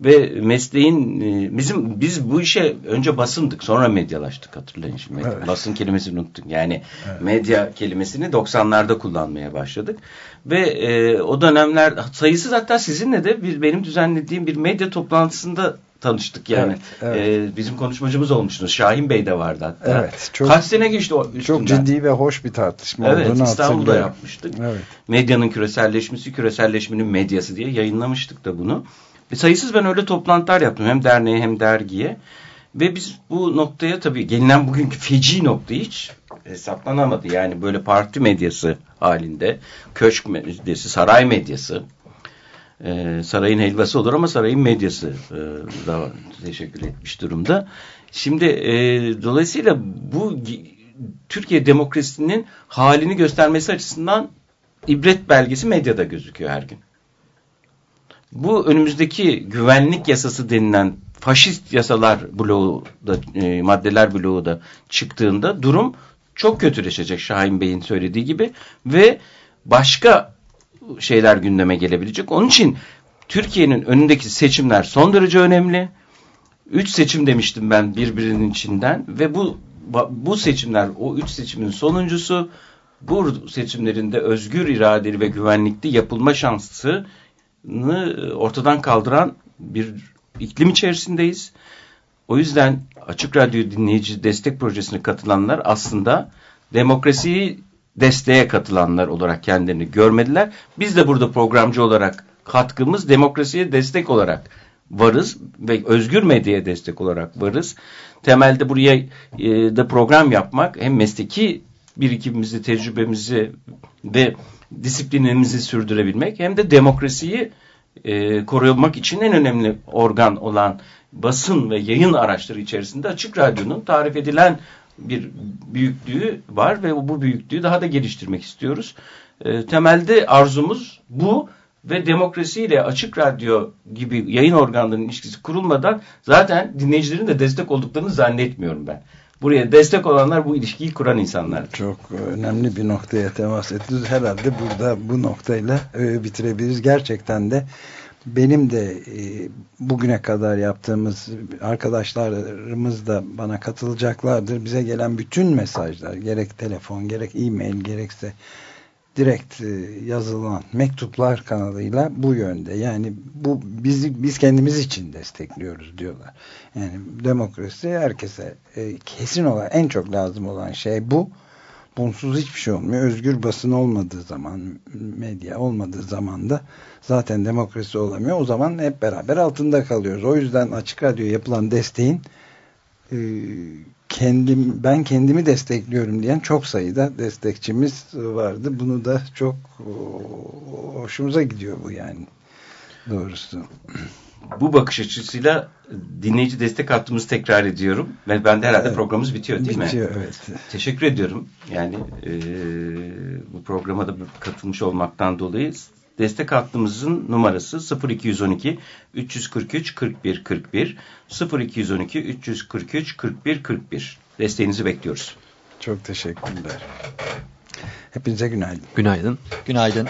Ve mesleğin e, bizim biz bu işe önce basındık sonra medyalaştık hatırlayın şimdi. Evet. Basın kelimesini unuttuk. Yani medya kelimesini 90'larda kullanmaya başladık. Ve e, o dönemler sayısız hatta sizinle de bir benim düzenlediğim bir medya toplantısında tanıştık yani. Evet, evet. E, bizim konuşmacımız olmuştunuz. Şahin Bey de vardı hatta. Evet, çok- Kaç sene geçti o üstünden. Çok ciddi ve hoş bir tartışma Evet olduğunu İstanbul'da yapmıştık. Evet. Medyanın küreselleşmesi, küreselleşmenin medyası diye yayınlamıştık da bunu. Ve sayısız ben öyle toplantılar yaptım hem derneğe hem dergiye. Ve biz bu noktaya tabii gelinen bugünkü feci noktayı hiç hesaplanamadı. Yani böyle parti medyası halinde, köşk medyası, saray medyası, e, sarayın helvası olur ama sarayın medyası e, da teşekkür etmiş durumda. Şimdi e, dolayısıyla bu Türkiye demokrasisinin halini göstermesi açısından ibret belgesi medyada gözüküyor her gün. Bu önümüzdeki güvenlik yasası denilen faşist yasalar bloğu da e, maddeler bloğu da çıktığında durum çok kötüleşecek Şahin Bey'in söylediği gibi ve başka şeyler gündeme gelebilecek. Onun için Türkiye'nin önündeki seçimler son derece önemli. Üç seçim demiştim ben birbirinin içinden ve bu bu seçimler o üç seçimin sonuncusu bu seçimlerinde özgür iradeli ve güvenlikli yapılma şansını ortadan kaldıran bir iklim içerisindeyiz. O yüzden Açık Radyo Dinleyici Destek Projesi'ne katılanlar aslında demokrasiyi desteğe katılanlar olarak kendilerini görmediler. Biz de burada programcı olarak katkımız demokrasiye destek olarak varız ve özgür medyaya destek olarak varız. Temelde buraya e, da program yapmak hem mesleki birikimimizi, tecrübemizi ve disiplinimizi sürdürebilmek hem de demokrasiyi e, korumak için en önemli organ olan basın ve yayın araçları içerisinde Açık Radyo'nun tarif edilen bir büyüklüğü var ve bu büyüklüğü daha da geliştirmek istiyoruz. E, temelde arzumuz bu ve demokrasiyle açık radyo gibi yayın organlarının ilişkisi kurulmadan zaten dinleyicilerin de destek olduklarını zannetmiyorum ben. Buraya destek olanlar bu ilişkiyi kuran insanlar. Çok önemli bir noktaya temas ettiniz. Herhalde burada bu noktayla e, bitirebiliriz. Gerçekten de benim de e, bugüne kadar yaptığımız arkadaşlarımız da bana katılacaklardır. Bize gelen bütün mesajlar gerek telefon gerek e-mail gerekse direkt e, yazılan mektuplar kanalıyla bu yönde. Yani bu bizi biz kendimiz için destekliyoruz diyorlar. Yani demokrasi herkese e, kesin olarak en çok lazım olan şey bu. Bunsuz hiçbir şey olmuyor. Özgür basın olmadığı zaman, medya olmadığı zaman da zaten demokrasi olamıyor. O zaman hep beraber altında kalıyoruz. O yüzden Açık Radyo yapılan desteğin e, kendim ben kendimi destekliyorum diyen çok sayıda destekçimiz vardı. Bunu da çok hoşumuza gidiyor bu yani. Doğrusu. Bu bakış açısıyla dinleyici destek hattımızı tekrar ediyorum. Ve ben de herhalde evet. programımız bitiyor değil bitiyor, mi? Bitiyor evet. Teşekkür ediyorum. Yani e, bu programa da katılmış olmaktan dolayı Destek hattımızın numarası 0212 343 41 41 0212 343 41 41. Desteğinizi bekliyoruz. Çok teşekkürler. Hepinize günaydın. Günaydın. Günaydın.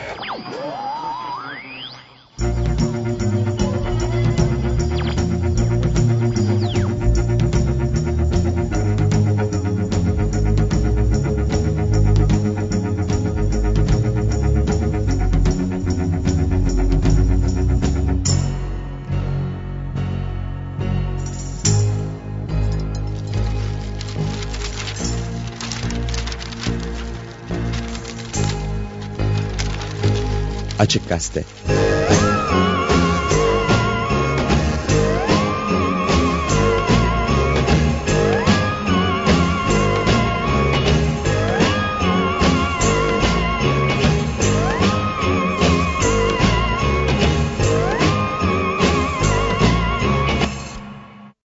Açık Gazete